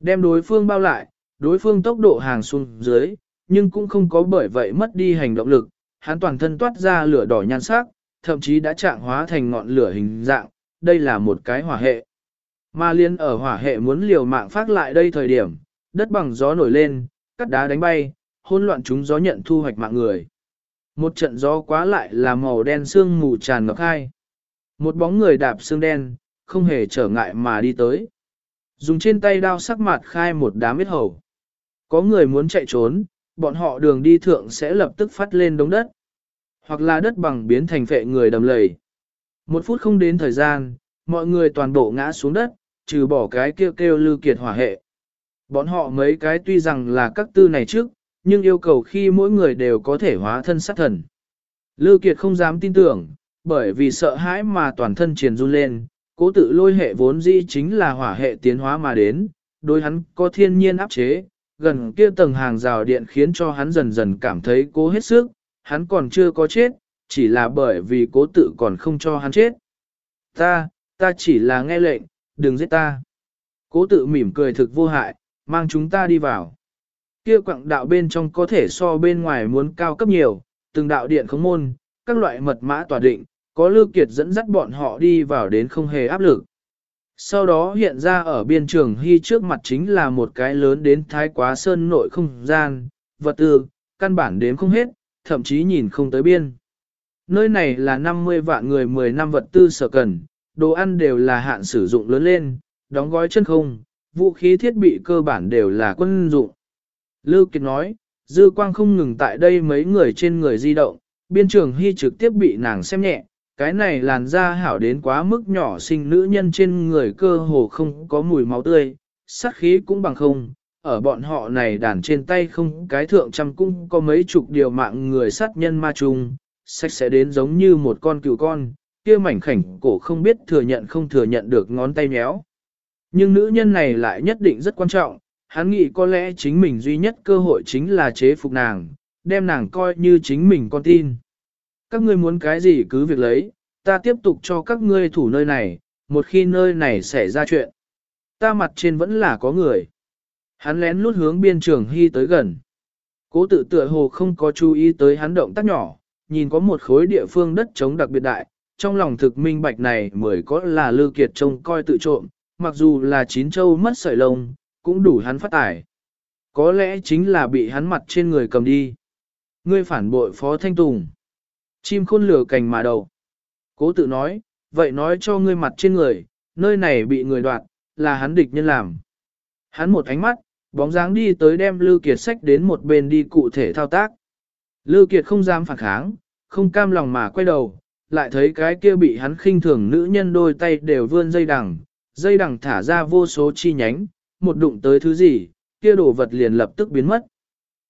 A: Đem đối phương bao lại, đối phương tốc độ hàng xuống dưới, nhưng cũng không có bởi vậy mất đi hành động lực, hắn toàn thân toát ra lửa đỏ nhan sắc, thậm chí đã trạng hóa thành ngọn lửa hình dạng, đây là một cái hỏa hệ. Ma liên ở hỏa hệ muốn liều mạng phát lại đây thời điểm, đất bằng gió nổi lên, cắt đá đánh bay, hỗn loạn chúng gió nhận thu hoạch mạng người. Một trận gió quá lại là màu đen sương mù tràn ngập hai. Một bóng người đạp xương đen, không hề trở ngại mà đi tới. Dùng trên tay đao sắc mặt khai một đám huyết hầu. Có người muốn chạy trốn, bọn họ đường đi thượng sẽ lập tức phát lên đống đất. hoặc là đất bằng biến thành phệ người đầm lầy. Một phút không đến thời gian, mọi người toàn bộ ngã xuống đất, trừ bỏ cái kêu kêu lưu kiệt hỏa hệ. Bọn họ mấy cái tuy rằng là các tư này trước, nhưng yêu cầu khi mỗi người đều có thể hóa thân sát thần. Lưu Kiệt không dám tin tưởng, bởi vì sợ hãi mà toàn thân triền run lên, cố tự lôi hệ vốn dĩ chính là hỏa hệ tiến hóa mà đến, đối hắn có thiên nhiên áp chế, gần kia tầng hàng rào điện khiến cho hắn dần dần cảm thấy cố hết sức, hắn còn chưa có chết, chỉ là bởi vì cố tự còn không cho hắn chết. Ta, ta chỉ là nghe lệnh, đừng giết ta. Cố tự mỉm cười thực vô hại, mang chúng ta đi vào. Kia quặng đạo bên trong có thể so bên ngoài muốn cao cấp nhiều, từng đạo điện khống môn, các loại mật mã tỏa định, có lưu kiệt dẫn dắt bọn họ đi vào đến không hề áp lực. Sau đó hiện ra ở biên trường hy trước mặt chính là một cái lớn đến thái quá sơn nội không gian, vật tư, căn bản đếm không hết, thậm chí nhìn không tới biên. Nơi này là 50 vạn người 10 năm vật tư sở cần, đồ ăn đều là hạn sử dụng lớn lên, đóng gói chân không, vũ khí thiết bị cơ bản đều là quân dụng. Lưu Kiệt nói, dư quang không ngừng tại đây mấy người trên người di động, biên trường hy trực tiếp bị nàng xem nhẹ, cái này làn da hảo đến quá mức nhỏ sinh nữ nhân trên người cơ hồ không có mùi máu tươi, sát khí cũng bằng không, ở bọn họ này đàn trên tay không cái thượng trăm cũng có mấy chục điều mạng người sát nhân ma trùng, sách sẽ đến giống như một con cừu con, kia mảnh khảnh cổ không biết thừa nhận không thừa nhận được ngón tay méo. Nhưng nữ nhân này lại nhất định rất quan trọng, hắn nghĩ có lẽ chính mình duy nhất cơ hội chính là chế phục nàng, đem nàng coi như chính mình con tin. Các ngươi muốn cái gì cứ việc lấy, ta tiếp tục cho các ngươi thủ nơi này, một khi nơi này xảy ra chuyện. Ta mặt trên vẫn là có người. Hắn lén lút hướng biên trường hy tới gần. Cố tự tựa hồ không có chú ý tới hắn động tác nhỏ, nhìn có một khối địa phương đất trống đặc biệt đại, trong lòng thực minh bạch này mới có là lư kiệt trông coi tự trộm, mặc dù là chín châu mất sợi lông, cũng đủ hắn phát tải. Có lẽ chính là bị hắn mặt trên người cầm đi. Ngươi phản bội Phó Thanh Tùng. Chim khôn lửa cành mà đầu. Cố tự nói, vậy nói cho ngươi mặt trên người, nơi này bị người đoạt, là hắn địch nhân làm. Hắn một ánh mắt, bóng dáng đi tới đem Lưu Kiệt sách đến một bên đi cụ thể thao tác. Lưu Kiệt không dám phản kháng, không cam lòng mà quay đầu, lại thấy cái kia bị hắn khinh thường nữ nhân đôi tay đều vươn dây đằng, dây đằng thả ra vô số chi nhánh, một đụng tới thứ gì, kia đồ vật liền lập tức biến mất.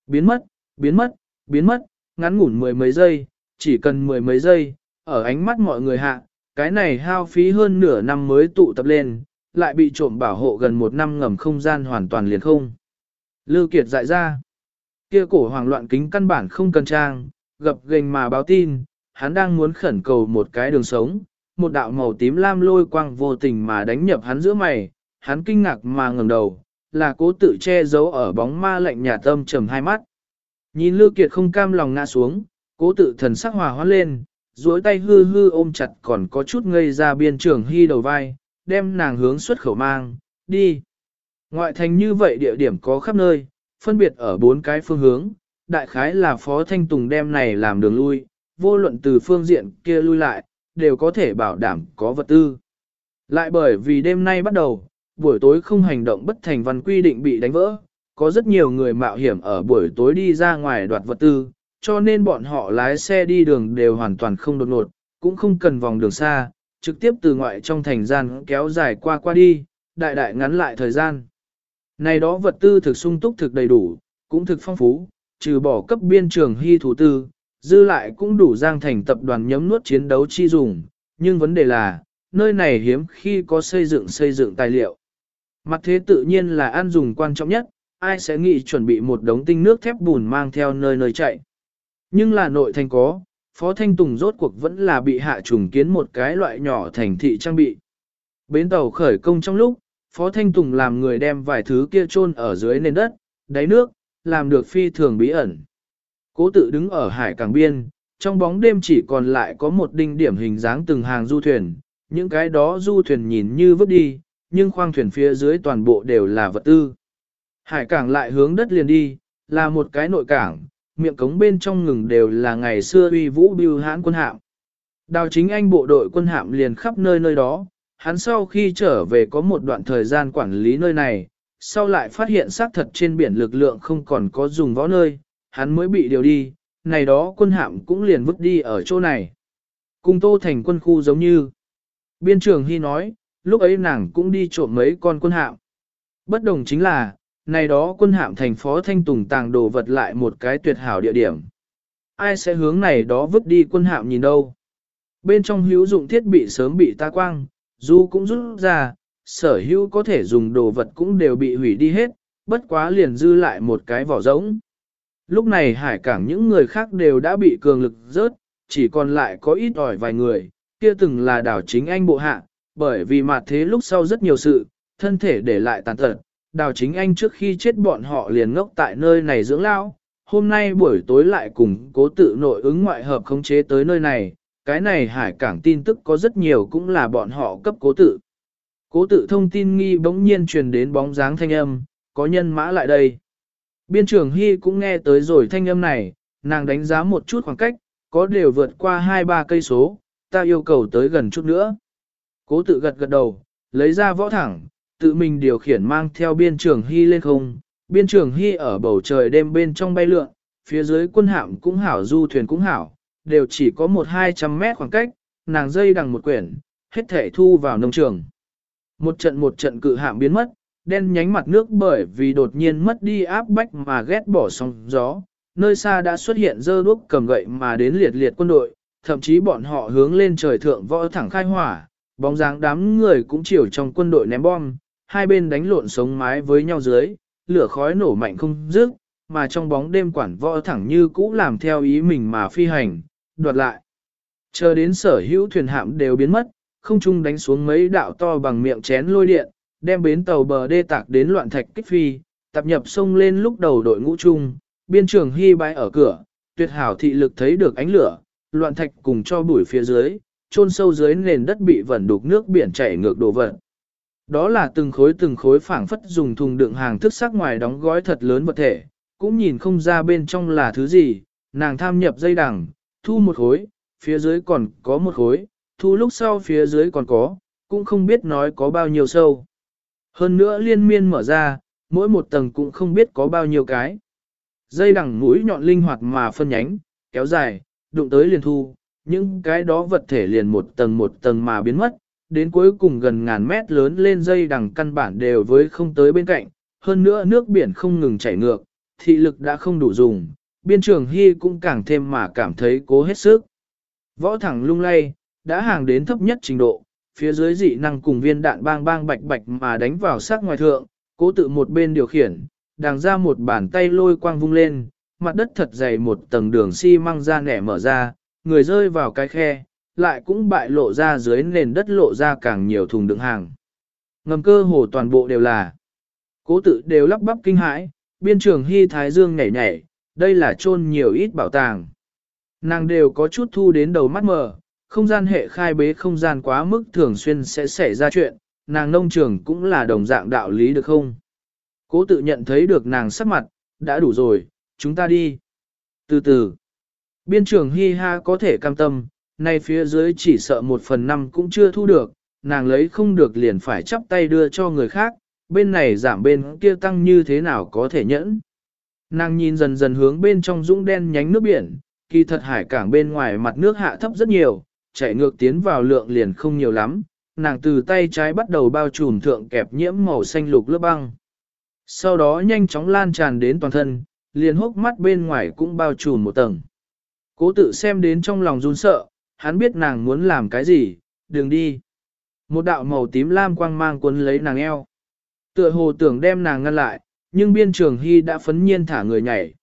A: Biến mất, biến mất, biến mất, ngắn ngủn mười mấy giây, chỉ cần mười mấy giây, ở ánh mắt mọi người hạ, cái này hao phí hơn nửa năm mới tụ tập lên, lại bị trộm bảo hộ gần một năm ngầm không gian hoàn toàn liền không. Lưu Kiệt dại ra, kia cổ hoàng loạn kính căn bản không cần trang, gập gềnh mà báo tin, hắn đang muốn khẩn cầu một cái đường sống, một đạo màu tím lam lôi quang vô tình mà đánh nhập hắn giữa mày, hắn kinh ngạc mà ngẩng đầu, là cố tự che giấu ở bóng ma lạnh nhà tâm trầm hai mắt. Nhìn Lưu Kiệt không cam lòng ngã xuống, cố tự thần sắc hòa hoãn lên, duỗi tay hư hư ôm chặt còn có chút ngây ra biên trưởng hy đầu vai, đem nàng hướng xuất khẩu mang, đi. Ngoại thành như vậy địa điểm có khắp nơi, phân biệt ở bốn cái phương hướng, đại khái là Phó Thanh Tùng đem này làm đường lui, vô luận từ phương diện kia lui lại, đều có thể bảo đảm có vật tư. Lại bởi vì đêm nay bắt đầu, buổi tối không hành động bất thành văn quy định bị đánh vỡ, có rất nhiều người mạo hiểm ở buổi tối đi ra ngoài đoạt vật tư, cho nên bọn họ lái xe đi đường đều hoàn toàn không đột ngột, cũng không cần vòng đường xa, trực tiếp từ ngoại trong thành gian kéo dài qua qua đi, đại đại ngắn lại thời gian. Này đó vật tư thực sung túc thực đầy đủ, cũng thực phong phú, trừ bỏ cấp biên trường hy thủ tư, dư lại cũng đủ giang thành tập đoàn nhấm nuốt chiến đấu chi dùng, nhưng vấn đề là, nơi này hiếm khi có xây dựng xây dựng tài liệu. Mặt thế tự nhiên là ăn dùng quan trọng nhất, ai sẽ nghĩ chuẩn bị một đống tinh nước thép bùn mang theo nơi nơi chạy. Nhưng là nội thành có, Phó Thanh Tùng rốt cuộc vẫn là bị hạ trùng kiến một cái loại nhỏ thành thị trang bị. Bến tàu khởi công trong lúc, Phó Thanh Tùng làm người đem vài thứ kia chôn ở dưới nền đất, đáy nước, làm được phi thường bí ẩn. Cố tự đứng ở hải cảng biên, trong bóng đêm chỉ còn lại có một đinh điểm hình dáng từng hàng du thuyền, những cái đó du thuyền nhìn như vứt đi, nhưng khoang thuyền phía dưới toàn bộ đều là vật tư. Hải cảng lại hướng đất liền đi, là một cái nội cảng, miệng cống bên trong ngừng đều là ngày xưa uy vũ biêu hãn quân hạm. Đào chính anh bộ đội quân hạm liền khắp nơi nơi đó, hắn sau khi trở về có một đoạn thời gian quản lý nơi này, sau lại phát hiện xác thật trên biển lực lượng không còn có dùng võ nơi, hắn mới bị điều đi, này đó quân hạm cũng liền vứt đi ở chỗ này. Cùng tô thành quân khu giống như. Biên trường Hy nói, lúc ấy nàng cũng đi trộm mấy con quân hạm. Bất đồng chính là, này đó quân hạm thành phó thanh tùng tàng đồ vật lại một cái tuyệt hảo địa điểm. Ai sẽ hướng này đó vứt đi quân hạm nhìn đâu. Bên trong hữu dụng thiết bị sớm bị ta quang, dù cũng rút ra, sở hữu có thể dùng đồ vật cũng đều bị hủy đi hết, bất quá liền dư lại một cái vỏ rỗng. Lúc này hải cảng những người khác đều đã bị cường lực rớt, chỉ còn lại có ít ỏi vài người, kia từng là đảo chính anh bộ hạ, bởi vì mặt thế lúc sau rất nhiều sự, thân thể để lại tàn tật. Đào chính anh trước khi chết bọn họ liền ngốc tại nơi này dưỡng lao, hôm nay buổi tối lại cùng cố tự nội ứng ngoại hợp khống chế tới nơi này, cái này hải cảng tin tức có rất nhiều cũng là bọn họ cấp cố tự. Cố tự thông tin nghi bỗng nhiên truyền đến bóng dáng thanh âm, có nhân mã lại đây. Biên trưởng Hy cũng nghe tới rồi thanh âm này, nàng đánh giá một chút khoảng cách, có đều vượt qua 2-3 cây số, ta yêu cầu tới gần chút nữa. Cố tự gật gật đầu, lấy ra võ thẳng, tự mình điều khiển mang theo biên trưởng Hy lên không. Biên trưởng Hy ở bầu trời đêm bên trong bay lượn, phía dưới quân hạm cũng hảo du thuyền cũng hảo, đều chỉ có một hai trăm mét khoảng cách, nàng dây đằng một quyển, hết thể thu vào nông trường. Một trận một trận cự hạm biến mất, đen nhánh mặt nước bởi vì đột nhiên mất đi áp bách mà ghét bỏ sóng gió. Nơi xa đã xuất hiện dơ đuốc cầm gậy mà đến liệt liệt quân đội, thậm chí bọn họ hướng lên trời thượng võ thẳng khai hỏa, bóng dáng đám người cũng chiều trong quân đội ném bom, hai bên đánh lộn sống mái với nhau dưới, lửa khói nổ mạnh không dứt, mà trong bóng đêm quản võ thẳng như cũ làm theo ý mình mà phi hành, đoạt lại. Chờ đến sở hữu thuyền hạm đều biến mất, không trung đánh xuống mấy đạo to bằng miệng chén lôi điện, đem bến tàu bờ đê tạc đến loạn thạch kích phi, tập nhập sông lên lúc đầu đội ngũ chung, biên trường hy bãi ở cửa, tuyệt hảo thị lực thấy được ánh lửa, loạn thạch cùng cho bụi phía dưới, chôn sâu dưới nền đất bị vẩn đục nước biển chảy ngược đổ vật. Đó là từng khối từng khối phảng phất dùng thùng đựng hàng thức sắc ngoài đóng gói thật lớn vật thể, cũng nhìn không ra bên trong là thứ gì, nàng tham nhập dây đằng, thu một khối, phía dưới còn có một khối, thu lúc sau phía dưới còn có, cũng không biết nói có bao nhiêu sâu. Hơn nữa liên miên mở ra, mỗi một tầng cũng không biết có bao nhiêu cái. Dây đằng mũi nhọn linh hoạt mà phân nhánh, kéo dài, đụng tới liền thu, những cái đó vật thể liền một tầng một tầng mà biến mất, đến cuối cùng gần ngàn mét lớn lên dây đằng căn bản đều với không tới bên cạnh, hơn nữa nước biển không ngừng chảy ngược, thị lực đã không đủ dùng, biên trường hy cũng càng thêm mà cảm thấy cố hết sức. Võ thẳng lung lay, đã hàng đến thấp nhất trình độ, phía dưới dị năng cùng viên đạn bang bang bạch bạch mà đánh vào sát ngoài thượng, cố tự một bên điều khiển, đàng ra một bàn tay lôi quang vung lên, mặt đất thật dày một tầng đường xi măng ra nẻ mở ra, người rơi vào cái khe, lại cũng bại lộ ra dưới nền đất lộ ra càng nhiều thùng đựng hàng. Ngầm cơ hồ toàn bộ đều là cố tự đều lắp bắp kinh hãi, biên trường hy thái dương nhảy nhảy, đây là chôn nhiều ít bảo tàng. Nàng đều có chút thu đến đầu mắt mờ, không gian hệ khai bế không gian quá mức thường xuyên sẽ xảy ra chuyện, nàng nông trường cũng là đồng dạng đạo lý được không? Cố tự nhận thấy được nàng sắc mặt, đã đủ rồi, chúng ta đi. Từ từ, biên trường hi ha có thể cam tâm, nay phía dưới chỉ sợ một phần năm cũng chưa thu được, nàng lấy không được liền phải chắp tay đưa cho người khác, bên này giảm bên kia tăng như thế nào có thể nhẫn. Nàng nhìn dần dần hướng bên trong dũng đen nhánh nước biển, kỳ thật hải cảng bên ngoài mặt nước hạ thấp rất nhiều, chạy ngược tiến vào lượng liền không nhiều lắm, nàng từ tay trái bắt đầu bao trùm thượng kẹp nhiễm màu xanh lục lớp băng. Sau đó nhanh chóng lan tràn đến toàn thân, liền hốc mắt bên ngoài cũng bao trùm một tầng. Cố tự xem đến trong lòng run sợ, hắn biết nàng muốn làm cái gì, đừng đi. Một đạo màu tím lam quang mang cuốn lấy nàng eo. Tựa hồ tưởng đem nàng ngăn lại, nhưng biên trường hy đã phấn nhiên thả người nhảy.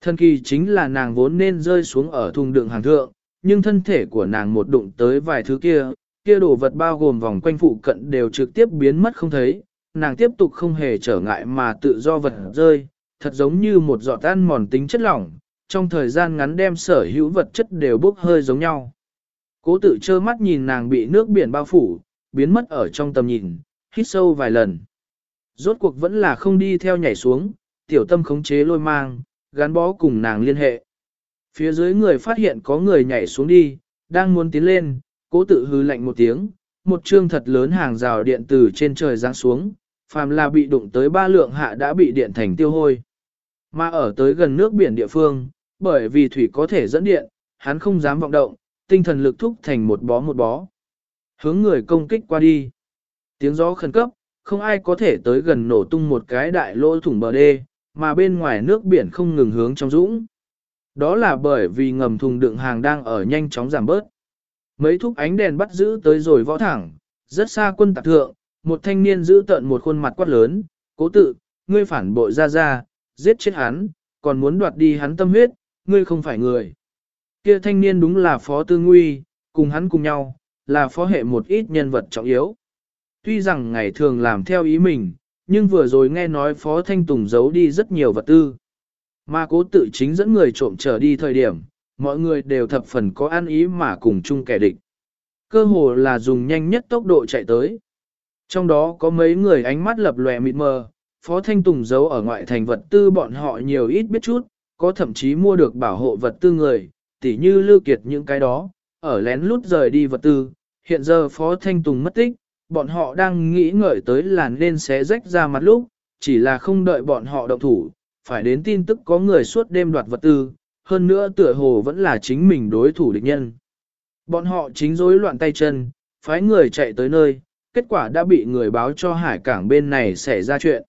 A: Thân kỳ chính là nàng vốn nên rơi xuống ở thùng đựng hàng thượng, nhưng thân thể của nàng một đụng tới vài thứ kia, kia đồ vật bao gồm vòng quanh phụ cận đều trực tiếp biến mất không thấy, nàng tiếp tục không hề trở ngại mà tự do vật rơi, thật giống như một giọt tan mòn tính chất lỏng, trong thời gian ngắn đem sở hữu vật chất đều bốc hơi giống nhau. Cố tự trơ mắt nhìn nàng bị nước biển bao phủ, biến mất ở trong tầm nhìn, hít sâu vài lần. Rốt cuộc vẫn là không đi theo nhảy xuống, tiểu tâm khống chế lôi mang, gắn bó cùng nàng liên hệ. Phía dưới người phát hiện có người nhảy xuống đi, đang muốn tiến lên, cố tự hư lạnh một tiếng, một chương thật lớn hàng rào điện từ trên trời giáng xuống, phàm là bị đụng tới ba lượng hạ đã bị điện thành tiêu hôi. Mà ở tới gần nước biển địa phương, bởi vì thủy có thể dẫn điện, hắn không dám vọng động, tinh thần lực thúc thành một bó một bó. Hướng người công kích qua đi. Tiếng gió khẩn cấp, không ai có thể tới gần nổ tung một cái đại lỗ thủng bờ đê, mà bên ngoài nước biển không ngừng hướng trong dũng. Đó là bởi vì ngầm thùng đựng hàng đang ở nhanh chóng giảm bớt. Mấy thúc ánh đèn bắt giữ tới rồi võ thẳng, rất xa quân tạc thượng, một thanh niên giữ tận một khuôn mặt quát lớn, cố tự, ngươi phản bội ra ra, giết chết hắn, còn muốn đoạt đi hắn tâm huyết, ngươi không phải người. Kia thanh niên đúng là phó tư nguy, cùng hắn cùng nhau, là phó hệ một ít nhân vật trọng yếu. Tuy rằng ngày thường làm theo ý mình, nhưng vừa rồi nghe nói phó thanh tùng giấu đi rất nhiều vật tư. Mà cố tự chính dẫn người trộm trở đi thời điểm, mọi người đều thập phần có ăn ý mà cùng chung kẻ địch. Cơ hồ là dùng nhanh nhất tốc độ chạy tới. Trong đó có mấy người ánh mắt lập lòe mịt mờ, Phó Thanh Tùng giấu ở ngoại thành vật tư bọn họ nhiều ít biết chút, có thậm chí mua được bảo hộ vật tư người, tỉ như lưu kiệt những cái đó, ở lén lút rời đi vật tư. Hiện giờ Phó Thanh Tùng mất tích, bọn họ đang nghĩ ngợi tới là nên xé rách ra mặt lúc, chỉ là không đợi bọn họ động thủ, phải đến tin tức có người suốt đêm đoạt vật tư, hơn nữa tựa hồ vẫn là chính mình đối thủ địch nhân. Bọn họ chính rối loạn tay chân, phái người chạy tới nơi, kết quả đã bị người báo cho hải cảng bên này xảy ra chuyện.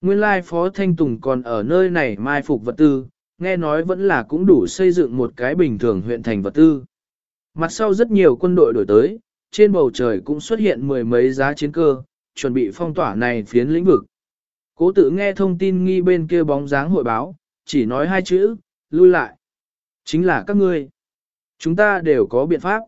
A: Nguyên lai Phó Thanh Tùng còn ở nơi này mai phục vật tư, nghe nói vẫn là cũng đủ xây dựng một cái bình thường huyện thành vật tư. Mặt sau rất nhiều quân đội đổi tới, trên bầu trời cũng xuất hiện mười mấy giá chiến cơ, chuẩn bị phong tỏa này phiến lĩnh vực. Cố tự nghe thông tin nghi bên kia bóng dáng hội báo, chỉ nói hai chữ, lui lại. Chính là các ngươi. Chúng ta đều có biện pháp.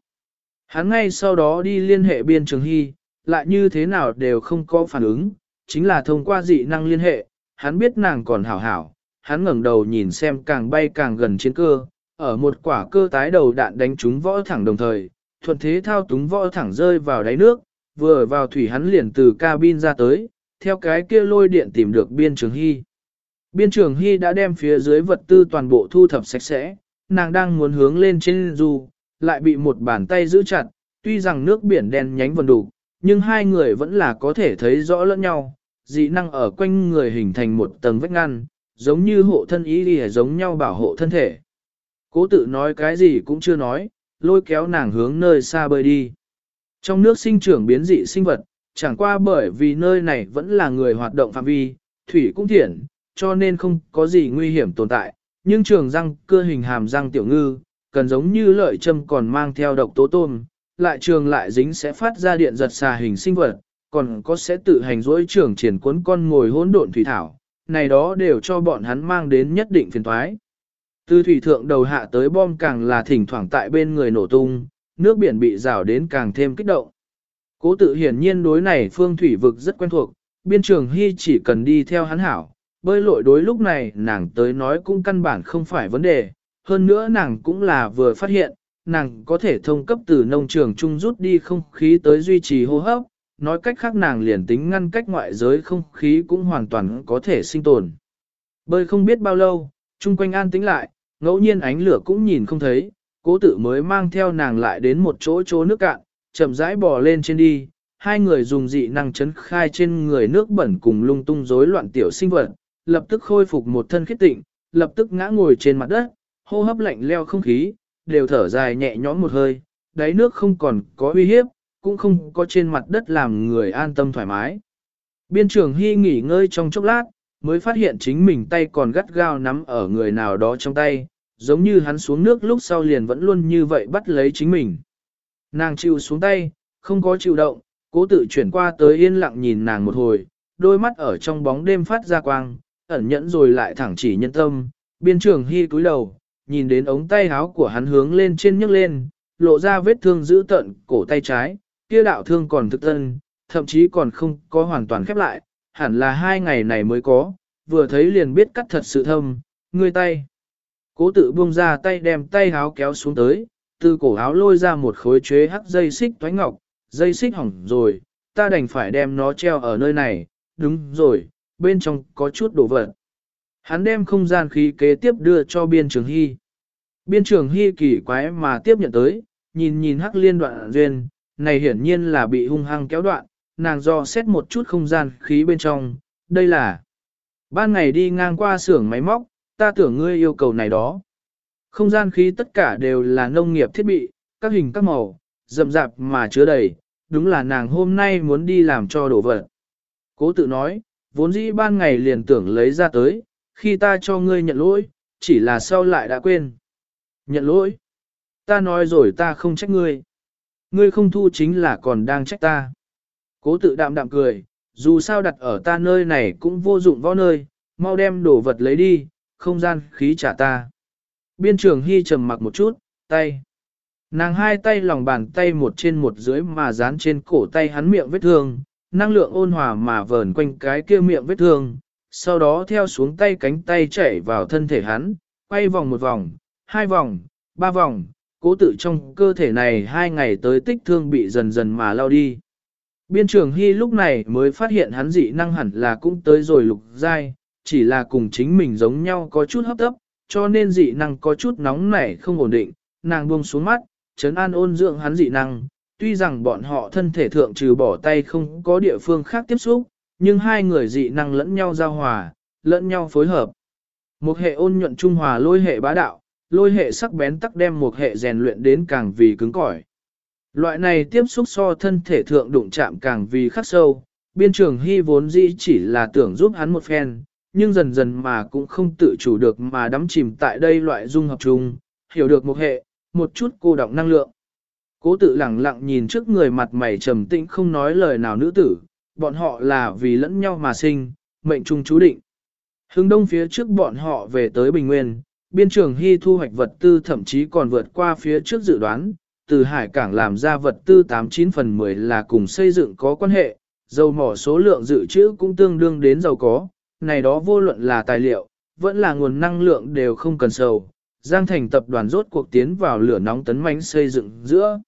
A: Hắn ngay sau đó đi liên hệ biên trường hy, lại như thế nào đều không có phản ứng, chính là thông qua dị năng liên hệ, hắn biết nàng còn hảo hảo, hắn ngẩng đầu nhìn xem càng bay càng gần chiến cơ, ở một quả cơ tái đầu đạn đánh trúng võ thẳng đồng thời, thuận thế thao túng võ thẳng rơi vào đáy nước, vừa vào thủy hắn liền từ cabin ra tới, theo cái kia lôi điện tìm được biên trường hy. Biên trường hy đã đem phía dưới vật tư toàn bộ thu thập sạch sẽ, nàng đang muốn hướng lên trên dù, lại bị một bàn tay giữ chặt, tuy rằng nước biển đen nhánh vần đủ, nhưng hai người vẫn là có thể thấy rõ lẫn nhau, dị năng ở quanh người hình thành một tầng vách ngăn, giống như hộ thân ý đi giống nhau bảo hộ thân thể. Cố tự nói cái gì cũng chưa nói, lôi kéo nàng hướng nơi xa bơi đi. Trong nước sinh trưởng biến dị sinh vật, chẳng qua bởi vì nơi này vẫn là người hoạt động phạm vi, thủy cũng thiện, cho nên không có gì nguy hiểm tồn tại, nhưng trường răng cưa hình hàm răng tiểu ngư, cần giống như lợi châm còn mang theo độc tố tôm, lại trường lại dính sẽ phát ra điện giật xà hình sinh vật, còn có sẽ tự hành dối trường triển cuốn con ngồi hỗn độn thủy thảo, này đó đều cho bọn hắn mang đến nhất định phiền toái. Từ thủy thượng đầu hạ tới bom càng là thỉnh thoảng tại bên người nổ tung, nước biển bị rào đến càng thêm kích động. Cố tự hiển nhiên đối này phương thủy vực rất quen thuộc, biên trường hy chỉ cần đi theo hắn hảo, bơi lội đối lúc này nàng tới nói cũng căn bản không phải vấn đề, hơn nữa nàng cũng là vừa phát hiện, nàng có thể thông cấp từ nông trường trung rút đi không khí tới duy trì hô hấp, nói cách khác nàng liền tính ngăn cách ngoại giới không khí cũng hoàn toàn có thể sinh tồn. Bơi không biết bao lâu, chung quanh an tĩnh lại, ngẫu nhiên ánh lửa cũng nhìn không thấy, cố tự mới mang theo nàng lại đến một chỗ chỗ nước cạn, chậm rãi bò lên trên đi, hai người dùng dị năng chấn khai trên người nước bẩn cùng lung tung rối loạn tiểu sinh vật, lập tức khôi phục một thân khiết tịnh, lập tức ngã ngồi trên mặt đất, hô hấp lạnh leo không khí, đều thở dài nhẹ nhõm một hơi, đáy nước không còn có uy hiếp, cũng không có trên mặt đất làm người an tâm thoải mái. Biên trưởng Hy nghỉ ngơi trong chốc lát, mới phát hiện chính mình tay còn gắt gao nắm ở người nào đó trong tay, giống như hắn xuống nước lúc sau liền vẫn luôn như vậy bắt lấy chính mình. Nàng chịu xuống tay, không có chịu động, cố tự chuyển qua tới yên lặng nhìn nàng một hồi, đôi mắt ở trong bóng đêm phát ra quang, ẩn nhẫn rồi lại thẳng chỉ nhân tâm, biên trưởng hy cúi đầu, nhìn đến ống tay áo của hắn hướng lên trên nhấc lên, lộ ra vết thương dữ tận cổ tay trái, kia đạo thương còn thực tân, thậm chí còn không có hoàn toàn khép lại, hẳn là hai ngày này mới có, vừa thấy liền biết cắt thật sự thâm, ngươi tay. Cố tự buông ra tay đem tay áo kéo xuống tới, từ cổ áo lôi ra một khối chế hắc dây xích thoái ngọc, dây xích hỏng rồi, ta đành phải đem nó treo ở nơi này, đúng rồi, bên trong có chút đồ vật. Hắn đem không gian khí kế tiếp đưa cho biên trường hy. Biên trường hy kỳ quái mà tiếp nhận tới, nhìn nhìn hắc liên đoạn duyên, này hiển nhiên là bị hung hăng kéo đoạn, nàng do xét một chút không gian khí bên trong, đây là ban ngày đi ngang qua xưởng máy móc, ta tưởng ngươi yêu cầu này đó. Không gian khí tất cả đều là nông nghiệp thiết bị, các hình các màu, rậm rạp mà chứa đầy, đúng là nàng hôm nay muốn đi làm cho đổ vật. Cố tự nói, vốn dĩ ban ngày liền tưởng lấy ra tới, khi ta cho ngươi nhận lỗi, chỉ là sau lại đã quên. Nhận lỗi. Ta nói rồi ta không trách ngươi. Ngươi không thu chính là còn đang trách ta. Cố tự đạm đạm cười, dù sao đặt ở ta nơi này cũng vô dụng võ nơi, mau đem đồ vật lấy đi, không gian khí trả ta. Biên trường hy trầm mặc một chút, tay. Nàng hai tay lòng bàn tay một trên một dưới mà dán trên cổ tay hắn miệng vết thương, năng lượng ôn hòa mà vờn quanh cái kia miệng vết thương, sau đó theo xuống tay cánh tay chảy vào thân thể hắn, quay vòng một vòng, hai vòng, ba vòng, cố tự trong cơ thể này hai ngày tới tích thương bị dần dần mà lao đi. Biên trường Hy lúc này mới phát hiện hắn dị năng hẳn là cũng tới rồi lục giai, chỉ là cùng chính mình giống nhau có chút hấp tấp, cho nên dị năng có chút nóng nảy không ổn định, nàng buông xuống mắt, Trấn an ôn dưỡng hắn dị năng, tuy rằng bọn họ thân thể thượng trừ bỏ tay không có địa phương khác tiếp xúc, nhưng hai người dị năng lẫn nhau giao hòa, lẫn nhau phối hợp. Một hệ ôn nhuận trung hòa lôi hệ bá đạo, lôi hệ sắc bén tắc đem một hệ rèn luyện đến càng vì cứng cỏi. Loại này tiếp xúc so thân thể thượng đụng chạm càng vì khắc sâu, biên trường hy vốn dĩ chỉ là tưởng giúp hắn một phen, nhưng dần dần mà cũng không tự chủ được mà đắm chìm tại đây loại dung hợp chung, hiểu được một hệ, một chút cô động năng lượng. Cố tự lẳng lặng nhìn trước người mặt mày trầm tĩnh không nói lời nào nữ tử, bọn họ là vì lẫn nhau mà sinh, mệnh chung chú định. Hướng đông phía trước bọn họ về tới Bình Nguyên, biên trường hy thu hoạch vật tư thậm chí còn vượt qua phía trước dự đoán, từ hải cảng làm ra vật tư 89 phần 10 là cùng xây dựng có quan hệ, dầu mỏ số lượng dự trữ cũng tương đương đến dầu có, này đó vô luận là tài liệu, vẫn là nguồn năng lượng đều không cần sầu. Giang thành tập đoàn rốt cuộc tiến vào lửa nóng tấn mãnh xây dựng giữa.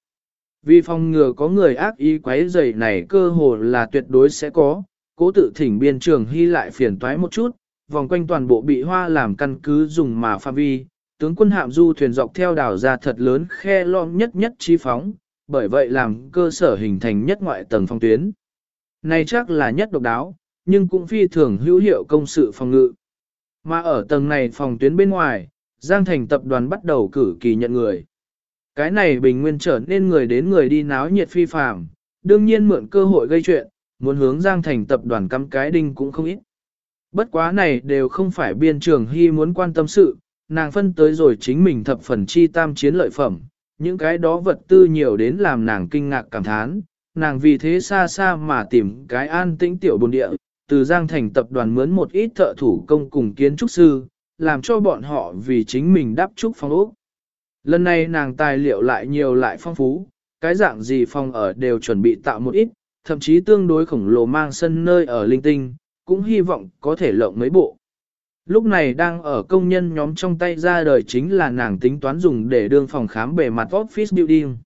A: Vì phòng ngừa có người ác ý quấy rầy này cơ hồ là tuyệt đối sẽ có, cố tự thỉnh biên trường hy lại phiền toái một chút, vòng quanh toàn bộ bị hoa làm căn cứ dùng mà pha vi, tướng quân hạm du thuyền dọc theo đảo ra thật lớn khe lõm nhất nhất chi phóng, bởi vậy làm cơ sở hình thành nhất ngoại tầng phong tuyến. Này chắc là nhất độc đáo, nhưng cũng phi thường hữu hiệu công sự phòng ngự. Mà ở tầng này phòng tuyến bên ngoài, Giang Thành tập đoàn bắt đầu cử kỳ nhận người. Cái này bình nguyên trở nên người đến người đi náo nhiệt phi phàm, đương nhiên mượn cơ hội gây chuyện, muốn hướng Giang Thành tập đoàn cắm cái đinh cũng không ít. Bất quá này đều không phải biên trường hy muốn quan tâm sự, nàng phân tới rồi chính mình thập phần chi tam chiến lợi phẩm, những cái đó vật tư nhiều đến làm nàng kinh ngạc cảm thán, nàng vì thế xa xa mà tìm cái an tĩnh tiểu bồn địa, từ Giang Thành tập đoàn mướn một ít thợ thủ công cùng kiến trúc sư, làm cho bọn họ vì chính mình đáp trúc phòng ốc. Lần này nàng tài liệu lại nhiều lại phong phú, cái dạng gì phòng ở đều chuẩn bị tạo một ít, thậm chí tương đối khổng lồ mang sân nơi ở linh tinh, cũng hy vọng có thể lộng mấy bộ. Lúc này đang ở công nhân nhóm trong tay ra đời chính là nàng tính toán dùng để đương phòng khám bề mặt office building.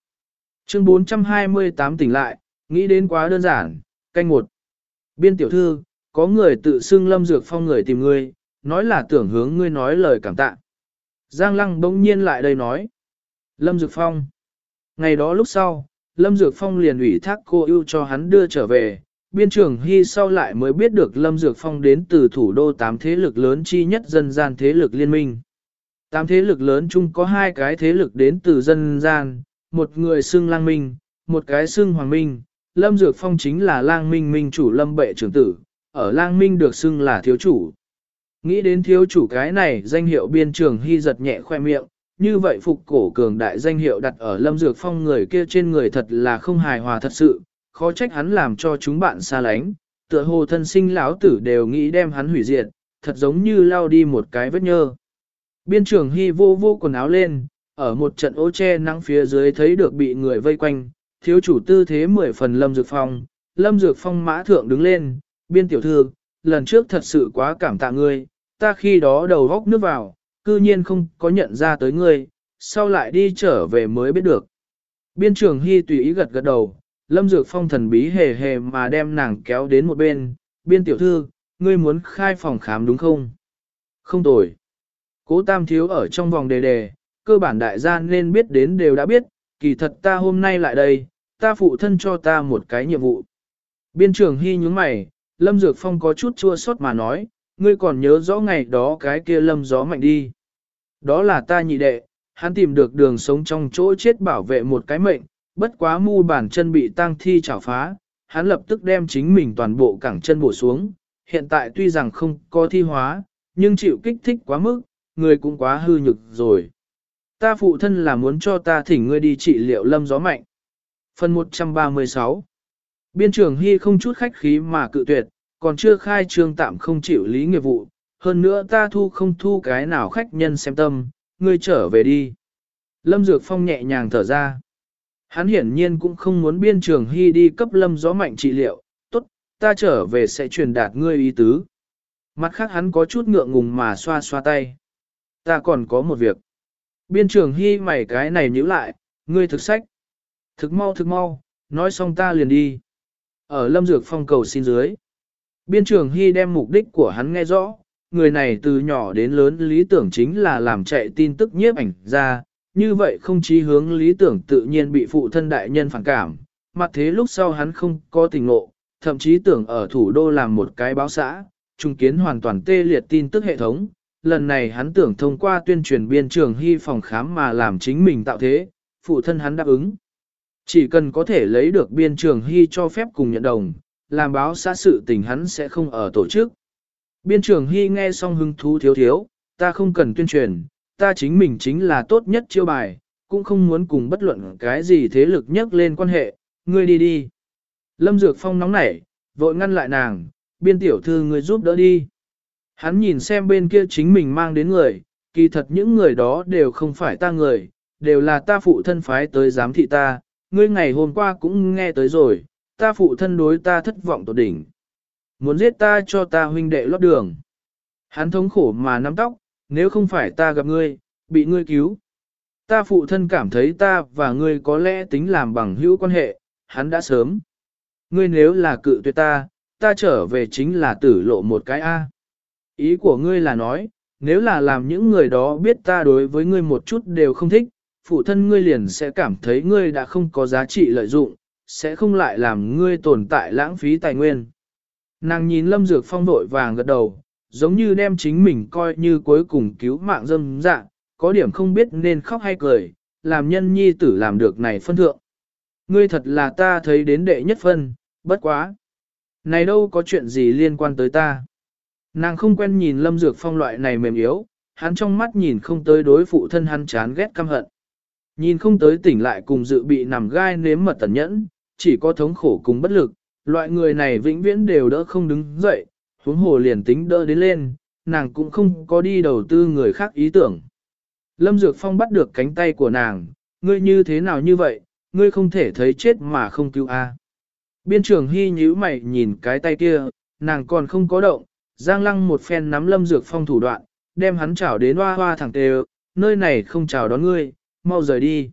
A: Chương 428 tỉnh lại, nghĩ đến quá đơn giản, canh một. Biên tiểu thư, có người tự xưng lâm dược phong người tìm ngươi, nói là tưởng hướng ngươi nói lời cảm tạ. Giang lăng bỗng nhiên lại đây nói. Lâm dược phong. Ngày đó lúc sau, lâm dược phong liền ủy thác cô ưu cho hắn đưa trở về, biên trưởng hy sau lại mới biết được Lâm Dược Phong đến từ thủ đô tám thế lực lớn chi nhất dân gian thế lực liên minh. Tám thế lực lớn chung có hai cái thế lực đến từ dân gian, một người xưng lang minh, một cái xưng hoàng minh. Lâm Dược Phong chính là lang minh minh chủ lâm bệ trưởng tử, ở lang minh được xưng là thiếu chủ. Nghĩ đến thiếu chủ cái này danh hiệu biên trường hy giật nhẹ khoe miệng, như vậy phục cổ cường đại danh hiệu đặt ở lâm dược phong người kia trên người thật là không hài hòa thật sự, khó trách hắn làm cho chúng bạn xa lánh, tựa hồ thân sinh lão tử đều nghĩ đem hắn hủy diệt, thật giống như lao đi một cái vết nhơ. Biên trưởng hy vô vô quần áo lên, ở một trận ô che nắng phía dưới thấy được bị người vây quanh, thiếu chủ tư thế mười phần lâm dược phong, lâm dược phong mã thượng đứng lên, biên tiểu thư, lần trước thật sự quá cảm tạ ngươi, ta khi đó đầu góc nước vào, cư nhiên không có nhận ra tới ngươi, sau lại đi trở về mới biết được. Biên trưởng hy tùy ý gật gật đầu, Lâm Dược Phong thần bí hề hề mà đem nàng kéo đến một bên, biên tiểu thư, ngươi muốn khai phòng khám đúng không? Không tồi. Cố Tam Thiếu ở trong vòng đề đề, cơ bản đại gia nên biết đến đều đã biết, kỳ thật ta hôm nay lại đây, ta phụ thân cho ta một cái nhiệm vụ. Biên trưởng hy nhúng mày, Lâm Dược Phong có chút chua xót mà nói, ngươi còn nhớ rõ ngày đó cái kia lâm gió mạnh đi. Đó là ta nhị đệ, hắn tìm được đường sống trong chỗ chết bảo vệ một cái mệnh, bất quá mu bàn chân bị tang thi chảo phá, hắn lập tức đem chính mình toàn bộ cẳng chân bổ xuống, hiện tại tuy rằng không có thi hóa, nhưng chịu kích thích quá mức, người cũng quá hư nhực rồi. Ta phụ thân là muốn cho ta thỉnh ngươi đi trị liệu lâm gió mạnh. Phần 136 Biên trưởng Hy không chút khách khí mà cự tuyệt, còn chưa khai trương tạm không chịu lý nghiệp vụ, hơn nữa ta thu không thu cái nào khách nhân xem tâm, ngươi trở về đi. Lâm Dược Phong nhẹ nhàng thở ra. Hắn hiển nhiên cũng không muốn biên trường hy đi cấp lâm gió mạnh trị liệu, tốt, ta trở về sẽ truyền đạt ngươi ý tứ. Mặt khác hắn có chút ngượng ngùng mà xoa xoa tay. Ta còn có một việc. Biên trường hy mày cái này nhíu lại, ngươi thực sách. Thực mau thực mau, nói xong ta liền đi. Ở lâm dược phong cầu xin dưới. Biên trường hy đem mục đích của hắn nghe rõ, người này từ nhỏ đến lớn lý tưởng chính là làm chạy tin tức nhiếp ảnh ra, như vậy không chí hướng lý tưởng tự nhiên bị phụ thân đại nhân phản cảm, mặt thế lúc sau hắn không có tình ngộ, thậm chí tưởng ở thủ đô làm một cái báo xã, trung kiến hoàn toàn tê liệt tin tức hệ thống. Lần này hắn tưởng thông qua tuyên truyền biên trường hy phòng khám mà làm chính mình tạo thế, phụ thân hắn đáp ứng. Chỉ cần có thể lấy được biên trường hy cho phép cùng nhận đồng, làm báo xã sự tình hắn sẽ không ở tổ chức. Biên trường hy nghe xong hứng thú thiếu thiếu, ta không cần tuyên truyền, ta chính mình chính là tốt nhất chiêu bài, cũng không muốn cùng bất luận cái gì thế lực nhắc lên quan hệ, ngươi đi đi. Lâm Dược Phong nóng nảy, vội ngăn lại nàng, biên tiểu thư ngươi giúp đỡ đi. Hắn nhìn xem bên kia chính mình mang đến người, kỳ thật những người đó đều không phải ta người, đều là ta phụ thân phái tới giám thị ta, ngươi ngày hôm qua cũng nghe tới rồi, ta phụ thân đối ta thất vọng tột đỉnh. Muốn giết ta cho ta huynh đệ lót đường. Hắn thống khổ mà nắm tóc, nếu không phải ta gặp ngươi, bị ngươi cứu. Ta phụ thân cảm thấy ta và ngươi có lẽ tính làm bằng hữu quan hệ, hắn đã sớm. Ngươi nếu là cự tuyệt ta, ta trở về chính là tử lộ một cái A. Ý của ngươi là nói, nếu là làm những người đó biết ta đối với ngươi một chút đều không thích, phụ thân ngươi liền sẽ cảm thấy ngươi đã không có giá trị lợi dụng, sẽ không lại làm ngươi tồn tại lãng phí tài nguyên. Nàng nhìn Lâm Dược Phong vội vàng gật đầu, giống như đem chính mình coi như cuối cùng cứu mạng dâm dạ, có điểm không biết nên khóc hay cười, làm nhân nhi tử làm được này phân thượng. Ngươi thật là ta thấy đến đệ nhất phân, bất quá. Này đâu có chuyện gì liên quan tới ta. Nàng không quen nhìn Lâm Dược Phong loại này mềm yếu, hắn trong mắt nhìn không tới đối phụ thân hắn chán ghét căm hận. Nhìn không tới tỉnh lại cùng dự bị nằm gai nếm mật tẩn nhẫn, chỉ có thống khổ cùng bất lực, loại người này vĩnh viễn đều đỡ không đứng dậy, huống hồ liền tính đỡ đến lên, nàng cũng không có đi đầu tư người khác ý tưởng. Lâm Dược Phong bắt được cánh tay của nàng, ngươi như thế nào như vậy, ngươi không thể thấy chết mà không cứu a. Biên trưởng hy nhíu mày nhìn cái tay kia, nàng còn không có động, Giang Lăng một phen nắm Lâm Dược Phong thủ đoạn, đem hắn chảo đến hoa hoa thẳng tề, nơi này không chào đón ngươi, mau rời đi.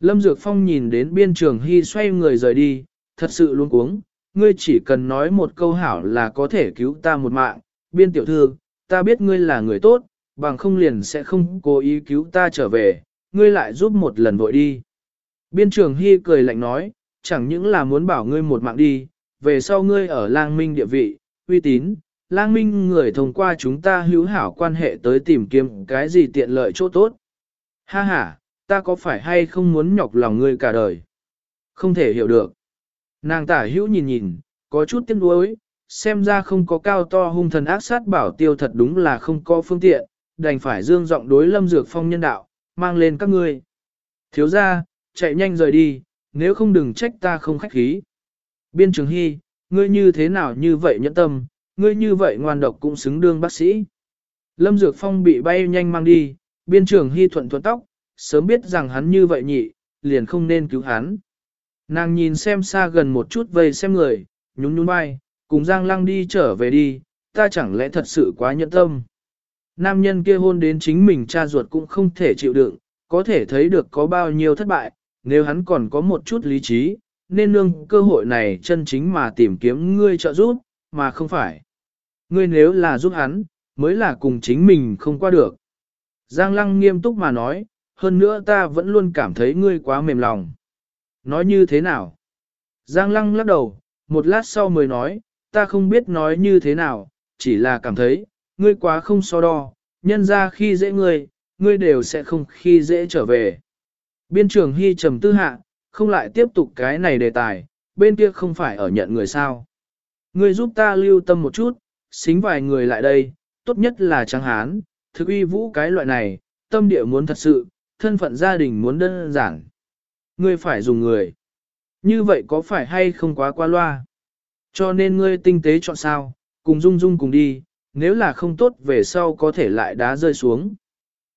A: Lâm Dược Phong nhìn đến biên trường hy xoay người rời đi, thật sự luôn cuống, ngươi chỉ cần nói một câu hảo là có thể cứu ta một mạng, biên tiểu thư, ta biết ngươi là người tốt, bằng không liền sẽ không cố ý cứu ta trở về, ngươi lại giúp một lần vội đi. Biên trường Hy cười lạnh nói, chẳng những là muốn bảo ngươi một mạng đi, về sau ngươi ở lang minh địa vị, uy tín, lang minh người thông qua chúng ta hữu hảo quan hệ tới tìm kiếm cái gì tiện lợi chỗ tốt. Ha ha, ta có phải hay không muốn nhọc lòng ngươi cả đời? Không thể hiểu được. Nàng tả hữu nhìn nhìn, có chút tiếc nuối, xem ra không có cao to hung thần ác sát bảo tiêu thật đúng là không có phương tiện, đành phải dương giọng đối lâm dược phong nhân đạo, mang lên các ngươi. Thiếu ra, chạy nhanh rời đi, nếu không đừng trách ta không khách khí. Biên trường hy, ngươi như thế nào như vậy nhẫn tâm, ngươi như vậy ngoan độc cũng xứng đương bác sĩ. Lâm Dược Phong bị bay nhanh mang đi, biên trường hy thuận thuận tóc, sớm biết rằng hắn như vậy nhị, liền không nên cứu hắn. Nàng nhìn xem xa gần một chút vây xem người, nhún nhún vai, cùng Giang Lăng đi trở về đi, ta chẳng lẽ thật sự quá nhẫn tâm. Nam nhân kia hôn đến chính mình cha ruột cũng không thể chịu đựng, có thể thấy được có bao nhiêu thất bại, nếu hắn còn có một chút lý trí, nên nương cơ hội này chân chính mà tìm kiếm ngươi trợ giúp, mà không phải. Ngươi nếu là giúp hắn, mới là cùng chính mình không qua được. Giang Lăng nghiêm túc mà nói, hơn nữa ta vẫn luôn cảm thấy ngươi quá mềm lòng. Nói như thế nào? Giang lăng lắc đầu, một lát sau mới nói, ta không biết nói như thế nào, chỉ là cảm thấy, ngươi quá không so đo, nhân ra khi dễ ngươi, ngươi đều sẽ không khi dễ trở về. Biên trường hy trầm tư hạ, không lại tiếp tục cái này đề tài, bên kia không phải ở nhận người sao. Ngươi giúp ta lưu tâm một chút, xính vài người lại đây, tốt nhất là trắng hán, thực uy vũ cái loại này, tâm địa muốn thật sự, thân phận gia đình muốn đơn giản. Ngươi phải dùng người. Như vậy có phải hay không quá qua loa? Cho nên ngươi tinh tế chọn sao, cùng dung dung cùng đi, nếu là không tốt về sau có thể lại đá rơi xuống.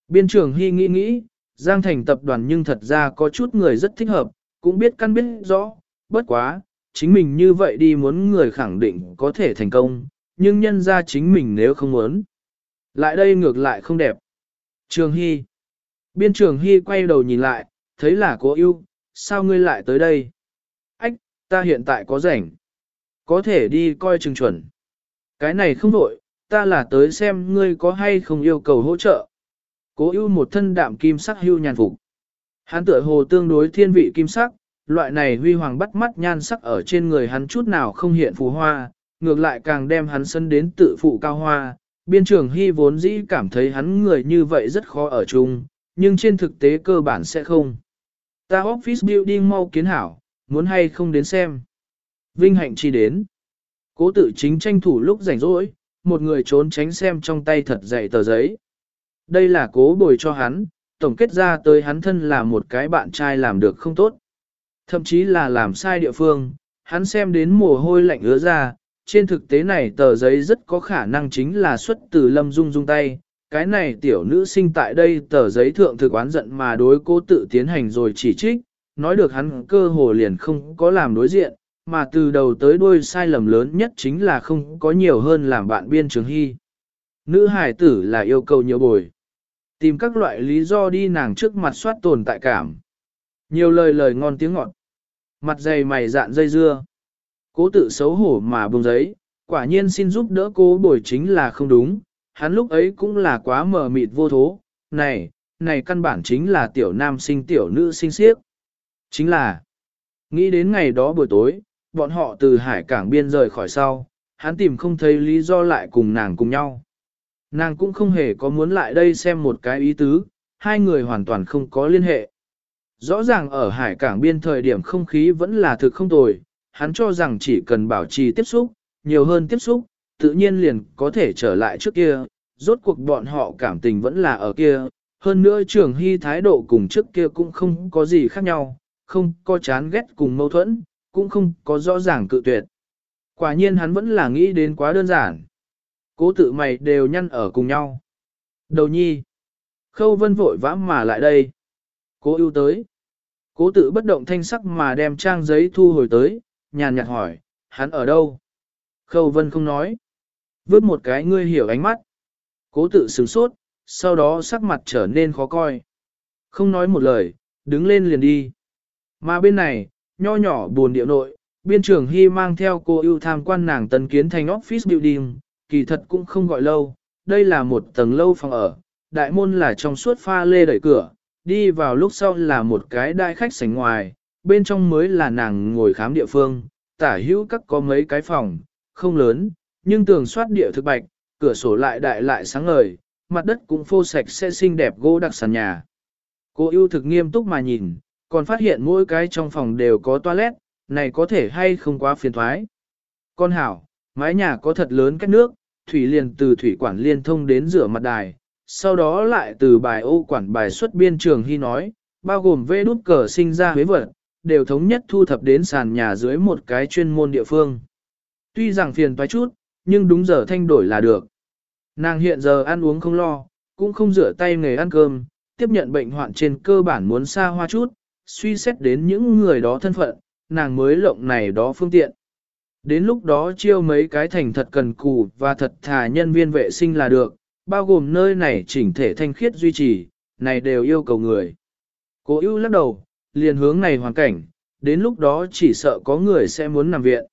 A: Biên trưởng Hy nghĩ nghĩ, Giang Thành tập đoàn nhưng thật ra có chút người rất thích hợp, cũng biết căn biết rõ, bất quá, chính mình như vậy đi muốn người khẳng định có thể thành công, nhưng nhân ra chính mình nếu không muốn. Lại đây ngược lại không đẹp. Trường Hy. Biên trưởng Hy quay đầu nhìn lại, thấy là cố ưu, sao ngươi lại tới đây? Ách, ta hiện tại có rảnh. Có thể đi coi chừng chuẩn. Cái này không đổi, ta là tới xem ngươi có hay không yêu cầu hỗ trợ. Cố ưu một thân đạm kim sắc hưu nhàn phục. Hắn tựa hồ tương đối thiên vị kim sắc, loại này huy hoàng bắt mắt nhan sắc ở trên người hắn chút nào không hiện phù hoa, ngược lại càng đem hắn sân đến tự phụ cao hoa. Biên trưởng hy vốn dĩ cảm thấy hắn người như vậy rất khó ở chung, nhưng trên thực tế cơ bản sẽ không. Ta office building mau kiến hảo, muốn hay không đến xem. Vinh hạnh chi đến. Cố tự chính tranh thủ lúc rảnh rỗi, một người trốn tránh xem trong tay thật dày tờ giấy. Đây là cố bồi cho hắn, tổng kết ra tới hắn thân là một cái bạn trai làm được không tốt. Thậm chí là làm sai địa phương, hắn xem đến mồ hôi lạnh ứa ra, trên thực tế này tờ giấy rất có khả năng chính là xuất từ lâm dung dung tay. Cái này tiểu nữ sinh tại đây tờ giấy thượng thực oán giận mà đối cố tự tiến hành rồi chỉ trích, nói được hắn cơ hồ liền không có làm đối diện, mà từ đầu tới đuôi sai lầm lớn nhất chính là không có nhiều hơn làm bạn biên trường hy. Nữ hải tử là yêu cầu nhiều bồi. Tìm các loại lý do đi nàng trước mặt soát tồn tại cảm. Nhiều lời lời ngon tiếng ngọt. Mặt dày mày dạn dây dưa. Cố tự xấu hổ mà bông giấy, quả nhiên xin giúp đỡ cố bồi chính là không đúng. Hắn lúc ấy cũng là quá mờ mịt vô thố. Này, này căn bản chính là tiểu nam sinh tiểu nữ sinh siếc. Chính là, nghĩ đến ngày đó buổi tối, bọn họ từ hải cảng biên rời khỏi sau, hắn tìm không thấy lý do lại cùng nàng cùng nhau. Nàng cũng không hề có muốn lại đây xem một cái ý tứ, hai người hoàn toàn không có liên hệ. Rõ ràng ở hải cảng biên thời điểm không khí vẫn là thực không tồi, hắn cho rằng chỉ cần bảo trì tiếp xúc, nhiều hơn tiếp xúc, tự nhiên liền có thể trở lại trước kia, rốt cuộc bọn họ cảm tình vẫn là ở kia, hơn nữa trường hy thái độ cùng trước kia cũng không có gì khác nhau, không có chán ghét cùng mâu thuẫn, cũng không có rõ ràng cự tuyệt. Quả nhiên hắn vẫn là nghĩ đến quá đơn giản. Cố tự mày đều nhăn ở cùng nhau. Đầu nhi. Khâu vân vội vã mà lại đây. Cố ưu tới. Cố tự bất động thanh sắc mà đem trang giấy thu hồi tới, nhàn nhạt hỏi, hắn ở đâu? Khâu vân không nói. Vớt một cái ngươi hiểu ánh mắt. Cố tự sửng sốt, sau đó sắc mặt trở nên khó coi. Không nói một lời, đứng lên liền đi. Mà bên này, nho nhỏ buồn điệu nội, biên trưởng Hy mang theo cô ưu tham quan nàng tân kiến thành office building, kỳ thật cũng không gọi lâu, đây là một tầng lâu phòng ở, đại môn là trong suốt pha lê đẩy cửa, đi vào lúc sau là một cái đại khách sảnh ngoài, bên trong mới là nàng ngồi khám địa phương, tả hữu các có mấy cái phòng, không lớn, nhưng tường soát địa thực bạch, cửa sổ lại đại lại sáng ngời, mặt đất cũng phô sạch sẽ xinh đẹp gỗ đặc sàn nhà. Cô yêu thực nghiêm túc mà nhìn, còn phát hiện mỗi cái trong phòng đều có toilet, này có thể hay không quá phiền thoái. Con hảo, mái nhà có thật lớn cách nước, thủy liền từ thủy quản liên thông đến rửa mặt đài, sau đó lại từ bài ô quản bài xuất biên trường hy nói, bao gồm vê đút cờ sinh ra huế vật, đều thống nhất thu thập đến sàn nhà dưới một cái chuyên môn địa phương. Tuy rằng phiền toái chút, nhưng đúng giờ thanh đổi là được. Nàng hiện giờ ăn uống không lo, cũng không rửa tay nghề ăn cơm, tiếp nhận bệnh hoạn trên cơ bản muốn xa hoa chút, suy xét đến những người đó thân phận, nàng mới lộng này đó phương tiện. Đến lúc đó chiêu mấy cái thành thật cần cù và thật thà nhân viên vệ sinh là được, bao gồm nơi này chỉnh thể thanh khiết duy trì, này đều yêu cầu người. Cố ưu lắc đầu, liền hướng này hoàn cảnh, đến lúc đó chỉ sợ có người sẽ muốn nằm viện.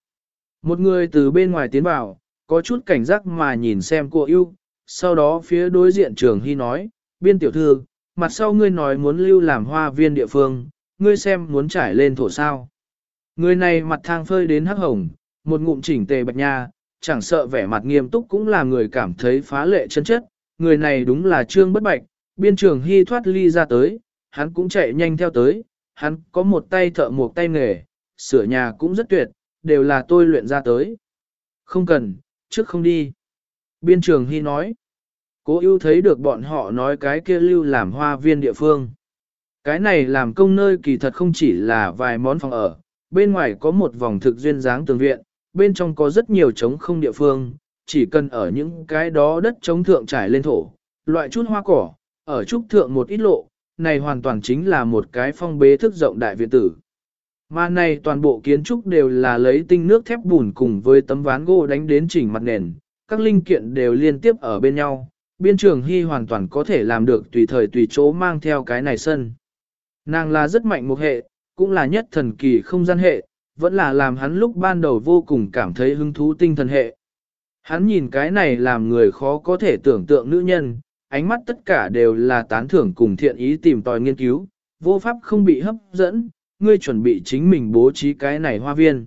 A: Một người từ bên ngoài tiến vào, có chút cảnh giác mà nhìn xem cô ưu, sau đó phía đối diện trường hy nói, biên tiểu thư, mặt sau ngươi nói muốn lưu làm hoa viên địa phương, ngươi xem muốn trải lên thổ sao. Người này mặt thang phơi đến hắc hồng, một ngụm chỉnh tề bạch nha, chẳng sợ vẻ mặt nghiêm túc cũng là người cảm thấy phá lệ chân chất, người này đúng là trương bất bạch, biên trường hy thoát ly ra tới, hắn cũng chạy nhanh theo tới, hắn có một tay thợ một tay nghề, sửa nhà cũng rất tuyệt, đều là tôi luyện ra tới. Không cần, trước không đi. Biên trường hy nói, cố ưu thấy được bọn họ nói cái kia lưu làm hoa viên địa phương. Cái này làm công nơi kỳ thật không chỉ là vài món phòng ở, bên ngoài có một vòng thực duyên dáng tường viện, bên trong có rất nhiều trống không địa phương, chỉ cần ở những cái đó đất trống thượng trải lên thổ, loại chút hoa cỏ, ở trúc thượng một ít lộ, này hoàn toàn chính là một cái phong bế thức rộng đại viện tử. Mà này toàn bộ kiến trúc đều là lấy tinh nước thép bùn cùng với tấm ván gỗ đánh đến chỉnh mặt nền, các linh kiện đều liên tiếp ở bên nhau, biên trường hy hoàn toàn có thể làm được tùy thời tùy chỗ mang theo cái này sân. Nàng là rất mạnh một hệ, cũng là nhất thần kỳ không gian hệ, vẫn là làm hắn lúc ban đầu vô cùng cảm thấy hứng thú tinh thần hệ. Hắn nhìn cái này làm người khó có thể tưởng tượng nữ nhân, ánh mắt tất cả đều là tán thưởng cùng thiện ý tìm tòi nghiên cứu, vô pháp không bị hấp dẫn, ngươi chuẩn bị chính mình bố trí cái này hoa viên.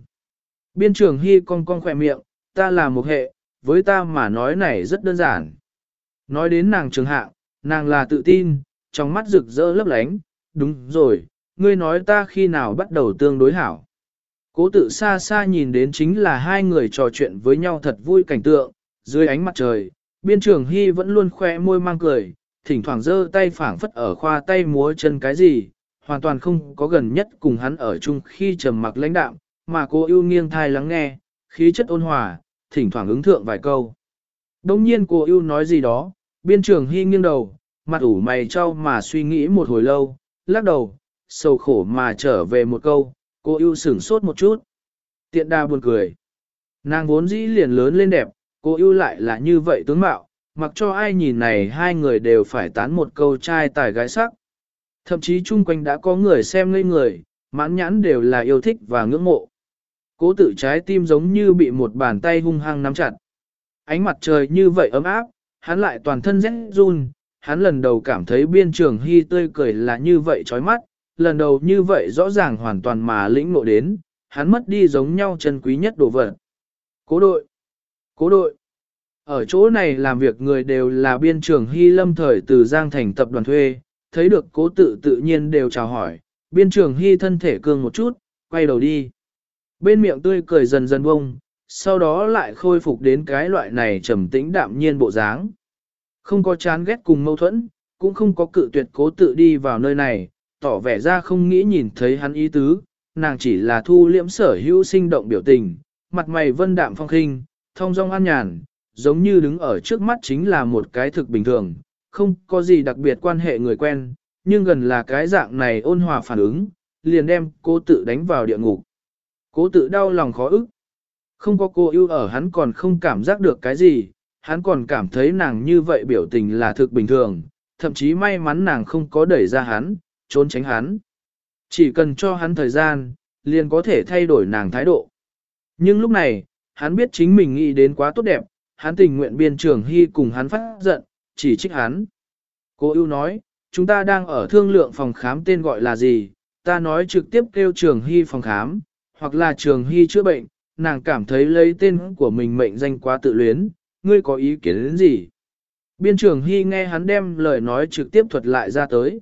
A: Biên trường hy cong cong khỏe miệng, ta là một hệ, với ta mà nói này rất đơn giản. Nói đến nàng trường hạng, nàng là tự tin, trong mắt rực rỡ lấp lánh, đúng rồi, ngươi nói ta khi nào bắt đầu tương đối hảo. Cố tự xa xa nhìn đến chính là hai người trò chuyện với nhau thật vui cảnh tượng, dưới ánh mặt trời, biên trường hy vẫn luôn khoe môi mang cười, thỉnh thoảng giơ tay phảng phất ở khoa tay múa chân cái gì, hoàn toàn không có gần nhất cùng hắn ở chung khi trầm mặc lãnh đạm, mà cô yêu nghiêng thai lắng nghe, khí chất ôn hòa, thỉnh thoảng ứng thượng vài câu. Đông nhiên cô yêu nói gì đó, biên trường hy nghiêng đầu, mặt ủ mày trao mà suy nghĩ một hồi lâu, lắc đầu, sầu khổ mà trở về một câu, cô yêu sửng sốt một chút. Tiện đa buồn cười. Nàng vốn dĩ liền lớn lên đẹp, cô yêu lại là như vậy tướng mạo, mặc cho ai nhìn này hai người đều phải tán một câu trai tài gái sắc. Thậm chí chung quanh đã có người xem ngây người, mãn nhãn đều là yêu thích và ngưỡng mộ. Cố tự trái tim giống như bị một bàn tay hung hăng nắm chặt. Ánh mặt trời như vậy ấm áp, hắn lại toàn thân rét run, hắn lần đầu cảm thấy biên trường hy tươi cười là như vậy chói mắt, lần đầu như vậy rõ ràng hoàn toàn mà lĩnh ngộ đến, hắn mất đi giống nhau chân quý nhất đồ vật. Cố đội, cố đội, ở chỗ này làm việc người đều là biên trường hy lâm thời từ Giang Thành tập đoàn thuê, thấy được cố tự tự nhiên đều chào hỏi, biên trường hy thân thể cương một chút, quay đầu đi. Bên miệng tươi cười dần dần bông, sau đó lại khôi phục đến cái loại này trầm tĩnh đạm nhiên bộ dáng. Không có chán ghét cùng mâu thuẫn, cũng không có cự tuyệt cố tự đi vào nơi này, tỏ vẻ ra không nghĩ nhìn thấy hắn ý tứ, nàng chỉ là thu liễm sở hữu sinh động biểu tình, mặt mày vân đạm phong khinh, thông dong an nhàn, giống như đứng ở trước mắt chính là một cái thực bình thường, không có gì đặc biệt quan hệ người quen, nhưng gần là cái dạng này ôn hòa phản ứng, liền đem cô tự đánh vào địa ngục. Cố tự đau lòng khó ức. Không có cô yêu ở hắn còn không cảm giác được cái gì, hắn còn cảm thấy nàng như vậy biểu tình là thực bình thường, thậm chí may mắn nàng không có đẩy ra hắn, trốn tránh hắn. Chỉ cần cho hắn thời gian, liền có thể thay đổi nàng thái độ. Nhưng lúc này, hắn biết chính mình nghĩ đến quá tốt đẹp, hắn tình nguyện biên trường hy cùng hắn phát giận, chỉ trích hắn. Cô ưu nói, chúng ta đang ở thương lượng phòng khám tên gọi là gì, ta nói trực tiếp kêu trường hy phòng khám, hoặc là trường hy chữa bệnh, nàng cảm thấy lấy tên của mình mệnh danh quá tự luyến, ngươi có ý kiến đến gì? Biên trường hy nghe hắn đem lời nói trực tiếp thuật lại ra tới.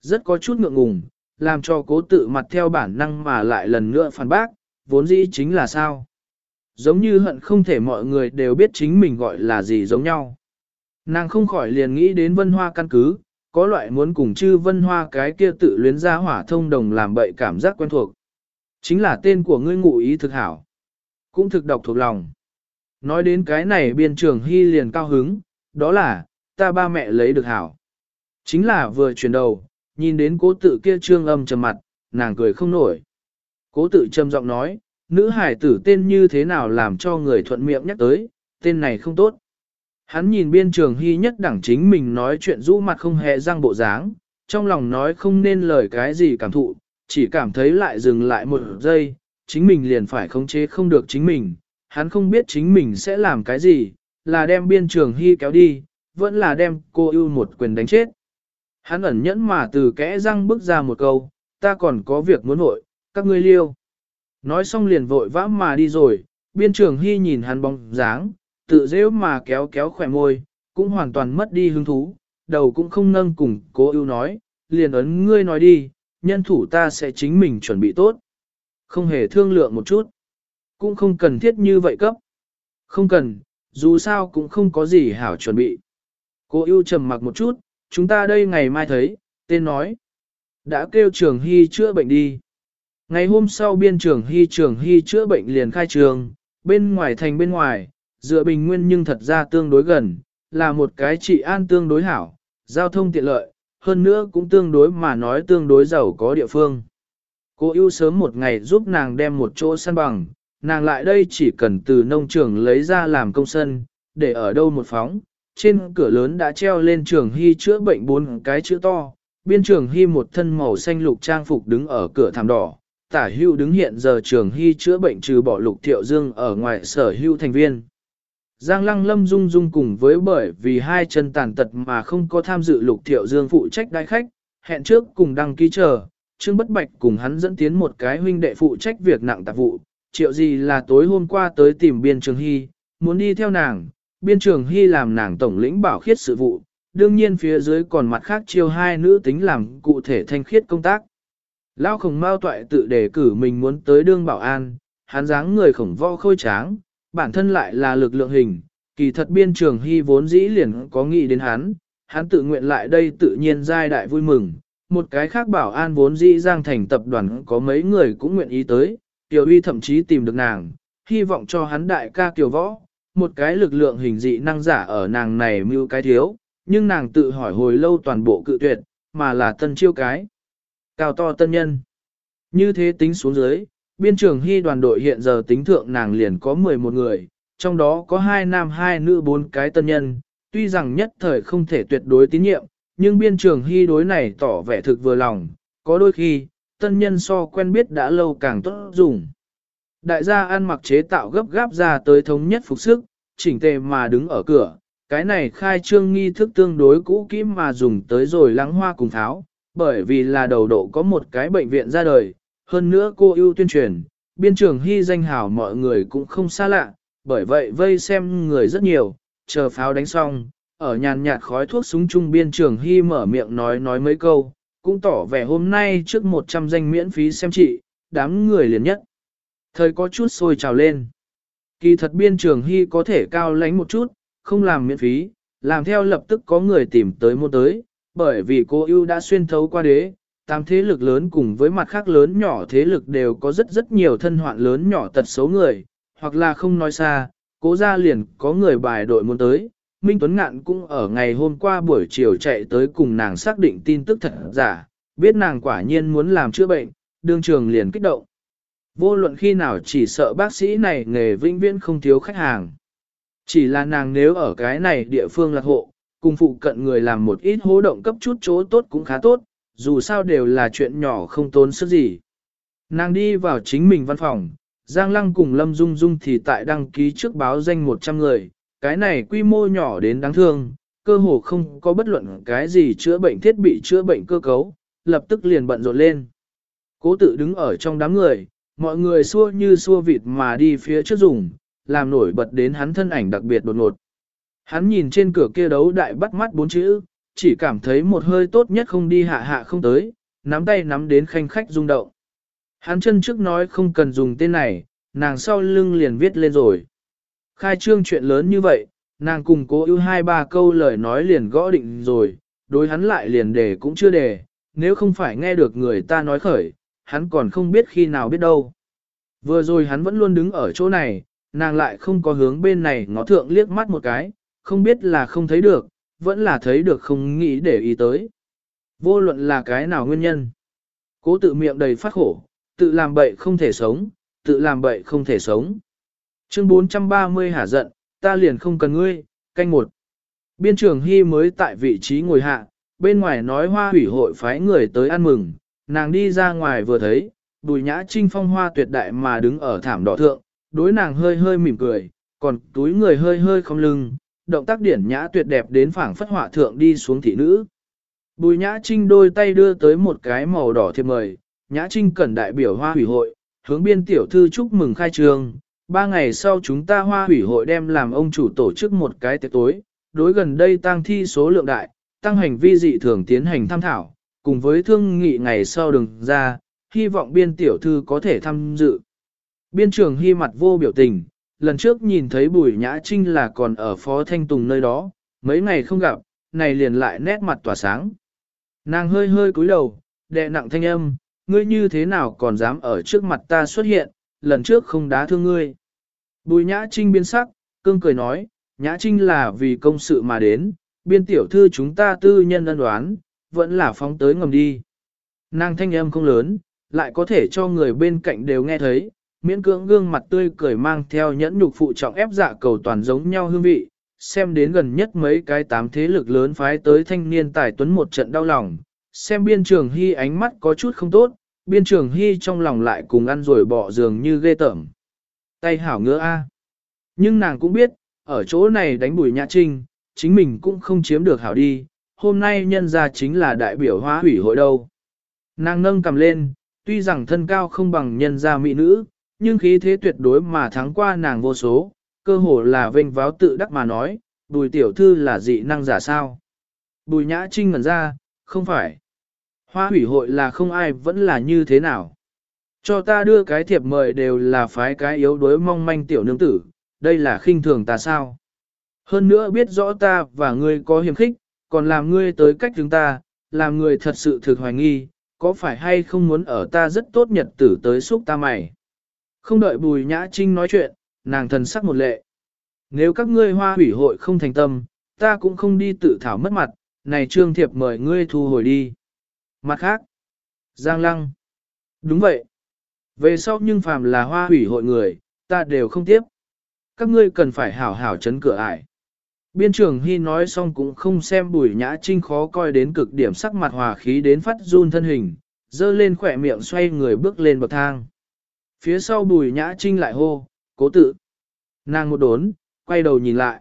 A: Rất có chút ngượng ngùng, làm cho cố tự mặt theo bản năng mà lại lần nữa phản bác, vốn dĩ chính là sao? Giống như hận không thể mọi người đều biết chính mình gọi là gì giống nhau. Nàng không khỏi liền nghĩ đến vân hoa căn cứ, có loại muốn cùng chư vân hoa cái kia tự luyến ra hỏa thông đồng làm bậy cảm giác quen thuộc. Chính là tên của ngươi ngụ ý thực hảo. Cũng thực độc thuộc lòng. Nói đến cái này biên trường hy liền cao hứng, đó là, ta ba mẹ lấy được hảo. Chính là vừa chuyển đầu, nhìn đến cố tự kia trương âm trầm mặt, nàng cười không nổi. Cố tự trầm giọng nói, nữ hải tử tên như thế nào làm cho người thuận miệng nhắc tới, tên này không tốt. Hắn nhìn biên trường hy nhất đẳng chính mình nói chuyện rũ mặt không hề răng bộ dáng, trong lòng nói không nên lời cái gì cảm thụ, chỉ cảm thấy lại dừng lại một giây, chính mình liền phải khống chế không được chính mình, hắn không biết chính mình sẽ làm cái gì, là đem biên trường hy kéo đi, vẫn là đem cô ưu một quyền đánh chết. Hắn ẩn nhẫn mà từ kẽ răng bước ra một câu, ta còn có việc muốn vội, các ngươi liêu. Nói xong liền vội vã mà đi rồi, biên trường hy nhìn hắn bóng dáng, tự dễ mà kéo kéo khỏe môi, cũng hoàn toàn mất đi hứng thú, đầu cũng không nâng cùng cố ưu nói, liền ấn ngươi nói đi, nhân thủ ta sẽ chính mình chuẩn bị tốt. Không hề thương lượng một chút. Cũng không cần thiết như vậy cấp. Không cần, dù sao cũng không có gì hảo chuẩn bị. Cô ưu trầm mặc một chút, chúng ta đây ngày mai thấy, tên nói. Đã kêu trường hy chữa bệnh đi. Ngày hôm sau biên trường hy trường hy chữa bệnh liền khai trường, bên ngoài thành bên ngoài, dựa bình nguyên nhưng thật ra tương đối gần, là một cái trị an tương đối hảo, giao thông tiện lợi, hơn nữa cũng tương đối mà nói tương đối giàu có địa phương. Cô ưu sớm một ngày giúp nàng đem một chỗ săn bằng, nàng lại đây chỉ cần từ nông trường lấy ra làm công sân, để ở đâu một phóng. Trên cửa lớn đã treo lên trường hy chữa bệnh bốn cái chữ to, biên trường hy một thân màu xanh lục trang phục đứng ở cửa thảm đỏ, tả hưu đứng hiện giờ trường hy chữa bệnh trừ bỏ lục thiệu dương ở ngoài sở hưu thành viên. Giang lăng lâm dung dung cùng với bởi vì hai chân tàn tật mà không có tham dự lục thiệu dương phụ trách đại khách, hẹn trước cùng đăng ký chờ, Trương Bất Bạch cùng hắn dẫn tiến một cái huynh đệ phụ trách việc nặng tạp vụ, triệu gì là tối hôm qua tới tìm biên trường hy, muốn đi theo nàng, biên trường hy làm nàng tổng lĩnh bảo khiết sự vụ, đương nhiên phía dưới còn mặt khác chiêu hai nữ tính làm cụ thể thanh khiết công tác. Lao khổng Mao toại tự đề cử mình muốn tới đương bảo an, hắn dáng người khổng vo khôi tráng, bản thân lại là lực lượng hình, kỳ thật biên trường hy vốn dĩ liền có nghĩ đến hắn, hắn tự nguyện lại đây tự nhiên giai đại vui mừng. Một cái khác bảo an vốn dĩ giang thành tập đoàn có mấy người cũng nguyện ý tới, Tiểu Uy thậm chí tìm được nàng, hy vọng cho hắn đại ca Kiều Võ, một cái lực lượng hình dị năng giả ở nàng này mưu cái thiếu, nhưng nàng tự hỏi hồi lâu toàn bộ cự tuyệt, mà là tân chiêu cái. Cao to tân nhân. Như thế tính xuống dưới, biên trường hy đoàn đội hiện giờ tính thượng nàng liền có 11 người, trong đó có 2 nam 2 nữ 4 cái tân nhân, tuy rằng nhất thời không thể tuyệt đối tín nhiệm, nhưng biên trường hy đối này tỏ vẻ thực vừa lòng, có đôi khi, tân nhân so quen biết đã lâu càng tốt dùng. Đại gia ăn mặc chế tạo gấp gáp ra tới thống nhất phục sức, chỉnh tề mà đứng ở cửa, cái này khai trương nghi thức tương đối cũ kỹ mà dùng tới rồi lắng hoa cùng tháo, bởi vì là đầu độ có một cái bệnh viện ra đời, hơn nữa cô ưu tuyên truyền, biên trường hy danh hảo mọi người cũng không xa lạ, bởi vậy vây xem người rất nhiều, chờ pháo đánh xong, ở nhàn nhạt khói thuốc súng trung biên trường hy mở miệng nói nói mấy câu, cũng tỏ vẻ hôm nay trước 100 danh miễn phí xem trị, đám người liền nhất. Thời có chút sôi trào lên. Kỳ thật biên trường hy có thể cao lánh một chút, không làm miễn phí, làm theo lập tức có người tìm tới mua tới, bởi vì cô ưu đã xuyên thấu qua đế, tam thế lực lớn cùng với mặt khác lớn nhỏ thế lực đều có rất rất nhiều thân hoạn lớn nhỏ tật xấu người, hoặc là không nói xa, cố ra liền có người bài đội muốn tới. Minh Tuấn Ngạn cũng ở ngày hôm qua buổi chiều chạy tới cùng nàng xác định tin tức thật giả, biết nàng quả nhiên muốn làm chữa bệnh, đương trường liền kích động. Vô luận khi nào chỉ sợ bác sĩ này nghề vĩnh viễn không thiếu khách hàng. Chỉ là nàng nếu ở cái này địa phương lạc hộ, cùng phụ cận người làm một ít hố động cấp chút chỗ tốt cũng khá tốt, dù sao đều là chuyện nhỏ không tốn sức gì. Nàng đi vào chính mình văn phòng, Giang Lăng cùng Lâm Dung Dung thì tại đăng ký trước báo danh 100 người, cái này quy mô nhỏ đến đáng thương, cơ hồ không có bất luận cái gì chữa bệnh thiết bị chữa bệnh cơ cấu, lập tức liền bận rộn lên. Cố tự đứng ở trong đám người, mọi người xua như xua vịt mà đi phía trước dùng, làm nổi bật đến hắn thân ảnh đặc biệt đột ngột. Hắn nhìn trên cửa kia đấu đại bắt mắt bốn chữ, chỉ cảm thấy một hơi tốt nhất không đi hạ hạ không tới, nắm tay nắm đến khanh khách rung động. Hắn chân trước nói không cần dùng tên này, nàng sau lưng liền viết lên rồi. Khai trương chuyện lớn như vậy, nàng cùng cố ưu hai ba câu lời nói liền gõ định rồi, đối hắn lại liền đề cũng chưa đề, nếu không phải nghe được người ta nói khởi, hắn còn không biết khi nào biết đâu. Vừa rồi hắn vẫn luôn đứng ở chỗ này, nàng lại không có hướng bên này ngó thượng liếc mắt một cái, không biết là không thấy được, vẫn là thấy được không nghĩ để ý tới. Vô luận là cái nào nguyên nhân. Cố tự miệng đầy phát khổ, tự làm bậy không thể sống, tự làm bậy không thể sống. Chương 430 hả giận, ta liền không cần ngươi, canh một. Biên trưởng Hy mới tại vị trí ngồi hạ, bên ngoài nói hoa hủy hội phái người tới ăn mừng, nàng đi ra ngoài vừa thấy, bùi nhã trinh phong hoa tuyệt đại mà đứng ở thảm đỏ thượng, đối nàng hơi hơi mỉm cười, còn túi người hơi hơi không lưng, động tác điển nhã tuyệt đẹp đến phảng phất họa thượng đi xuống thị nữ. Bùi nhã trinh đôi tay đưa tới một cái màu đỏ thiệp mời, nhã trinh cẩn đại biểu hoa hủy hội, hướng biên tiểu thư chúc mừng khai trường. Ba ngày sau chúng ta hoa hủy hội đem làm ông chủ tổ chức một cái tiệc tối, đối gần đây tăng thi số lượng đại, tăng hành vi dị thường tiến hành tham thảo, cùng với thương nghị ngày sau đừng ra, hy vọng biên tiểu thư có thể tham dự. Biên trường hy mặt vô biểu tình, lần trước nhìn thấy bùi nhã trinh là còn ở phó thanh tùng nơi đó, mấy ngày không gặp, này liền lại nét mặt tỏa sáng. Nàng hơi hơi cúi đầu, đệ nặng thanh âm, ngươi như thế nào còn dám ở trước mặt ta xuất hiện, lần trước không đá thương ngươi. Bùi nhã trinh biến sắc, cương cười nói, nhã trinh là vì công sự mà đến, biên tiểu thư chúng ta tư nhân ân đoán, vẫn là phóng tới ngầm đi. Nàng thanh âm không lớn, lại có thể cho người bên cạnh đều nghe thấy, miễn cưỡng gương mặt tươi cười mang theo nhẫn nhục phụ trọng ép dạ cầu toàn giống nhau hương vị, xem đến gần nhất mấy cái tám thế lực lớn phái tới thanh niên tài tuấn một trận đau lòng, xem biên trường hy ánh mắt có chút không tốt, biên trường hy trong lòng lại cùng ăn rồi bỏ giường như ghê tởm. Tay hảo ngứa a. Nhưng nàng cũng biết, ở chỗ này đánh bùi nhã trinh, chính mình cũng không chiếm được hảo đi, hôm nay nhân ra chính là đại biểu hóa hủy hội đâu. Nàng nâng cầm lên, tuy rằng thân cao không bằng nhân gia mỹ nữ, nhưng khí thế tuyệt đối mà thắng qua nàng vô số, cơ hồ là vênh váo tự đắc mà nói, bùi tiểu thư là dị năng giả sao. Bùi nhã trinh ngẩn ra, không phải. Hoa hủy hội là không ai vẫn là như thế nào. Cho ta đưa cái thiệp mời đều là phái cái yếu đuối mong manh tiểu nương tử, đây là khinh thường ta sao. Hơn nữa biết rõ ta và ngươi có hiểm khích, còn làm ngươi tới cách chúng ta, làm người thật sự thực hoài nghi, có phải hay không muốn ở ta rất tốt nhật tử tới xúc ta mày. Không đợi bùi nhã trinh nói chuyện, nàng thần sắc một lệ. Nếu các ngươi hoa hủy hội không thành tâm, ta cũng không đi tự thảo mất mặt, này trương thiệp mời ngươi thu hồi đi. Mặt khác, Giang Lăng. Đúng vậy. Về sau nhưng phàm là hoa hủy hội người, ta đều không tiếp. Các ngươi cần phải hảo hảo chấn cửa ải. Biên trưởng Hy nói xong cũng không xem bùi nhã trinh khó coi đến cực điểm sắc mặt hòa khí đến phát run thân hình, dơ lên khỏe miệng xoay người bước lên bậc thang. Phía sau bùi nhã trinh lại hô, cố tự. Nàng một đốn, quay đầu nhìn lại.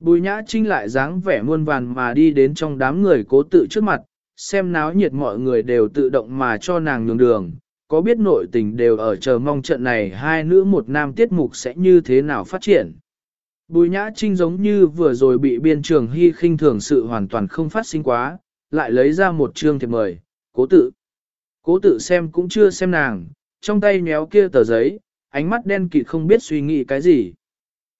A: Bùi nhã trinh lại dáng vẻ muôn vàn mà đi đến trong đám người cố tự trước mặt, xem náo nhiệt mọi người đều tự động mà cho nàng nhường đường, có biết nội tình đều ở chờ mong trận này hai nữ một nam tiết mục sẽ như thế nào phát triển. Bùi nhã trinh giống như vừa rồi bị biên trường hy khinh thường sự hoàn toàn không phát sinh quá, lại lấy ra một chương thiệp mời, cố tự. Cố tự xem cũng chưa xem nàng, trong tay nhéo kia tờ giấy, ánh mắt đen kịt không biết suy nghĩ cái gì.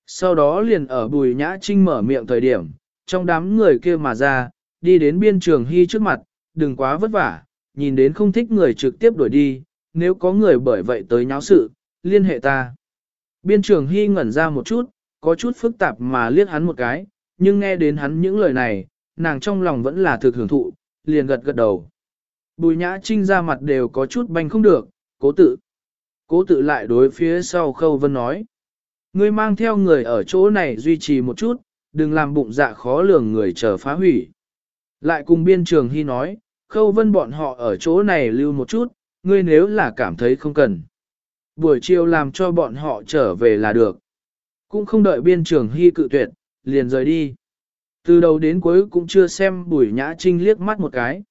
A: Sau đó liền ở bùi nhã trinh mở miệng thời điểm, trong đám người kia mà ra, đi đến biên trường hy trước mặt, đừng quá vất vả, nhìn đến không thích người trực tiếp đuổi đi, nếu có người bởi vậy tới nháo sự, liên hệ ta. Biên trường hy ngẩn ra một chút, có chút phức tạp mà liếc hắn một cái, nhưng nghe đến hắn những lời này, nàng trong lòng vẫn là thực hưởng thụ, liền gật gật đầu. Bùi nhã trinh ra mặt đều có chút banh không được, cố tự. Cố tự lại đối phía sau khâu vân nói. Ngươi mang theo người ở chỗ này duy trì một chút, đừng làm bụng dạ khó lường người chờ phá hủy. Lại cùng biên trường hy nói, khâu vân bọn họ ở chỗ này lưu một chút, ngươi nếu là cảm thấy không cần. Buổi chiều làm cho bọn họ trở về là được. Cũng không đợi biên trường hy cự tuyệt, liền rời đi. Từ đầu đến cuối cũng chưa xem bùi nhã trinh liếc mắt một cái.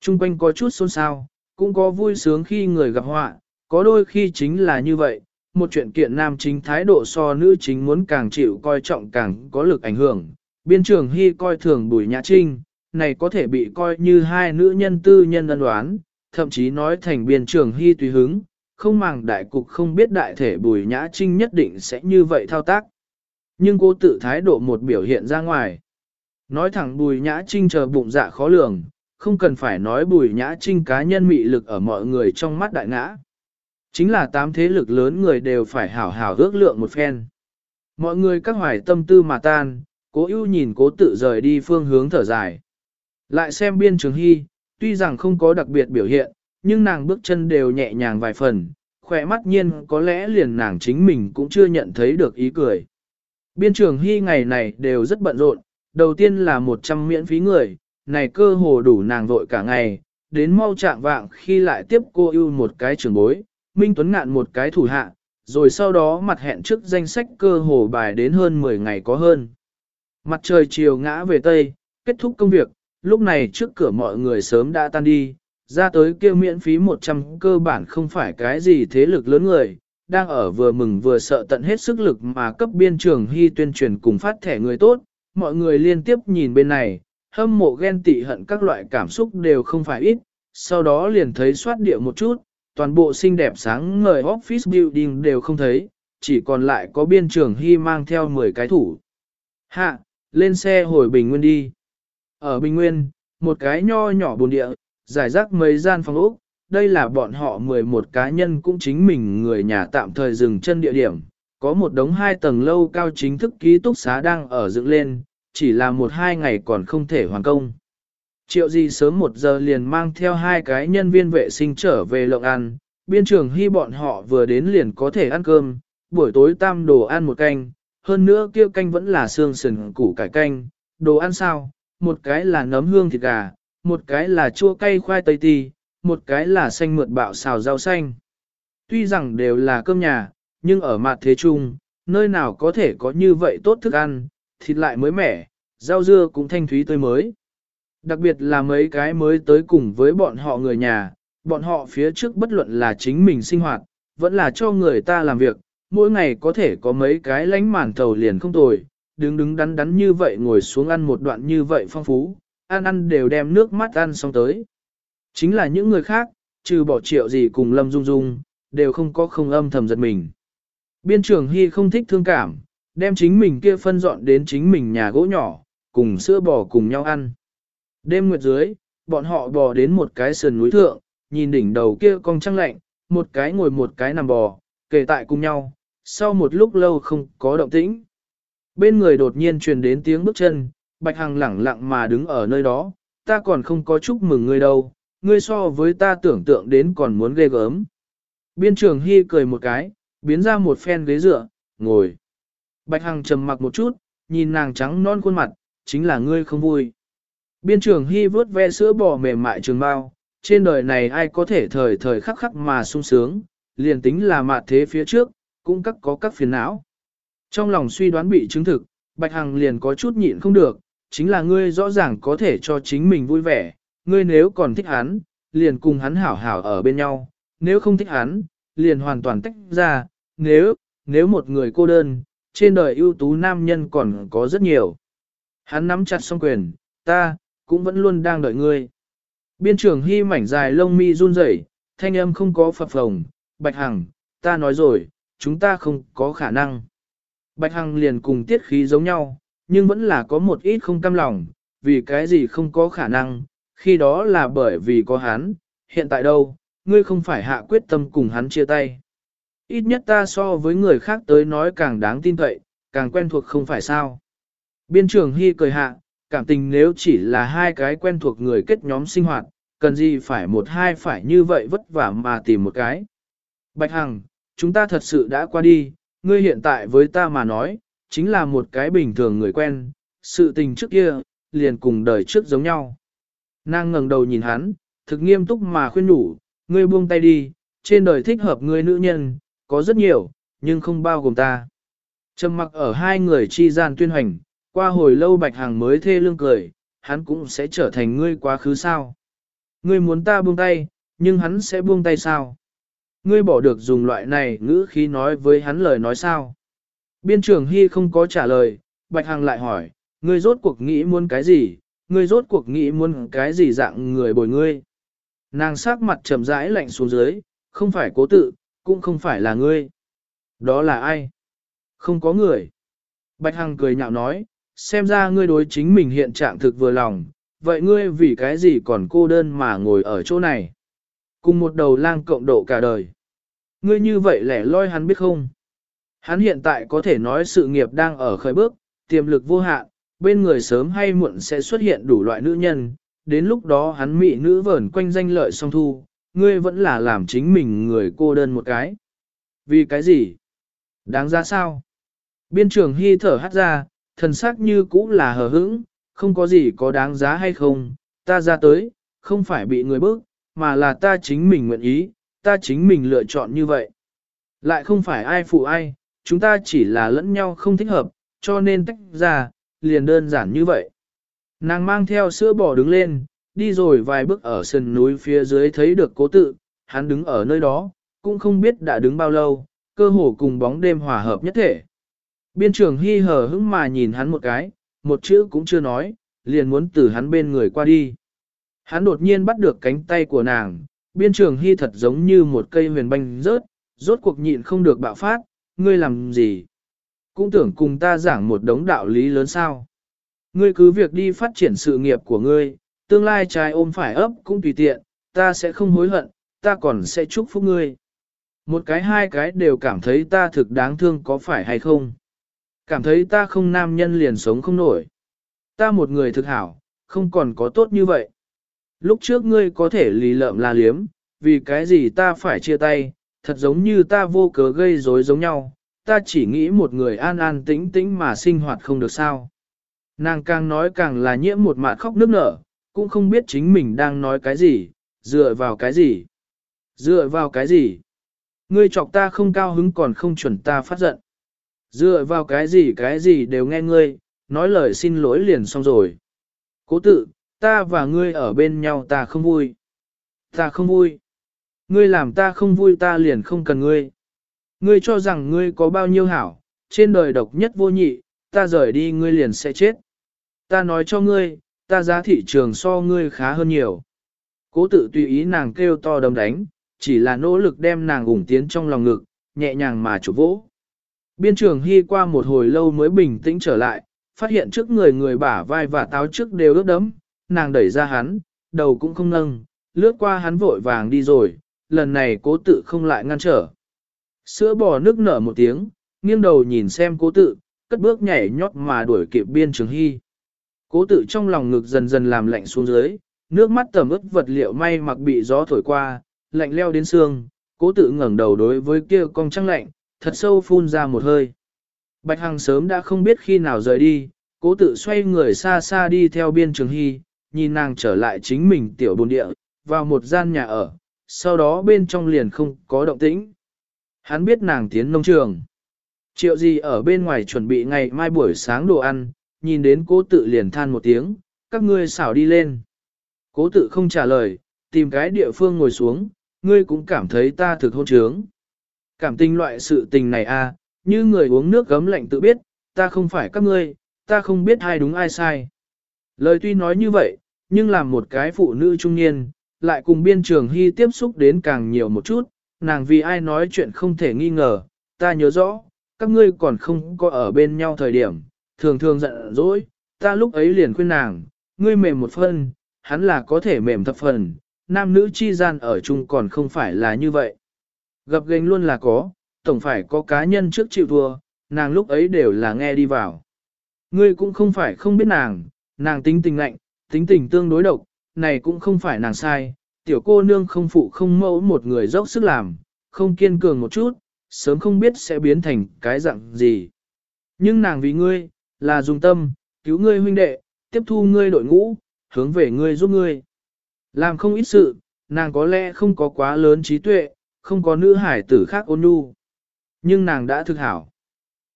A: Trung quanh có chút xôn xao, cũng có vui sướng khi người gặp họa, có đôi khi chính là như vậy, một chuyện kiện nam chính thái độ so nữ chính muốn càng chịu coi trọng càng có lực ảnh hưởng. Biên trường hy coi thường bùi nhã trinh, này có thể bị coi như hai nữ nhân tư nhân ân đoán, thậm chí nói thành biên trường hy tùy hứng, không màng đại cục không biết đại thể bùi nhã trinh nhất định sẽ như vậy thao tác. Nhưng cô tự thái độ một biểu hiện ra ngoài. Nói thẳng bùi nhã trinh chờ bụng dạ khó lường, không cần phải nói bùi nhã trinh cá nhân mị lực ở mọi người trong mắt đại ngã. Chính là tám thế lực lớn người đều phải hảo hảo ước lượng một phen. Mọi người các hoài tâm tư mà tan, cố ưu nhìn cố tự rời đi phương hướng thở dài. Lại xem biên trường hy, tuy rằng không có đặc biệt biểu hiện, nhưng nàng bước chân đều nhẹ nhàng vài phần, khỏe mắt nhiên có lẽ liền nàng chính mình cũng chưa nhận thấy được ý cười. Biên trường hy ngày này đều rất bận rộn, đầu tiên là 100 miễn phí người, này cơ hồ đủ nàng vội cả ngày, đến mau trạng vạng khi lại tiếp cô ưu một cái trường bối, Minh Tuấn ngạn một cái thủ hạ, rồi sau đó mặt hẹn trước danh sách cơ hồ bài đến hơn 10 ngày có hơn. Mặt trời chiều ngã về Tây, kết thúc công việc, lúc này trước cửa mọi người sớm đã tan đi, ra tới kêu miễn phí 100 cơ bản không phải cái gì thế lực lớn người, đang ở vừa mừng vừa sợ tận hết sức lực mà cấp biên trường hy tuyên truyền cùng phát thẻ người tốt, mọi người liên tiếp nhìn bên này, hâm mộ ghen tị hận các loại cảm xúc đều không phải ít, sau đó liền thấy soát địa một chút, toàn bộ xinh đẹp sáng ngời office building đều không thấy, chỉ còn lại có biên trường hy mang theo 10 cái thủ. Hạ, lên xe hồi Bình Nguyên đi. Ở Bình Nguyên, một cái nho nhỏ bồn địa, giải rác mấy gian phòng ốc, đây là bọn họ 11 cá nhân cũng chính mình người nhà tạm thời dừng chân địa điểm. Có một đống hai tầng lâu cao chính thức ký túc xá đang ở dựng lên, chỉ là một hai ngày còn không thể hoàn công. Triệu gì sớm một giờ liền mang theo hai cái nhân viên vệ sinh trở về lộng ăn, biên trường hy bọn họ vừa đến liền có thể ăn cơm, buổi tối tam đồ ăn một canh, hơn nữa kia canh vẫn là xương sườn củ cải canh, đồ ăn sao, một cái là nấm hương thịt gà, một cái là chua cay khoai tây ti, một cái là xanh mượt bạo xào rau xanh. Tuy rằng đều là cơm nhà, nhưng ở mặt thế chung, nơi nào có thể có như vậy tốt thức ăn, thịt lại mới mẻ, rau dưa cũng thanh thúy tươi mới. Đặc biệt là mấy cái mới tới cùng với bọn họ người nhà, bọn họ phía trước bất luận là chính mình sinh hoạt, vẫn là cho người ta làm việc, mỗi ngày có thể có mấy cái lánh màn thầu liền không tồi, đứng đứng đắn đắn như vậy ngồi xuống ăn một đoạn như vậy phong phú, ăn ăn đều đem nước mắt ăn xong tới. Chính là những người khác, trừ bỏ triệu gì cùng Lâm Dung Dung, đều không có không âm thầm giật mình. Biên trưởng Hy không thích thương cảm, đem chính mình kia phân dọn đến chính mình nhà gỗ nhỏ, cùng sữa bò cùng nhau ăn. Đêm nguyệt dưới, bọn họ bò đến một cái sườn núi thượng, nhìn đỉnh đầu kia cong trăng lạnh, một cái ngồi một cái nằm bò, kề tại cùng nhau, sau một lúc lâu không có động tĩnh. Bên người đột nhiên truyền đến tiếng bước chân, Bạch Hằng lẳng lặng mà đứng ở nơi đó, ta còn không có chúc mừng ngươi đâu, ngươi so với ta tưởng tượng đến còn muốn ghê gớm. Biên trường Hy cười một cái, biến ra một phen ghế dựa, ngồi. Bạch Hằng trầm mặc một chút, nhìn nàng trắng non khuôn mặt, chính là ngươi không vui. Biên trưởng Hy vớt ve sữa bò mềm mại trường bao, trên đời này ai có thể thời thời khắc khắc mà sung sướng, liền tính là mạt thế phía trước, cũng các có các phiền não. Trong lòng suy đoán bị chứng thực, Bạch Hằng liền có chút nhịn không được, chính là ngươi rõ ràng có thể cho chính mình vui vẻ, ngươi nếu còn thích hắn, liền cùng hắn hảo hảo ở bên nhau, nếu không thích hắn, liền hoàn toàn tách ra, nếu, nếu một người cô đơn, trên đời ưu tú nam nhân còn có rất nhiều. Hắn nắm chặt song quyền, ta, cũng vẫn luôn đang đợi ngươi. Biên trưởng hy mảnh dài lông mi run rẩy, thanh âm không có phập phồng, Bạch Hằng, ta nói rồi, chúng ta không có khả năng. Bạch Hằng liền cùng tiết khí giống nhau, nhưng vẫn là có một ít không cam lòng, vì cái gì không có khả năng, khi đó là bởi vì có hắn, hiện tại đâu, ngươi không phải hạ quyết tâm cùng hắn chia tay. Ít nhất ta so với người khác tới nói càng đáng tin cậy, càng quen thuộc không phải sao. Biên trưởng Hy cười hạ, cảm tình nếu chỉ là hai cái quen thuộc người kết nhóm sinh hoạt, cần gì phải một hai phải như vậy vất vả mà tìm một cái. Bạch Hằng, chúng ta thật sự đã qua đi, ngươi hiện tại với ta mà nói, chính là một cái bình thường người quen, sự tình trước kia, liền cùng đời trước giống nhau. Nàng ngẩng đầu nhìn hắn, thực nghiêm túc mà khuyên nhủ, ngươi buông tay đi, trên đời thích hợp ngươi nữ nhân, có rất nhiều, nhưng không bao gồm ta. Trầm mặc ở hai người chi gian tuyên hành, qua hồi lâu bạch hàng mới thê lương cười, hắn cũng sẽ trở thành ngươi quá khứ sao. Ngươi muốn ta buông tay, nhưng hắn sẽ buông tay sao? Ngươi bỏ được dùng loại này ngữ khí nói với hắn lời nói sao? Biên trưởng Hy không có trả lời, Bạch Hằng lại hỏi, ngươi rốt cuộc nghĩ muốn cái gì, ngươi rốt cuộc nghĩ muốn cái gì dạng người bồi ngươi. Nàng sắc mặt trầm rãi lạnh xuống dưới, không phải cố tự, cũng không phải là ngươi. Đó là ai? Không có người. Bạch Hằng cười nhạo nói, xem ra ngươi đối chính mình hiện trạng thực vừa lòng, vậy ngươi vì cái gì còn cô đơn mà ngồi ở chỗ này? Cùng một đầu lang cộng độ cả đời. Ngươi như vậy lẻ loi hắn biết không? Hắn hiện tại có thể nói sự nghiệp đang ở khởi bước, tiềm lực vô hạn, bên người sớm hay muộn sẽ xuất hiện đủ loại nữ nhân, đến lúc đó hắn mị nữ vẩn quanh danh lợi song thu, ngươi vẫn là làm chính mình người cô đơn một cái. Vì cái gì? Đáng ra sao? Biên trường hy thở hắt ra, thần sắc như cũ là hờ hững, không có gì có đáng giá hay không, ta ra tới, không phải bị người bức, mà là ta chính mình nguyện ý, ta chính mình lựa chọn như vậy. Lại không phải ai phụ ai, chúng ta chỉ là lẫn nhau không thích hợp, cho nên tách ra, liền đơn giản như vậy. Nàng mang theo sữa bò đứng lên, đi rồi vài bước ở sườn núi phía dưới thấy được cố tự, hắn đứng ở nơi đó, cũng không biết đã đứng bao lâu, cơ hồ cùng bóng đêm hòa hợp nhất thể. Biên trưởng hy hờ hững mà nhìn hắn một cái, một chữ cũng chưa nói, liền muốn từ hắn bên người qua đi. Hắn đột nhiên bắt được cánh tay của nàng, biên trường hy thật giống như một cây huyền banh rớt, rốt cuộc nhịn không được bạo phát, ngươi làm gì? Cũng tưởng cùng ta giảng một đống đạo lý lớn sao. Ngươi cứ việc đi phát triển sự nghiệp của ngươi, tương lai trái ôm phải ấp cũng tùy tiện, ta sẽ không hối hận, ta còn sẽ chúc phúc ngươi. Một cái hai cái đều cảm thấy ta thực đáng thương có phải hay không? Cảm thấy ta không nam nhân liền sống không nổi. Ta một người thực hảo, không còn có tốt như vậy. Lúc trước ngươi có thể lì lợm la liếm, vì cái gì ta phải chia tay, thật giống như ta vô cớ gây rối giống nhau, ta chỉ nghĩ một người an an tĩnh tĩnh mà sinh hoạt không được sao. Nàng càng nói càng là nhiễm một mạt khóc nước nở, cũng không biết chính mình đang nói cái gì, dựa vào cái gì. Dựa vào cái gì? Ngươi chọc ta không cao hứng còn không chuẩn ta phát giận. Dựa vào cái gì cái gì đều nghe ngươi, nói lời xin lỗi liền xong rồi. Cố tự, ta và ngươi ở bên nhau ta không vui. Ta không vui. Ngươi làm ta không vui ta liền không cần ngươi. Ngươi cho rằng ngươi có bao nhiêu hảo, trên đời độc nhất vô nhị, ta rời đi ngươi liền sẽ chết. Ta nói cho ngươi, ta giá thị trường so ngươi khá hơn nhiều. Cố tự tùy ý nàng kêu to đấm đánh, chỉ là nỗ lực đem nàng ủng tiến trong lòng ngực, nhẹ nhàng mà chụp vỗ. Biên trường hy qua một hồi lâu mới bình tĩnh trở lại, phát hiện trước người người bả vai và táo trước đều ướt đấm, nàng đẩy ra hắn, đầu cũng không nâng, lướt qua hắn vội vàng đi rồi, lần này cố tự không lại ngăn trở. Sữa bò nước nở một tiếng, nghiêng đầu nhìn xem cố tự, cất bước nhảy nhót mà đuổi kịp biên trường hy. Cố tự trong lòng ngực dần dần làm lạnh xuống dưới, nước mắt tầm ướt vật liệu may mặc bị gió thổi qua, lạnh leo đến xương, cố tự ngẩng đầu đối với kia con trăng lạnh, thật sâu phun ra một hơi. Bạch Hằng sớm đã không biết khi nào rời đi, cố tự xoay người xa xa đi theo biên trường hy, nhìn nàng trở lại chính mình tiểu bồn địa, vào một gian nhà ở, sau đó bên trong liền không có động tĩnh. Hắn biết nàng tiến nông trường. Triệu gì ở bên ngoài chuẩn bị ngày mai buổi sáng đồ ăn, nhìn đến cố tự liền than một tiếng, các ngươi xảo đi lên. Cố tự không trả lời, tìm cái địa phương ngồi xuống, ngươi cũng cảm thấy ta thực hôn trướng. Cảm tình loại sự tình này a, à, như người uống nước gấm lạnh tự biết, ta không phải các ngươi, ta không biết ai đúng ai sai. Lời tuy nói như vậy, nhưng làm một cái phụ nữ trung niên, lại cùng biên trường hy tiếp xúc đến càng nhiều một chút, nàng vì ai nói chuyện không thể nghi ngờ, ta nhớ rõ, các ngươi còn không có ở bên nhau thời điểm, thường thường giận dỗi, ta lúc ấy liền khuyên nàng, ngươi mềm một phân, hắn là có thể mềm thập phần, nam nữ chi gian ở chung còn không phải là như vậy. Gặp gành luôn là có, tổng phải có cá nhân trước chịu thua, nàng lúc ấy đều là nghe đi vào. Ngươi cũng không phải không biết nàng, nàng tính tình lạnh, tính tình tương đối độc, này cũng không phải nàng sai, tiểu cô nương không phụ không mẫu một người dốc sức làm, không kiên cường một chút, sớm không biết sẽ biến thành cái dạng gì. Nhưng nàng vì ngươi, là dùng tâm, cứu ngươi huynh đệ, tiếp thu ngươi đội ngũ, hướng về ngươi giúp ngươi. Làm không ít sự, nàng có lẽ không có quá lớn trí tuệ, không có nữ hải tử khác ôn nhu. Nhưng nàng đã thực hảo.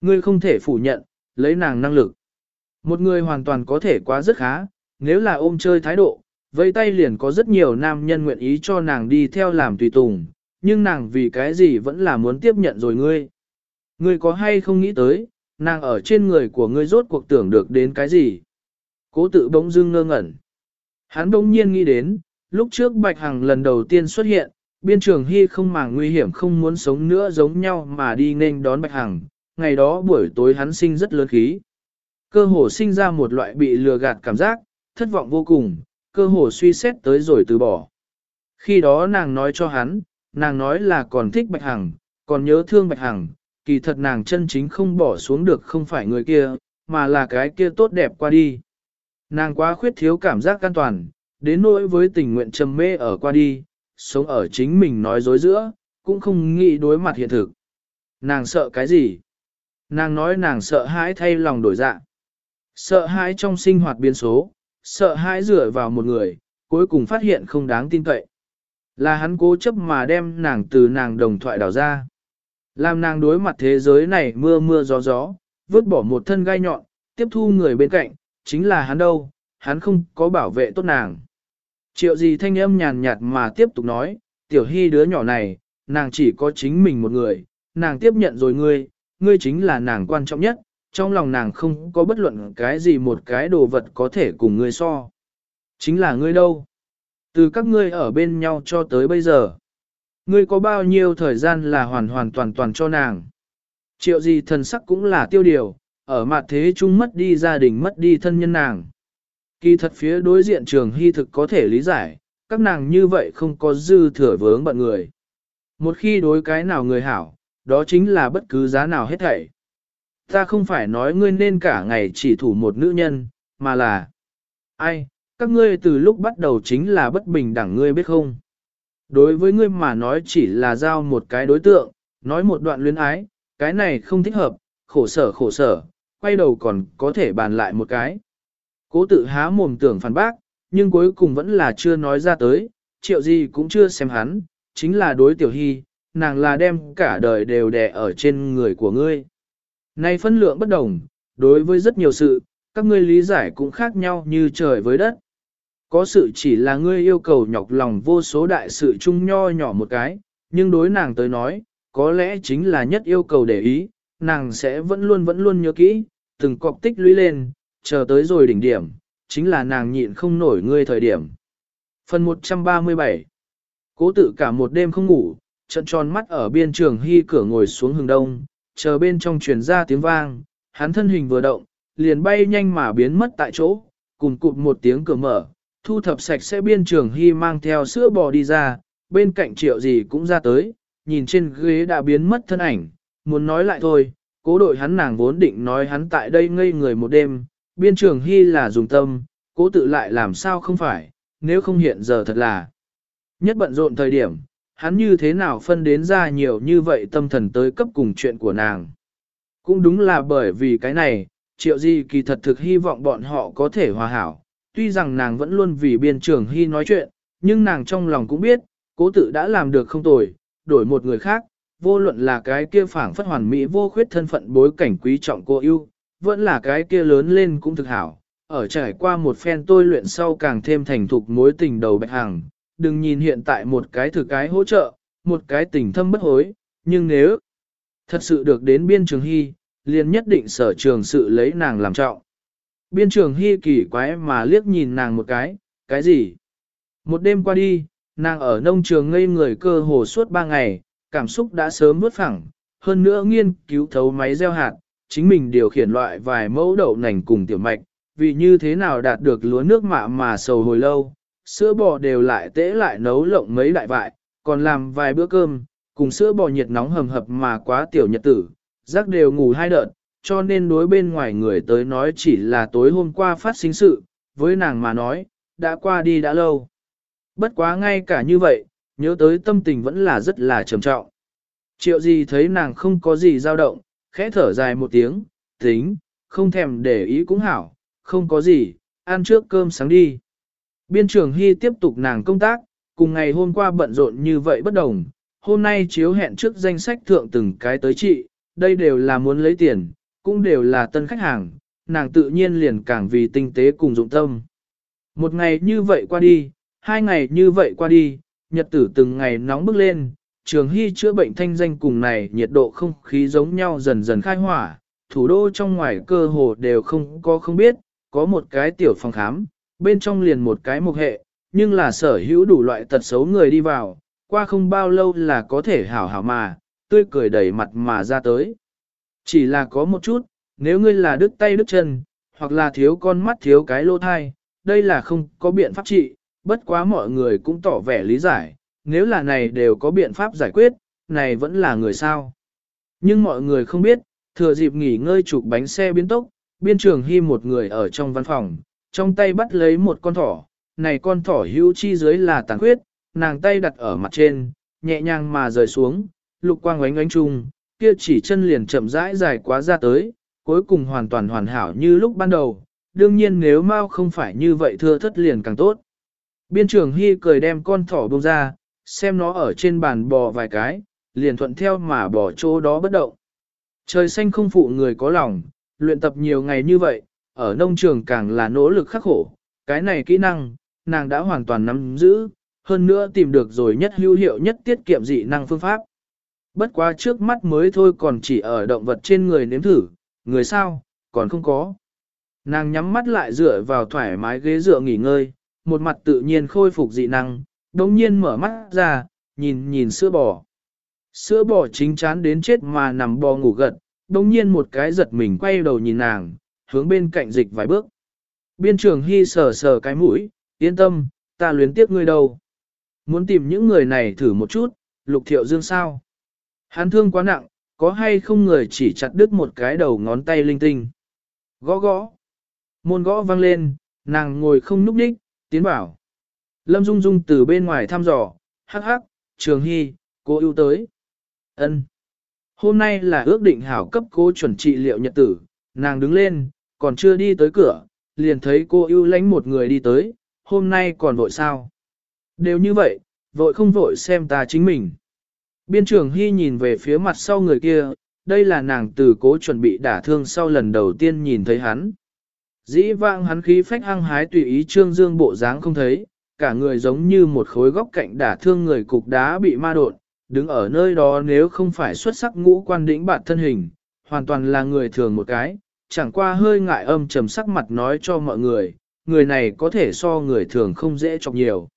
A: Ngươi không thể phủ nhận, lấy nàng năng lực. Một người hoàn toàn có thể quá rất khá, nếu là ôm chơi thái độ, vây tay liền có rất nhiều nam nhân nguyện ý cho nàng đi theo làm tùy tùng, nhưng nàng vì cái gì vẫn là muốn tiếp nhận rồi ngươi. Ngươi có hay không nghĩ tới, nàng ở trên người của ngươi rốt cuộc tưởng được đến cái gì? Cố tự bỗng dưng ngơ ngẩn. Hắn bỗng nhiên nghĩ đến, lúc trước Bạch Hằng lần đầu tiên xuất hiện, biên trường hy không màng nguy hiểm không muốn sống nữa giống nhau mà đi nên đón Bạch Hằng. Ngày đó buổi tối hắn sinh rất lớn khí. Cơ hồ sinh ra một loại bị lừa gạt cảm giác, thất vọng vô cùng, cơ hồ suy xét tới rồi từ bỏ. Khi đó nàng nói cho hắn, nàng nói là còn thích Bạch Hằng, còn nhớ thương Bạch Hằng, kỳ thật nàng chân chính không bỏ xuống được không phải người kia, mà là cái kia tốt đẹp qua đi. Nàng quá khuyết thiếu cảm giác an toàn, đến nỗi với tình nguyện trầm mê ở qua đi, sống ở chính mình nói dối giữa, cũng không nghĩ đối mặt hiện thực. Nàng sợ cái gì? Nàng nói nàng sợ hãi thay lòng đổi dạ. Sợ hãi trong sinh hoạt biến số, sợ hãi dựa vào một người, cuối cùng phát hiện không đáng tin cậy. Là hắn cố chấp mà đem nàng từ nàng đồng thoại đào ra. Làm nàng đối mặt thế giới này mưa mưa gió gió, vứt bỏ một thân gai nhọn, tiếp thu người bên cạnh, chính là hắn đâu, hắn không có bảo vệ tốt nàng. Triệu gì thanh âm nhàn nhạt mà tiếp tục nói, tiểu hy đứa nhỏ này, nàng chỉ có chính mình một người, nàng tiếp nhận rồi ngươi, ngươi chính là nàng quan trọng nhất, trong lòng nàng không có bất luận cái gì một cái đồ vật có thể cùng ngươi so. Chính là ngươi đâu? Từ các ngươi ở bên nhau cho tới bây giờ. Ngươi có bao nhiêu thời gian là hoàn hoàn toàn toàn cho nàng? Triệu gì thần sắc cũng là tiêu điều, ở mặt thế chung mất đi gia đình mất đi thân nhân nàng. Kỳ thật phía đối diện trường hy thực có thể lý giải, các nàng như vậy không có dư thừa vướng bận người. Một khi đối cái nào người hảo, đó chính là bất cứ giá nào hết thảy. Ta không phải nói ngươi nên cả ngày chỉ thủ một nữ nhân, mà là ai, các ngươi từ lúc bắt đầu chính là bất bình đẳng ngươi biết không. Đối với ngươi mà nói chỉ là giao một cái đối tượng, nói một đoạn luyến ái, cái này không thích hợp, khổ sở khổ sở, quay đầu còn có thể bàn lại một cái. Cố tự há mồm tưởng phản bác, nhưng cuối cùng vẫn là chưa nói ra tới, triệu gì cũng chưa xem hắn, chính là đối tiểu hy, nàng là đem cả đời đều đè ở trên người của ngươi. Nay phân lượng bất đồng, đối với rất nhiều sự, các ngươi lý giải cũng khác nhau như trời với đất. Có sự chỉ là ngươi yêu cầu nhọc lòng vô số đại sự chung nho nhỏ một cái, nhưng đối nàng tới nói, có lẽ chính là nhất yêu cầu để ý, nàng sẽ vẫn luôn vẫn luôn nhớ kỹ, từng cọc tích lũy lên, chờ tới rồi đỉnh điểm, chính là nàng nhịn không nổi ngươi thời điểm. Phần 137 Cố tự cả một đêm không ngủ, trận tròn mắt ở biên trường hy cửa ngồi xuống hừng đông, chờ bên trong truyền ra tiếng vang, hắn thân hình vừa động, liền bay nhanh mà biến mất tại chỗ, cùng cụt một tiếng cửa mở, thu thập sạch sẽ biên trường hy mang theo sữa bò đi ra, bên cạnh triệu gì cũng ra tới, nhìn trên ghế đã biến mất thân ảnh, muốn nói lại thôi, cố đội hắn nàng vốn định nói hắn tại đây ngây người một đêm, biên trường hy là dùng tâm, cố tự lại làm sao không phải, nếu không hiện giờ thật là. Nhất bận rộn thời điểm, hắn như thế nào phân đến ra nhiều như vậy tâm thần tới cấp cùng chuyện của nàng. Cũng đúng là bởi vì cái này, triệu gì kỳ thật thực hy vọng bọn họ có thể hòa hảo, tuy rằng nàng vẫn luôn vì biên trường hy nói chuyện, nhưng nàng trong lòng cũng biết, cố tự đã làm được không tồi, đổi một người khác, vô luận là cái kia phảng phất hoàn mỹ vô khuyết thân phận bối cảnh quý trọng cô yêu, vẫn là cái kia lớn lên cũng thực hảo, ở trải qua một phen tôi luyện sau càng thêm thành thục mối tình đầu bạch hàng, đừng nhìn hiện tại một cái thực cái hỗ trợ, một cái tình thâm bất hối, nhưng nếu thật sự được đến biên trường hy, liền nhất định sở trường sự lấy nàng làm trọng. Biên trường hy kỳ quái mà liếc nhìn nàng một cái, cái gì? Một đêm qua đi, nàng ở nông trường ngây người cơ hồ suốt ba ngày, cảm xúc đã sớm vứt phẳng, hơn nữa nghiên cứu thấu máy gieo hạt, chính mình điều khiển loại vài mẫu đậu nành cùng tiểu mạch, vì như thế nào đạt được lúa nước mạ mà sầu hồi lâu, sữa bò đều lại tễ lại nấu lộng mấy đại vại, còn làm vài bữa cơm, cùng sữa bò nhiệt nóng hầm hập mà quá tiểu nhật tử, rắc đều ngủ hai đợt, cho nên đối bên ngoài người tới nói chỉ là tối hôm qua phát sinh sự, với nàng mà nói, đã qua đi đã lâu. Bất quá ngay cả như vậy, nhớ tới tâm tình vẫn là rất là trầm trọng. Triệu gì thấy nàng không có gì dao động, khẽ thở dài một tiếng, tính, không thèm để ý cũng hảo, không có gì, ăn trước cơm sáng đi. Biên trưởng Hy tiếp tục nàng công tác, cùng ngày hôm qua bận rộn như vậy bất đồng, hôm nay chiếu hẹn trước danh sách thượng từng cái tới chị, đây đều là muốn lấy tiền, cũng đều là tân khách hàng, nàng tự nhiên liền càng vì tinh tế cùng dụng tâm. Một ngày như vậy qua đi, hai ngày như vậy qua đi, nhật tử từng ngày nóng bức lên, trường hy chữa bệnh thanh danh cùng này nhiệt độ không khí giống nhau dần dần khai hỏa, thủ đô trong ngoài cơ hồ đều không có không biết, có một cái tiểu phòng khám, bên trong liền một cái mục hệ, nhưng là sở hữu đủ loại tật xấu người đi vào, qua không bao lâu là có thể hảo hảo mà, tươi cười đầy mặt mà ra tới. Chỉ là có một chút, nếu ngươi là đứt tay đứt chân, hoặc là thiếu con mắt thiếu cái lô thai, đây là không có biện pháp trị, bất quá mọi người cũng tỏ vẻ lý giải, nếu là này đều có biện pháp giải quyết, này vẫn là người sao. Nhưng mọi người không biết, thừa dịp nghỉ ngơi chụp bánh xe biến tốc, biên trường hy một người ở trong văn phòng, trong tay bắt lấy một con thỏ, này con thỏ hữu chi dưới là tàn khuyết, nàng tay đặt ở mặt trên, nhẹ nhàng mà rời xuống, lục quang oánh oánh chung, kia chỉ chân liền chậm rãi dài quá ra tới, cuối cùng hoàn toàn hoàn hảo như lúc ban đầu, đương nhiên nếu mau không phải như vậy thưa thất liền càng tốt. Biên trưởng Hy cười đem con thỏ bông ra, xem nó ở trên bàn bò vài cái, liền thuận theo mà bỏ chỗ đó bất động. Trời xanh không phụ người có lòng, luyện tập nhiều ngày như vậy, ở nông trường càng là nỗ lực khắc khổ, cái này kỹ năng, nàng đã hoàn toàn nắm giữ, hơn nữa tìm được rồi nhất hữu hiệu nhất tiết kiệm dị năng phương pháp. Bất quá trước mắt mới thôi còn chỉ ở động vật trên người nếm thử, người sao, còn không có. Nàng nhắm mắt lại dựa vào thoải mái ghế dựa nghỉ ngơi, một mặt tự nhiên khôi phục dị năng, đồng nhiên mở mắt ra, nhìn nhìn sữa bò. Sữa bò chính chán đến chết mà nằm bò ngủ gật, đồng nhiên một cái giật mình quay đầu nhìn nàng, hướng bên cạnh dịch vài bước. Biên trường hy sờ sờ cái mũi, yên tâm, ta luyến tiếc ngươi đâu. Muốn tìm những người này thử một chút, lục thiệu dương sao. Hắn thương quá nặng, có hay không người chỉ chặt đứt một cái đầu ngón tay linh tinh. Gõ gõ. Môn gõ vang lên, nàng ngồi không núp đích, tiến bảo. Lâm Dung Dung từ bên ngoài thăm dò, hắc hắc, trường hy, cô ưu tới. ân Hôm nay là ước định hảo cấp cô chuẩn trị liệu nhật tử, nàng đứng lên, còn chưa đi tới cửa, liền thấy cô ưu lánh một người đi tới, hôm nay còn vội sao. Đều như vậy, vội không vội xem ta chính mình. Biên trưởng Hy nhìn về phía mặt sau người kia, đây là nàng từ cố chuẩn bị đả thương sau lần đầu tiên nhìn thấy hắn. Dĩ vãng hắn khí phách hăng hái tùy ý trương dương bộ dáng không thấy, cả người giống như một khối góc cạnh đả thương người cục đá bị ma đột, đứng ở nơi đó nếu không phải xuất sắc ngũ quan đỉnh bản thân hình, hoàn toàn là người thường một cái, chẳng qua hơi ngại âm trầm sắc mặt nói cho mọi người, người này có thể so người thường không dễ chọc nhiều.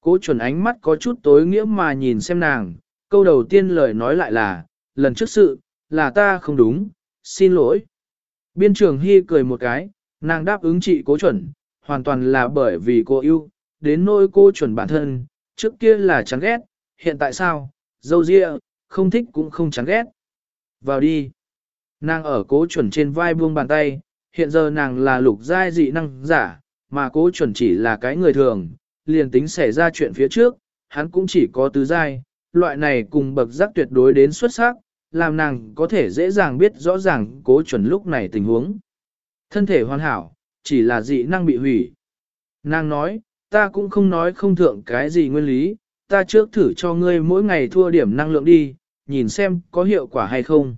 A: Cố chuẩn ánh mắt có chút tối nghĩa mà nhìn xem nàng, câu đầu tiên lời nói lại là, lần trước sự, là ta không đúng, xin lỗi. Biên trưởng Hy cười một cái, nàng đáp ứng chị cố chuẩn, hoàn toàn là bởi vì cô yêu, đến nỗi cô chuẩn bản thân, trước kia là chán ghét, hiện tại sao, dâu dịa, không thích cũng không chán ghét. Vào đi. Nàng ở cố chuẩn trên vai buông bàn tay, hiện giờ nàng là lục giai dị năng giả, mà cố chuẩn chỉ là cái người thường, liền tính xảy ra chuyện phía trước, hắn cũng chỉ có tứ giai, loại này cùng bậc giác tuyệt đối đến xuất sắc, làm nàng có thể dễ dàng biết rõ ràng cố chuẩn lúc này tình huống. Thân thể hoàn hảo, chỉ là dị năng bị hủy. Nàng nói, ta cũng không nói không thượng cái gì nguyên lý, ta trước thử cho ngươi mỗi ngày thua điểm năng lượng đi, nhìn xem có hiệu quả hay không.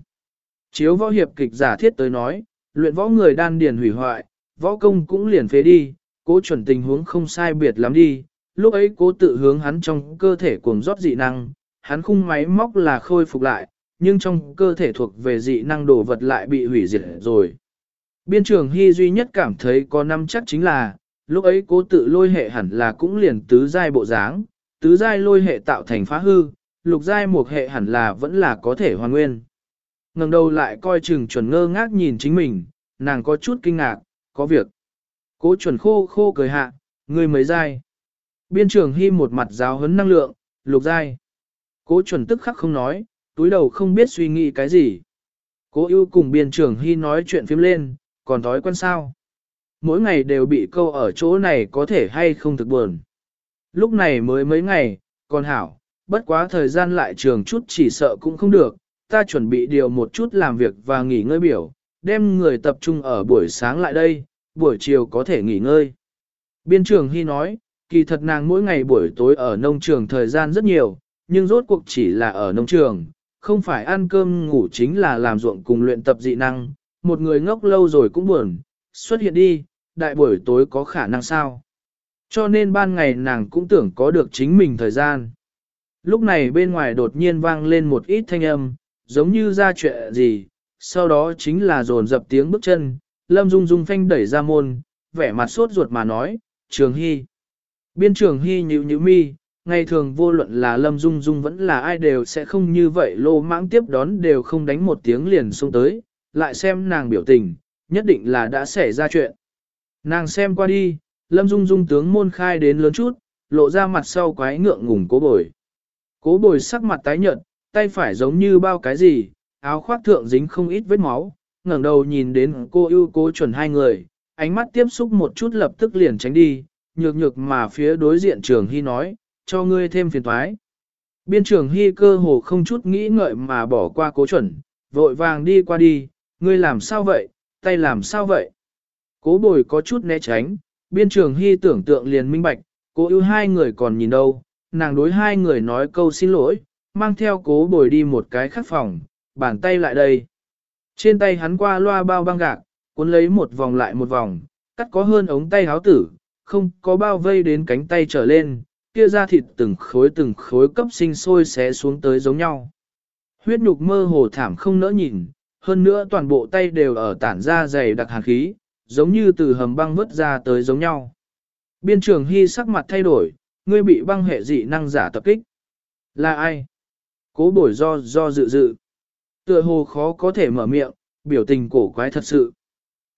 A: Chiếu võ hiệp kịch giả thiết tới nói, luyện võ người đan điền hủy hoại, võ công cũng liền phế đi, cố chuẩn tình huống không sai biệt lắm đi, lúc ấy cố tự hướng hắn trong cơ thể cuồng rót dị năng, hắn khung máy móc là khôi phục lại, nhưng trong cơ thể thuộc về dị năng đồ vật lại bị hủy diệt rồi. Biên trường Hy duy nhất cảm thấy có năm chắc chính là, lúc ấy cố tự lôi hệ hẳn là cũng liền tứ giai bộ dáng, tứ giai lôi hệ tạo thành phá hư, lục giai một hệ hẳn là vẫn là có thể hoàn nguyên. ngẩng đầu lại coi chừng chuẩn ngơ ngác nhìn chính mình, nàng có chút kinh ngạc, có việc. Cố chuẩn khô khô cười hạ, người mới giai. Biên trường Hy một mặt giáo hấn năng lượng, lục giai. Cố chuẩn tức khắc không nói, túi đầu không biết suy nghĩ cái gì. Cố ưu cùng biên trưởng Hy nói chuyện phím lên, còn thói quen sao. Mỗi ngày đều bị câu ở chỗ này có thể hay không thực buồn. Lúc này mới mấy ngày, còn hảo, bất quá thời gian lại trường chút chỉ sợ cũng không được, ta chuẩn bị điều một chút làm việc và nghỉ ngơi biểu, đem người tập trung ở buổi sáng lại đây, buổi chiều có thể nghỉ ngơi. Biên trưởng Hy nói, kỳ thật nàng mỗi ngày buổi tối ở nông trường thời gian rất nhiều, nhưng rốt cuộc chỉ là ở nông trường, không phải ăn cơm ngủ chính là làm ruộng cùng luyện tập dị năng, một người ngốc lâu rồi cũng buồn, xuất hiện đi, đại buổi tối có khả năng sao. Cho nên ban ngày nàng cũng tưởng có được chính mình thời gian. Lúc này bên ngoài đột nhiên vang lên một ít thanh âm, giống như ra chuyện gì, sau đó chính là dồn dập tiếng bước chân, Lâm Dung Dung phanh đẩy ra môn, vẻ mặt sốt ruột mà nói, Trường Hy. Biên Trường Hy nhíu nhíu mi, ngày thường vô luận là Lâm Dung Dung vẫn là ai đều sẽ không như vậy lô mãng tiếp đón đều không đánh một tiếng liền xuống tới, lại xem nàng biểu tình, nhất định là đã xảy ra chuyện. Nàng xem qua đi, Lâm Dung Dung tướng môn khai đến lớn chút, lộ ra mặt sau quái ngượng ngùng cố bồi. Cố bồi sắc mặt tái nhợt, tay phải giống như bao cái gì, áo khoác thượng dính không ít vết máu, ngẩng đầu nhìn đến cô ưu cố chuẩn hai người, ánh mắt tiếp xúc một chút lập tức liền tránh đi, nhược nhược mà phía đối diện trường hy nói, cho ngươi thêm phiền toái. Biên trưởng hy cơ hồ không chút nghĩ ngợi mà bỏ qua cố chuẩn, vội vàng đi qua đi, ngươi làm sao vậy, tay làm sao vậy. Cố bồi có chút né tránh, biên trưởng hy tưởng tượng liền minh bạch, cố ưu hai người còn nhìn đâu, nàng đối hai người nói câu xin lỗi, mang theo cố bồi đi một cái khắc phòng, bàn tay lại đây. Trên tay hắn qua loa bao băng gạc, cuốn lấy một vòng lại một vòng, cắt có hơn ống tay háo tử, không có bao vây đến cánh tay trở lên, kia ra thịt từng khối từng khối cấp sinh sôi xé xuống tới giống nhau. Huyết nhục mơ hồ thảm không nỡ nhìn, hơn nữa toàn bộ tay đều ở tản ra dày đặc hàn khí, giống như từ hầm băng vứt ra tới giống nhau. Biên trường hy sắc mặt thay đổi, ngươi bị băng hệ dị năng giả tập kích. Là ai? Cố bổi do do dự dự. Tựa hồ khó có thể mở miệng, biểu tình cổ quái thật sự.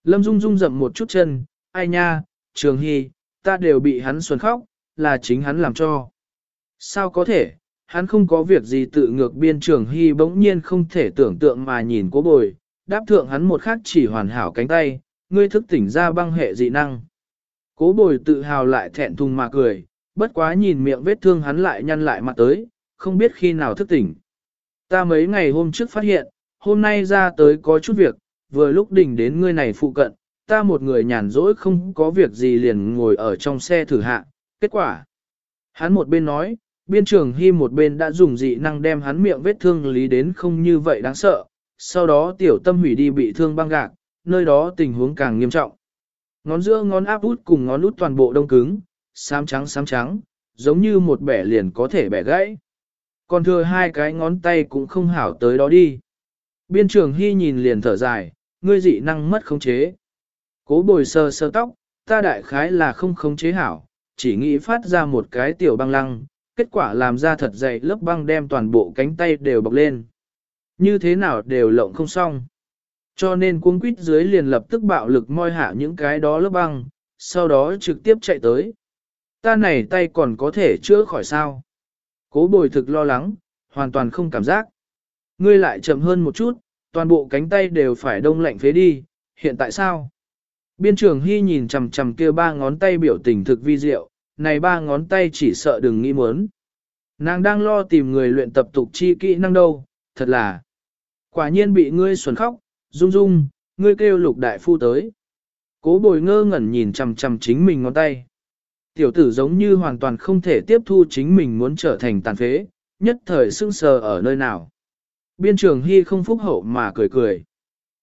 A: Lâm Dung Dung dậm một chút chân, ai nha, trường hy, ta đều bị hắn xuân khóc, là chính hắn làm cho. Sao có thể, hắn không có việc gì tự ngược biên trường hy bỗng nhiên không thể tưởng tượng mà nhìn cố bồi, đáp thượng hắn một khắc chỉ hoàn hảo cánh tay, ngươi thức tỉnh ra băng hệ dị năng. Cố bồi tự hào lại thẹn thùng mà cười, bất quá nhìn miệng vết thương hắn lại nhăn lại mặt tới, không biết khi nào thức tỉnh. Ta mấy ngày hôm trước phát hiện, hôm nay ra tới có chút việc, vừa lúc đỉnh đến ngươi này phụ cận, ta một người nhàn rỗi không có việc gì liền ngồi ở trong xe thử hạ, kết quả. Hắn một bên nói, biên trường hy một bên đã dùng dị năng đem hắn miệng vết thương lý đến không như vậy đáng sợ, sau đó tiểu tâm hủy đi bị thương băng gạc, nơi đó tình huống càng nghiêm trọng. Ngón giữa ngón áp út cùng ngón út toàn bộ đông cứng, xám trắng xám trắng, giống như một bẻ liền có thể bẻ gãy. Còn thừa hai cái ngón tay cũng không hảo tới đó đi. Biên trường hy nhìn liền thở dài, ngươi dị năng mất khống chế. Cố bồi sơ sơ tóc, ta đại khái là không khống chế hảo, chỉ nghĩ phát ra một cái tiểu băng lăng, kết quả làm ra thật dày lớp băng đem toàn bộ cánh tay đều bọc lên. Như thế nào đều lộng không xong. Cho nên cuống quýt dưới liền lập tức bạo lực moi hạ những cái đó lớp băng, sau đó trực tiếp chạy tới. Ta này tay còn có thể chữa khỏi sao? Cố bồi thực lo lắng, hoàn toàn không cảm giác. Ngươi lại chậm hơn một chút, toàn bộ cánh tay đều phải đông lạnh phế đi, hiện tại sao? Biên trường Hy nhìn chằm chằm kia ba ngón tay biểu tình thực vi diệu, này ba ngón tay chỉ sợ đừng nghĩ muốn. Nàng đang lo tìm người luyện tập tục chi kỹ năng đâu, thật là. Quả nhiên bị ngươi xuẩn khóc, rung rung, ngươi kêu lục đại phu tới. Cố bồi ngơ ngẩn nhìn chằm chằm chính mình ngón tay. Tiểu tử giống như hoàn toàn không thể tiếp thu chính mình muốn trở thành tàn phế, nhất thời sưng sờ ở nơi nào. Biên trường Hy không phúc hậu mà cười cười.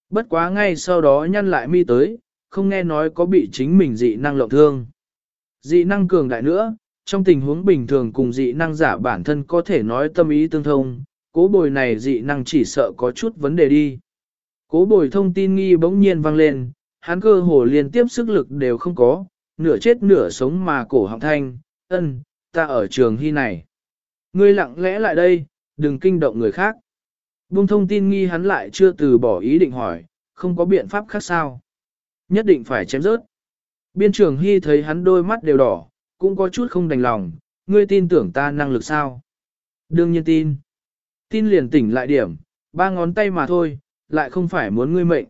A: Bất quá ngay sau đó nhăn lại mi tới, không nghe nói có bị chính mình dị năng lộng thương. Dị năng cường đại nữa, trong tình huống bình thường cùng dị năng giả bản thân có thể nói tâm ý tương thông, cố bồi này dị năng chỉ sợ có chút vấn đề đi. Cố bồi thông tin nghi bỗng nhiên vang lên, hắn cơ hồ liên tiếp sức lực đều không có, nửa chết nửa sống mà cổ họng thanh, ân, ta ở trường hy này. Ngươi lặng lẽ lại đây, đừng kinh động người khác. Buông thông tin nghi hắn lại chưa từ bỏ ý định hỏi, không có biện pháp khác sao. Nhất định phải chém rớt. Biên trường hy thấy hắn đôi mắt đều đỏ, cũng có chút không đành lòng, ngươi tin tưởng ta năng lực sao? Đương nhiên tin. Tin liền tỉnh lại điểm, ba ngón tay mà thôi, lại không phải muốn ngươi mệnh.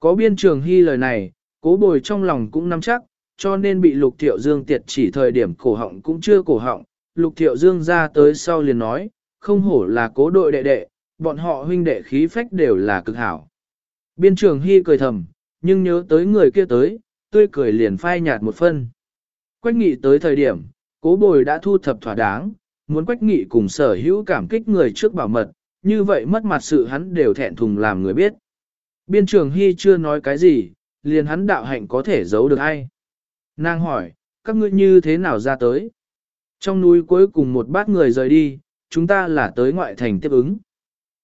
A: Có biên trường hy lời này, cố bồi trong lòng cũng nắm chắc, cho nên bị lục thiệu dương tiệt chỉ thời điểm cổ họng cũng chưa cổ họng. Lục thiệu dương ra tới sau liền nói, không hổ là cố đội đệ đệ, bọn họ huynh đệ khí phách đều là cực hảo. Biên trường hy cười thầm, nhưng nhớ tới người kia tới, tươi cười liền phai nhạt một phân. Quách nghị tới thời điểm, cố bồi đã thu thập thỏa đáng, muốn quách nghị cùng sở hữu cảm kích người trước bảo mật, như vậy mất mặt sự hắn đều thẹn thùng làm người biết. Biên trường Hy chưa nói cái gì, liền hắn đạo hạnh có thể giấu được ai. Nàng hỏi, các ngươi như thế nào ra tới? Trong núi cuối cùng một bát người rời đi, chúng ta là tới ngoại thành tiếp ứng.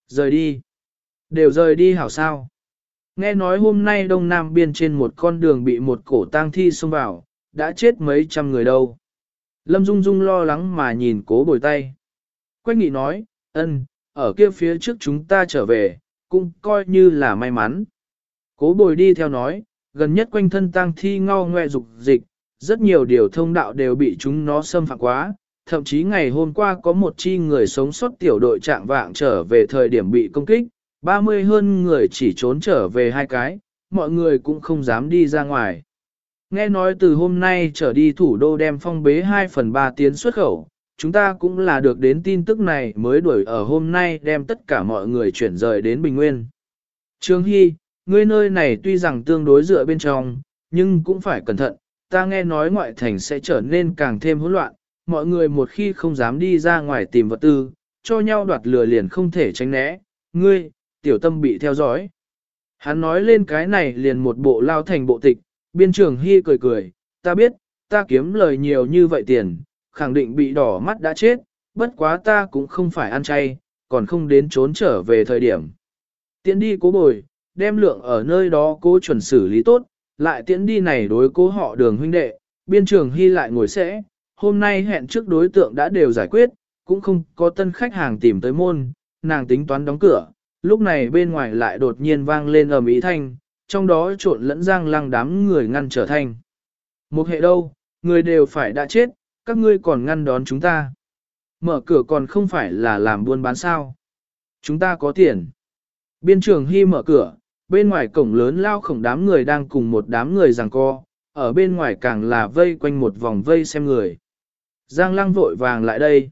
A: Rời đi. Đều rời đi hảo sao. Nghe nói hôm nay đông nam biên trên một con đường bị một cổ tang thi xông vào, đã chết mấy trăm người đâu. Lâm Dung Dung lo lắng mà nhìn cố bồi tay. Quách nghị nói, ân, ở kia phía trước chúng ta trở về, cũng coi như là may mắn. Cố bồi đi theo nói, gần nhất quanh thân tang thi ngao ngoe dục dịch, rất nhiều điều thông đạo đều bị chúng nó xâm phạm quá, thậm chí ngày hôm qua có một chi người sống sót tiểu đội trạng vạng trở về thời điểm bị công kích, 30 hơn người chỉ trốn trở về hai cái, mọi người cũng không dám đi ra ngoài. Nghe nói từ hôm nay trở đi thủ đô đem phong bế 2 phần 3 tiến xuất khẩu, chúng ta cũng là được đến tin tức này mới đuổi ở hôm nay đem tất cả mọi người chuyển rời đến Bình Nguyên. Trương Hy, ngươi nơi này tuy rằng tương đối dựa bên trong, nhưng cũng phải cẩn thận, ta nghe nói ngoại thành sẽ trở nên càng thêm hỗn loạn, mọi người một khi không dám đi ra ngoài tìm vật tư, cho nhau đoạt lừa liền không thể tránh né, ngươi, tiểu tâm bị theo dõi. Hắn nói lên cái này liền một bộ lao thành bộ tịch, biên trường hy cười cười, ta biết, ta kiếm lời nhiều như vậy tiền, khẳng định bị đỏ mắt đã chết, bất quá ta cũng không phải ăn chay, còn không đến trốn trở về thời điểm. Tiến đi cố bồi, đem lượng ở nơi đó cố chuẩn xử lý tốt, lại tiến đi này đối cố họ đường huynh đệ, biên trường hy lại ngồi sẽ, hôm nay hẹn trước đối tượng đã đều giải quyết, cũng không có tân khách hàng tìm tới môn, nàng tính toán đóng cửa, lúc này bên ngoài lại đột nhiên vang lên ầm ý thanh, trong đó trộn lẫn giang lăng đám người ngăn trở thanh. Một hệ đâu, người đều phải đã chết, các ngươi còn ngăn đón chúng ta. Mở cửa còn không phải là làm buôn bán sao. Chúng ta có tiền. Biên trường Hy mở cửa, bên ngoài cổng lớn lao khổng đám người đang cùng một đám người giằng co, ở bên ngoài càng là vây quanh một vòng vây xem người. Giang lăng vội vàng lại đây.